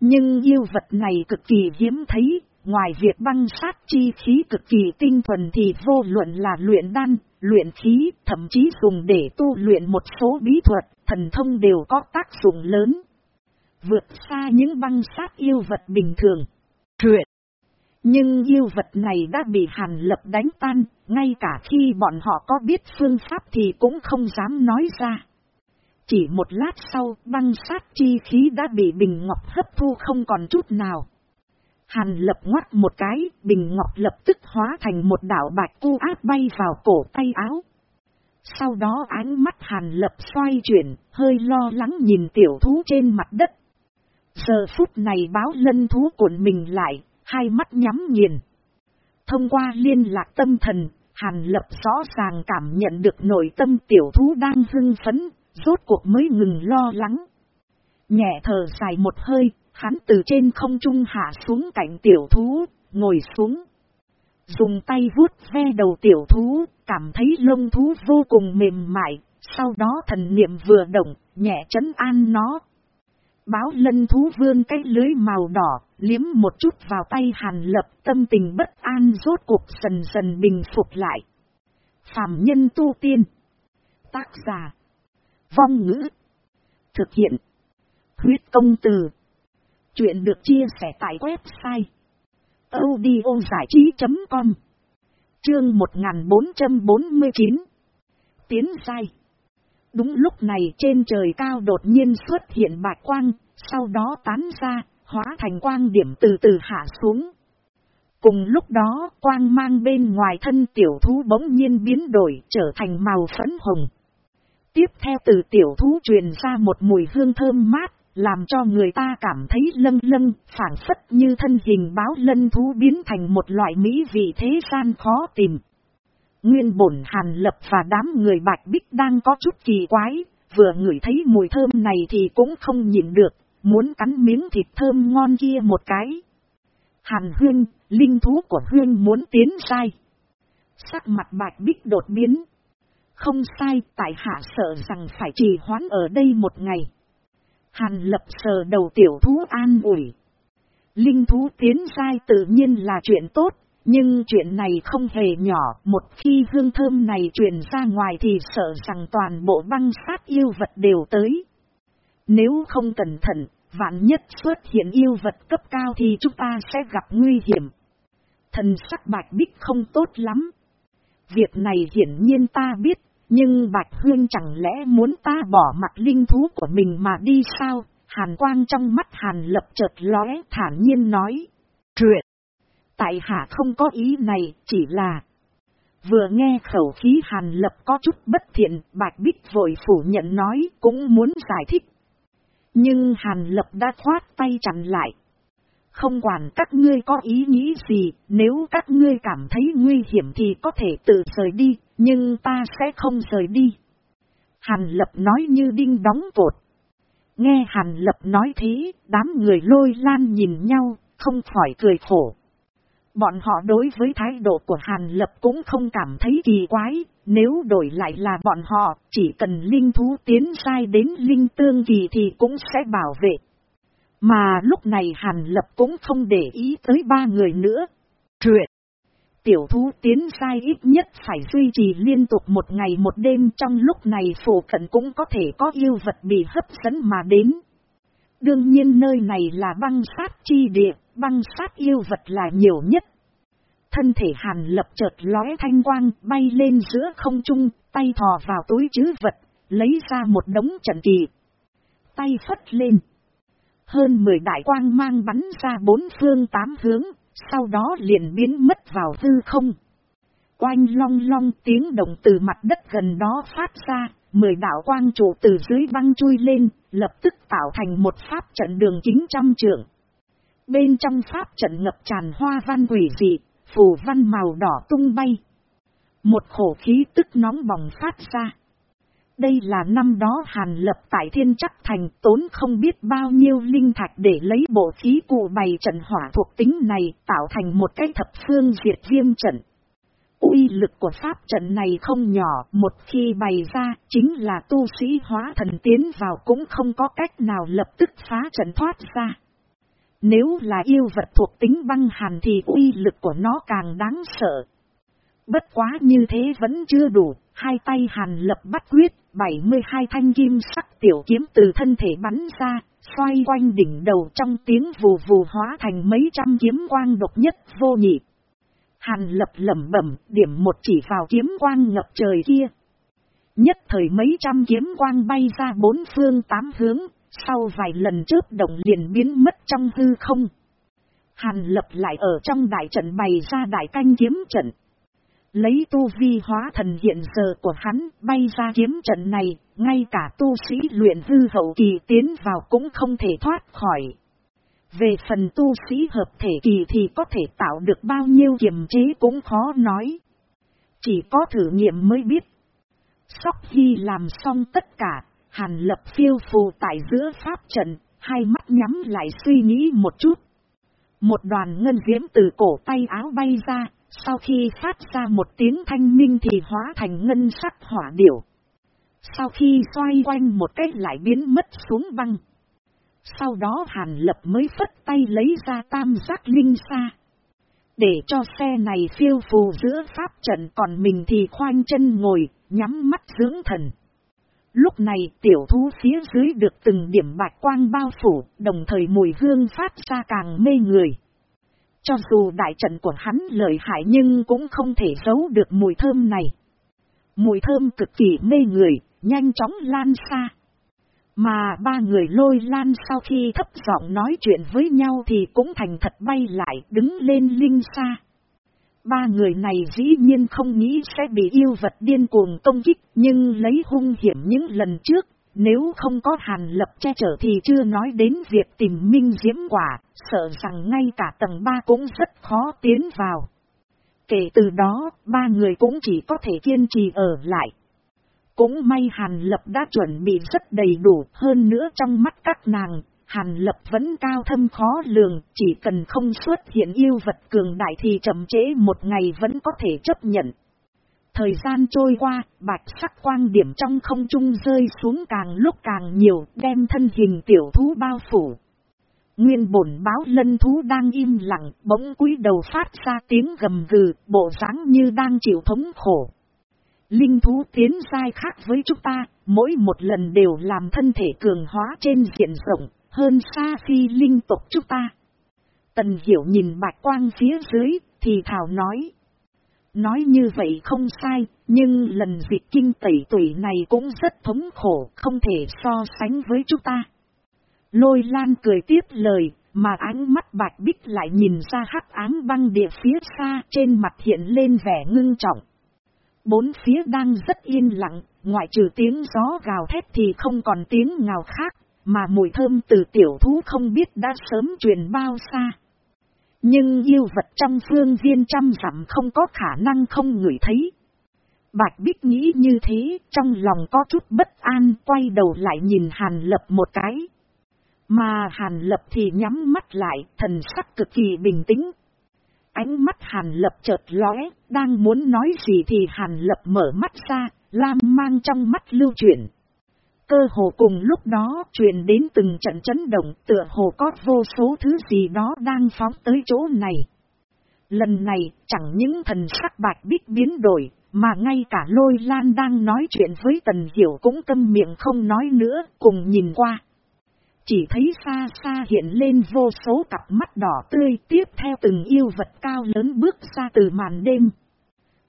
Nhưng yêu vật này cực kỳ hiếm thấy, ngoài việc băng sát chi khí cực kỳ tinh thuần thì vô luận là luyện đan, luyện khí, thậm chí dùng để tu luyện một số bí thuật, thần thông đều có tác dụng lớn. Vượt xa những băng sát yêu vật bình thường. Truyện. Nhưng yêu vật này đã bị Hàn Lập đánh tan, ngay cả khi bọn họ có biết phương pháp thì cũng không dám nói ra. Chỉ một lát sau, băng sát chi khí đã bị Bình Ngọc hấp thu không còn chút nào. Hàn lập ngoắt một cái, Bình Ngọc lập tức hóa thành một đảo bạch tu áp bay vào cổ tay áo. Sau đó ánh mắt Hàn lập xoay chuyển, hơi lo lắng nhìn tiểu thú trên mặt đất. Giờ phút này báo lân thú cuộn mình lại, hai mắt nhắm nghiền. Thông qua liên lạc tâm thần, Hàn lập rõ ràng cảm nhận được nội tâm tiểu thú đang hưng phấn, rốt cuộc mới ngừng lo lắng. Nhẹ thở dài một hơi, hắn từ trên không trung hạ xuống cạnh tiểu thú, ngồi xuống. Dùng tay vuốt ve đầu tiểu thú, cảm thấy lông thú vô cùng mềm mại, sau đó thần niệm vừa động, nhẹ chấn an nó. Báo lân thú vươn cái lưới màu đỏ, liếm một chút vào tay hàn lập tâm tình bất an rốt cuộc dần dần bình phục lại. Phạm nhân tu tiên. Tác giả. Vong ngữ. Thực hiện. Huyết công từ. Chuyện được chia sẻ tại website. audiozảichí.com Chương 1449 Tiến sai Đúng lúc này trên trời cao đột nhiên xuất hiện bạch quang, sau đó tán ra, hóa thành quang điểm từ từ hạ xuống. Cùng lúc đó, quang mang bên ngoài thân tiểu thú bỗng nhiên biến đổi trở thành màu phấn hồng. Tiếp theo từ tiểu thú truyền ra một mùi hương thơm mát, làm cho người ta cảm thấy lâng lâng, phản phất như thân hình báo lân thú biến thành một loại mỹ vị thế gian khó tìm. Nguyên bổn hàn lập và đám người bạch bích đang có chút kỳ quái, vừa ngửi thấy mùi thơm này thì cũng không nhịn được, muốn cắn miếng thịt thơm ngon kia một cái. Hàn huyên, linh thú của huyên muốn tiến sai. Sắc mặt bạch bích đột biến. Không sai, tại hạ sợ rằng phải trì hoãn ở đây một ngày. Hàn lập sờ đầu tiểu thú an ủi. Linh thú tiến sai tự nhiên là chuyện tốt, nhưng chuyện này không hề nhỏ, một khi hương thơm này truyền ra ngoài thì sợ rằng toàn bộ băng sát yêu vật đều tới. Nếu không cẩn thận, vạn nhất xuất hiện yêu vật cấp cao thì chúng ta sẽ gặp nguy hiểm. Thần sắc bạch bích không tốt lắm. Việc này hiển nhiên ta biết, nhưng Bạch Hương chẳng lẽ muốn ta bỏ mặt linh thú của mình mà đi sao? Hàn quang trong mắt Hàn lập chợt lóe thản nhiên nói. Truyện! Tại hạ không có ý này, chỉ là... Vừa nghe khẩu khí Hàn lập có chút bất thiện, Bạch Bích vội phủ nhận nói cũng muốn giải thích. Nhưng Hàn lập đã khoát tay chặn lại. Không quản các ngươi có ý nghĩ gì, nếu các ngươi cảm thấy nguy hiểm thì có thể tự rời đi, nhưng ta sẽ không rời đi. Hàn lập nói như đinh đóng cột. Nghe Hàn lập nói thế, đám người lôi lan nhìn nhau, không khỏi cười khổ. Bọn họ đối với thái độ của Hàn Lập cũng không cảm thấy kỳ quái, nếu đổi lại là bọn họ, chỉ cần linh thú tiến sai đến linh tương kỳ thì cũng sẽ bảo vệ. Mà lúc này Hàn Lập cũng không để ý tới ba người nữa. Truyện Tiểu thú tiến sai ít nhất phải duy trì liên tục một ngày một đêm trong lúc này phổ cận cũng có thể có yêu vật bị hấp dẫn mà đến. Đương nhiên nơi này là băng sát chi địa, băng sát yêu vật là nhiều nhất. Thân thể hàn lập chợt lóe thanh quang bay lên giữa không trung, tay thò vào túi chứ vật, lấy ra một đống trận kỳ. Tay phất lên. Hơn 10 đại quang mang bắn ra bốn phương tám hướng, sau đó liền biến mất vào hư không. Quanh long long tiếng động từ mặt đất gần đó phát ra, mười đạo quang trụ từ dưới băng chui lên, lập tức tạo thành một pháp trận đường kính trăm trượng. Bên trong pháp trận ngập tràn hoa văn quỷ dị, phù văn màu đỏ tung bay. Một khổ khí tức nóng bỏng phát ra. Đây là năm đó Hàn lập tại thiên chắc thành tốn không biết bao nhiêu linh thạch để lấy bộ khí cụ bày trận hỏa thuộc tính này tạo thành một cái thập phương diệt viêm trận. uy lực của pháp trận này không nhỏ, một khi bày ra, chính là tu sĩ hóa thần tiến vào cũng không có cách nào lập tức phá trận thoát ra. Nếu là yêu vật thuộc tính băng hàn thì uy lực của nó càng đáng sợ. Bất quá như thế vẫn chưa đủ, hai tay hàn lập bắt quyết, 72 thanh kim sắc tiểu kiếm từ thân thể bắn ra, xoay quanh đỉnh đầu trong tiếng vù vù hóa thành mấy trăm kiếm quang độc nhất vô nhị. Hàn lập lẩm bẩm, điểm một chỉ vào kiếm quang ngập trời kia. Nhất thời mấy trăm kiếm quang bay ra bốn phương tám hướng, sau vài lần trước đồng liền biến mất trong hư không. Hàn lập lại ở trong đại trận bày ra đại canh kiếm trận. Lấy tu vi hóa thần hiện giờ của hắn bay ra kiếm trận này, ngay cả tu sĩ luyện hư hậu kỳ tiến vào cũng không thể thoát khỏi. Về phần tu sĩ hợp thể kỳ thì có thể tạo được bao nhiêu kiềm chế cũng khó nói. Chỉ có thử nghiệm mới biết. Sóc Hy làm xong tất cả, hàn lập phiêu phù tại giữa pháp trận, hai mắt nhắm lại suy nghĩ một chút. Một đoàn ngân diễm từ cổ tay áo bay ra, sau khi phát ra một tiếng thanh minh thì hóa thành ngân sắc hỏa điểu. Sau khi xoay quanh một cách lại biến mất xuống băng. Sau đó Hàn Lập mới phất tay lấy ra tam giác linh xa. Để cho xe này phiêu phù giữa pháp trận còn mình thì khoanh chân ngồi, nhắm mắt dưỡng thần. Lúc này tiểu thú phía dưới được từng điểm bạch quang bao phủ, đồng thời mùi hương phát ra càng mê người. Cho dù đại trận của hắn lợi hại nhưng cũng không thể giấu được mùi thơm này. Mùi thơm cực kỳ mê người, nhanh chóng lan xa. Mà ba người lôi lan sau khi thấp giọng nói chuyện với nhau thì cũng thành thật bay lại đứng lên linh xa. ba người này dĩ nhiên không nghĩ sẽ bị yêu vật điên cuồng công kích, nhưng lấy hung hiểm những lần trước, nếu không có hàn lập che chở thì chưa nói đến việc tìm minh diễm quả, sợ rằng ngay cả tầng ba cũng rất khó tiến vào. Kể từ đó, ba người cũng chỉ có thể kiên trì ở lại. Cũng may Hàn Lập đã chuẩn bị rất đầy đủ hơn nữa trong mắt các nàng, Hàn Lập vẫn cao thâm khó lường, chỉ cần không xuất hiện yêu vật cường đại thì chậm chế một ngày vẫn có thể chấp nhận. Thời gian trôi qua, bạch sắc quang điểm trong không trung rơi xuống càng lúc càng nhiều, đem thân hình tiểu thú bao phủ. Nguyên bổn báo lân thú đang im lặng, bỗng cúi đầu phát ra tiếng gầm gừ, bộ dáng như đang chịu thống khổ. Linh thú tiến sai khác với chúng ta, mỗi một lần đều làm thân thể cường hóa trên diện rộng, hơn xa phi linh tộc chúng ta. Tần hiểu nhìn bạch quang phía dưới, thì thảo nói. Nói như vậy không sai, nhưng lần dịch kinh tẩy tuổi này cũng rất thống khổ, không thể so sánh với chúng ta. Lôi lan cười tiếp lời, mà ánh mắt bạch bích lại nhìn ra hắc ám băng địa phía xa trên mặt hiện lên vẻ ngưng trọng. Bốn phía đang rất yên lặng, ngoại trừ tiếng gió gào thét thì không còn tiếng ngào khác, mà mùi thơm từ tiểu thú không biết đã sớm truyền bao xa. Nhưng yêu vật trong phương viên trăm dặm không có khả năng không ngửi thấy. Bạch Bích nghĩ như thế, trong lòng có chút bất an, quay đầu lại nhìn Hàn Lập một cái. Mà Hàn Lập thì nhắm mắt lại, thần sắc cực kỳ bình tĩnh. Ánh mắt Hàn Lập chợt lóe, đang muốn nói gì thì Hàn Lập mở mắt ra, lam mang trong mắt lưu chuyển. Cơ hồ cùng lúc đó truyền đến từng trận chấn động tựa hồ có vô số thứ gì đó đang phóng tới chỗ này. Lần này chẳng những thần sắc bạch bích biến đổi, mà ngay cả lôi lan đang nói chuyện với tần hiểu cũng câm miệng không nói nữa, cùng nhìn qua. Chỉ thấy xa xa hiện lên vô số cặp mắt đỏ tươi tiếp theo từng yêu vật cao lớn bước ra từ màn đêm.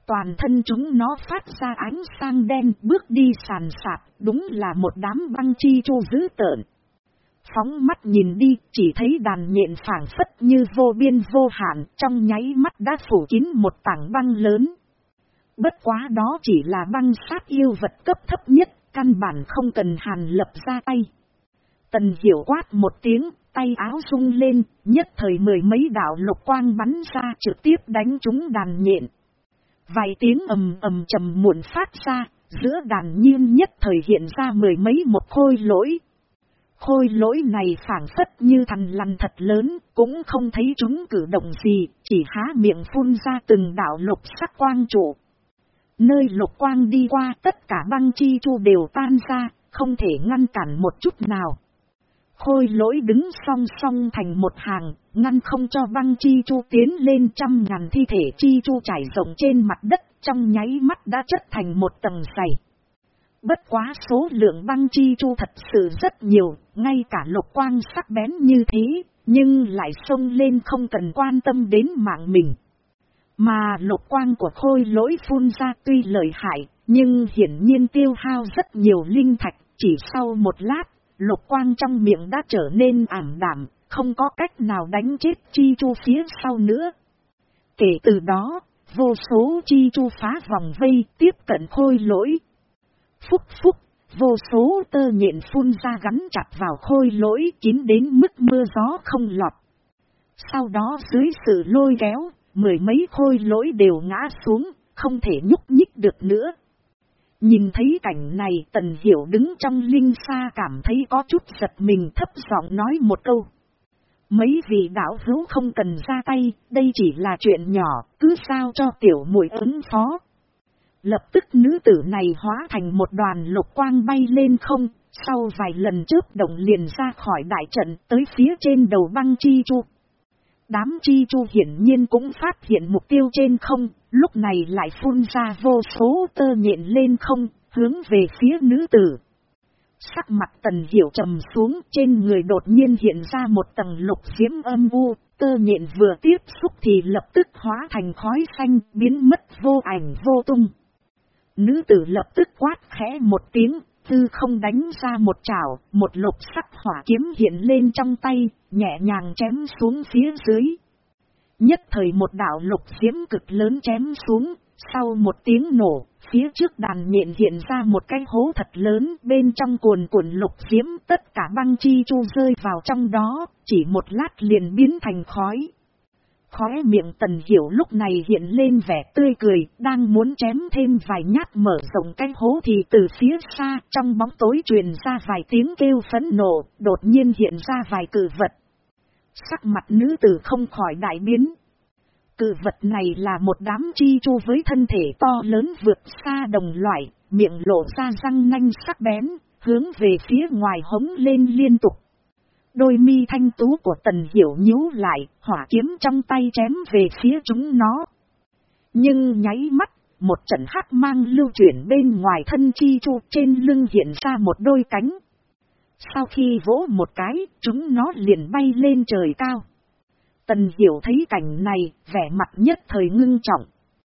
Toàn thân chúng nó phát ra ánh sang đen bước đi sàn sạt, đúng là một đám băng chi chu dữ tợn. Phóng mắt nhìn đi, chỉ thấy đàn nhện phảng phất như vô biên vô hạn, trong nháy mắt đã phủ kín một tảng băng lớn. Bất quá đó chỉ là băng sát yêu vật cấp thấp nhất, căn bản không cần hàn lập ra tay. Tần hiểu quát một tiếng, tay áo rung lên, nhất thời mười mấy đạo lục quang bắn ra trực tiếp đánh chúng đàn nhện. Vài tiếng ầm ầm trầm muộn phát ra, giữa đàn nhiên nhất thời hiện ra mười mấy một khôi lỗi. Khôi lỗi này phản phất như thằn lằn thật lớn, cũng không thấy chúng cử động gì, chỉ há miệng phun ra từng đạo lục sắc quang trụ. Nơi lục quang đi qua tất cả băng chi chu đều tan ra, không thể ngăn cản một chút nào. Khôi lỗi đứng song song thành một hàng, ngăn không cho băng chi chu tiến lên trăm ngàn thi thể chi chu trải rộng trên mặt đất, trong nháy mắt đã chất thành một tầng dày. Bất quá số lượng băng chi chu thật sự rất nhiều, ngay cả lục quang sắc bén như thế, nhưng lại xông lên không cần quan tâm đến mạng mình. Mà lục quang của khôi lỗi phun ra tuy lợi hại, nhưng hiển nhiên tiêu hao rất nhiều linh thạch, chỉ sau một lát lục quang trong miệng đã trở nên ảm đảm, không có cách nào đánh chết chi chu phía sau nữa. Kể từ đó, vô số chi chu phá vòng vây tiếp cận khôi lỗi. Phúc phúc, vô số tơ nhện phun ra gắn chặt vào khôi lỗi kín đến mức mưa gió không lọt. Sau đó dưới sự lôi kéo, mười mấy khôi lỗi đều ngã xuống, không thể nhúc nhích được nữa. Nhìn thấy cảnh này tần hiểu đứng trong linh xa cảm thấy có chút giật mình thấp giọng nói một câu. Mấy vị đạo hữu không cần ra tay, đây chỉ là chuyện nhỏ, cứ sao cho tiểu muội ứng phó. Lập tức nữ tử này hóa thành một đoàn lục quang bay lên không, sau vài lần trước động liền ra khỏi đại trận tới phía trên đầu băng chi chu. Đám chi chu hiển nhiên cũng phát hiện mục tiêu trên không, lúc này lại phun ra vô số tơ nhện lên không, hướng về phía nữ tử. Sắc mặt tần hiểu trầm xuống trên người đột nhiên hiện ra một tầng lục diễm âm u, tơ nhện vừa tiếp xúc thì lập tức hóa thành khói xanh biến mất vô ảnh vô tung. Nữ tử lập tức quát khẽ một tiếng, tư không đánh ra một chảo, một lục sắc hỏa kiếm hiện lên trong tay, nhẹ nhàng chém xuống phía dưới. Nhất thời một đạo lục diễm cực lớn chém xuống, sau một tiếng nổ, phía trước đàn miệng hiện ra một cái hố thật lớn, bên trong cuồn cuộn lục diễm tất cả băng chi chu rơi vào trong đó, chỉ một lát liền biến thành khói. Khóe miệng tần hiểu lúc này hiện lên vẻ tươi cười, đang muốn chém thêm vài nhát mở rộng cái hố thì từ phía xa trong bóng tối truyền ra vài tiếng kêu phấn nộ, đột nhiên hiện ra vài cử vật. Sắc mặt nữ tử không khỏi đại biến. Cự vật này là một đám chi chu với thân thể to lớn vượt xa đồng loại, miệng lộ ra răng nanh sắc bén, hướng về phía ngoài hống lên liên tục. Đôi mi thanh tú của tần hiểu nhíu lại, hỏa kiếm trong tay chém về phía chúng nó. Nhưng nháy mắt, một trận hắc mang lưu chuyển bên ngoài thân chi chu trên lưng hiện ra một đôi cánh. Sau khi vỗ một cái, chúng nó liền bay lên trời cao. Tần hiểu thấy cảnh này, vẻ mặt nhất thời ngưng trọng.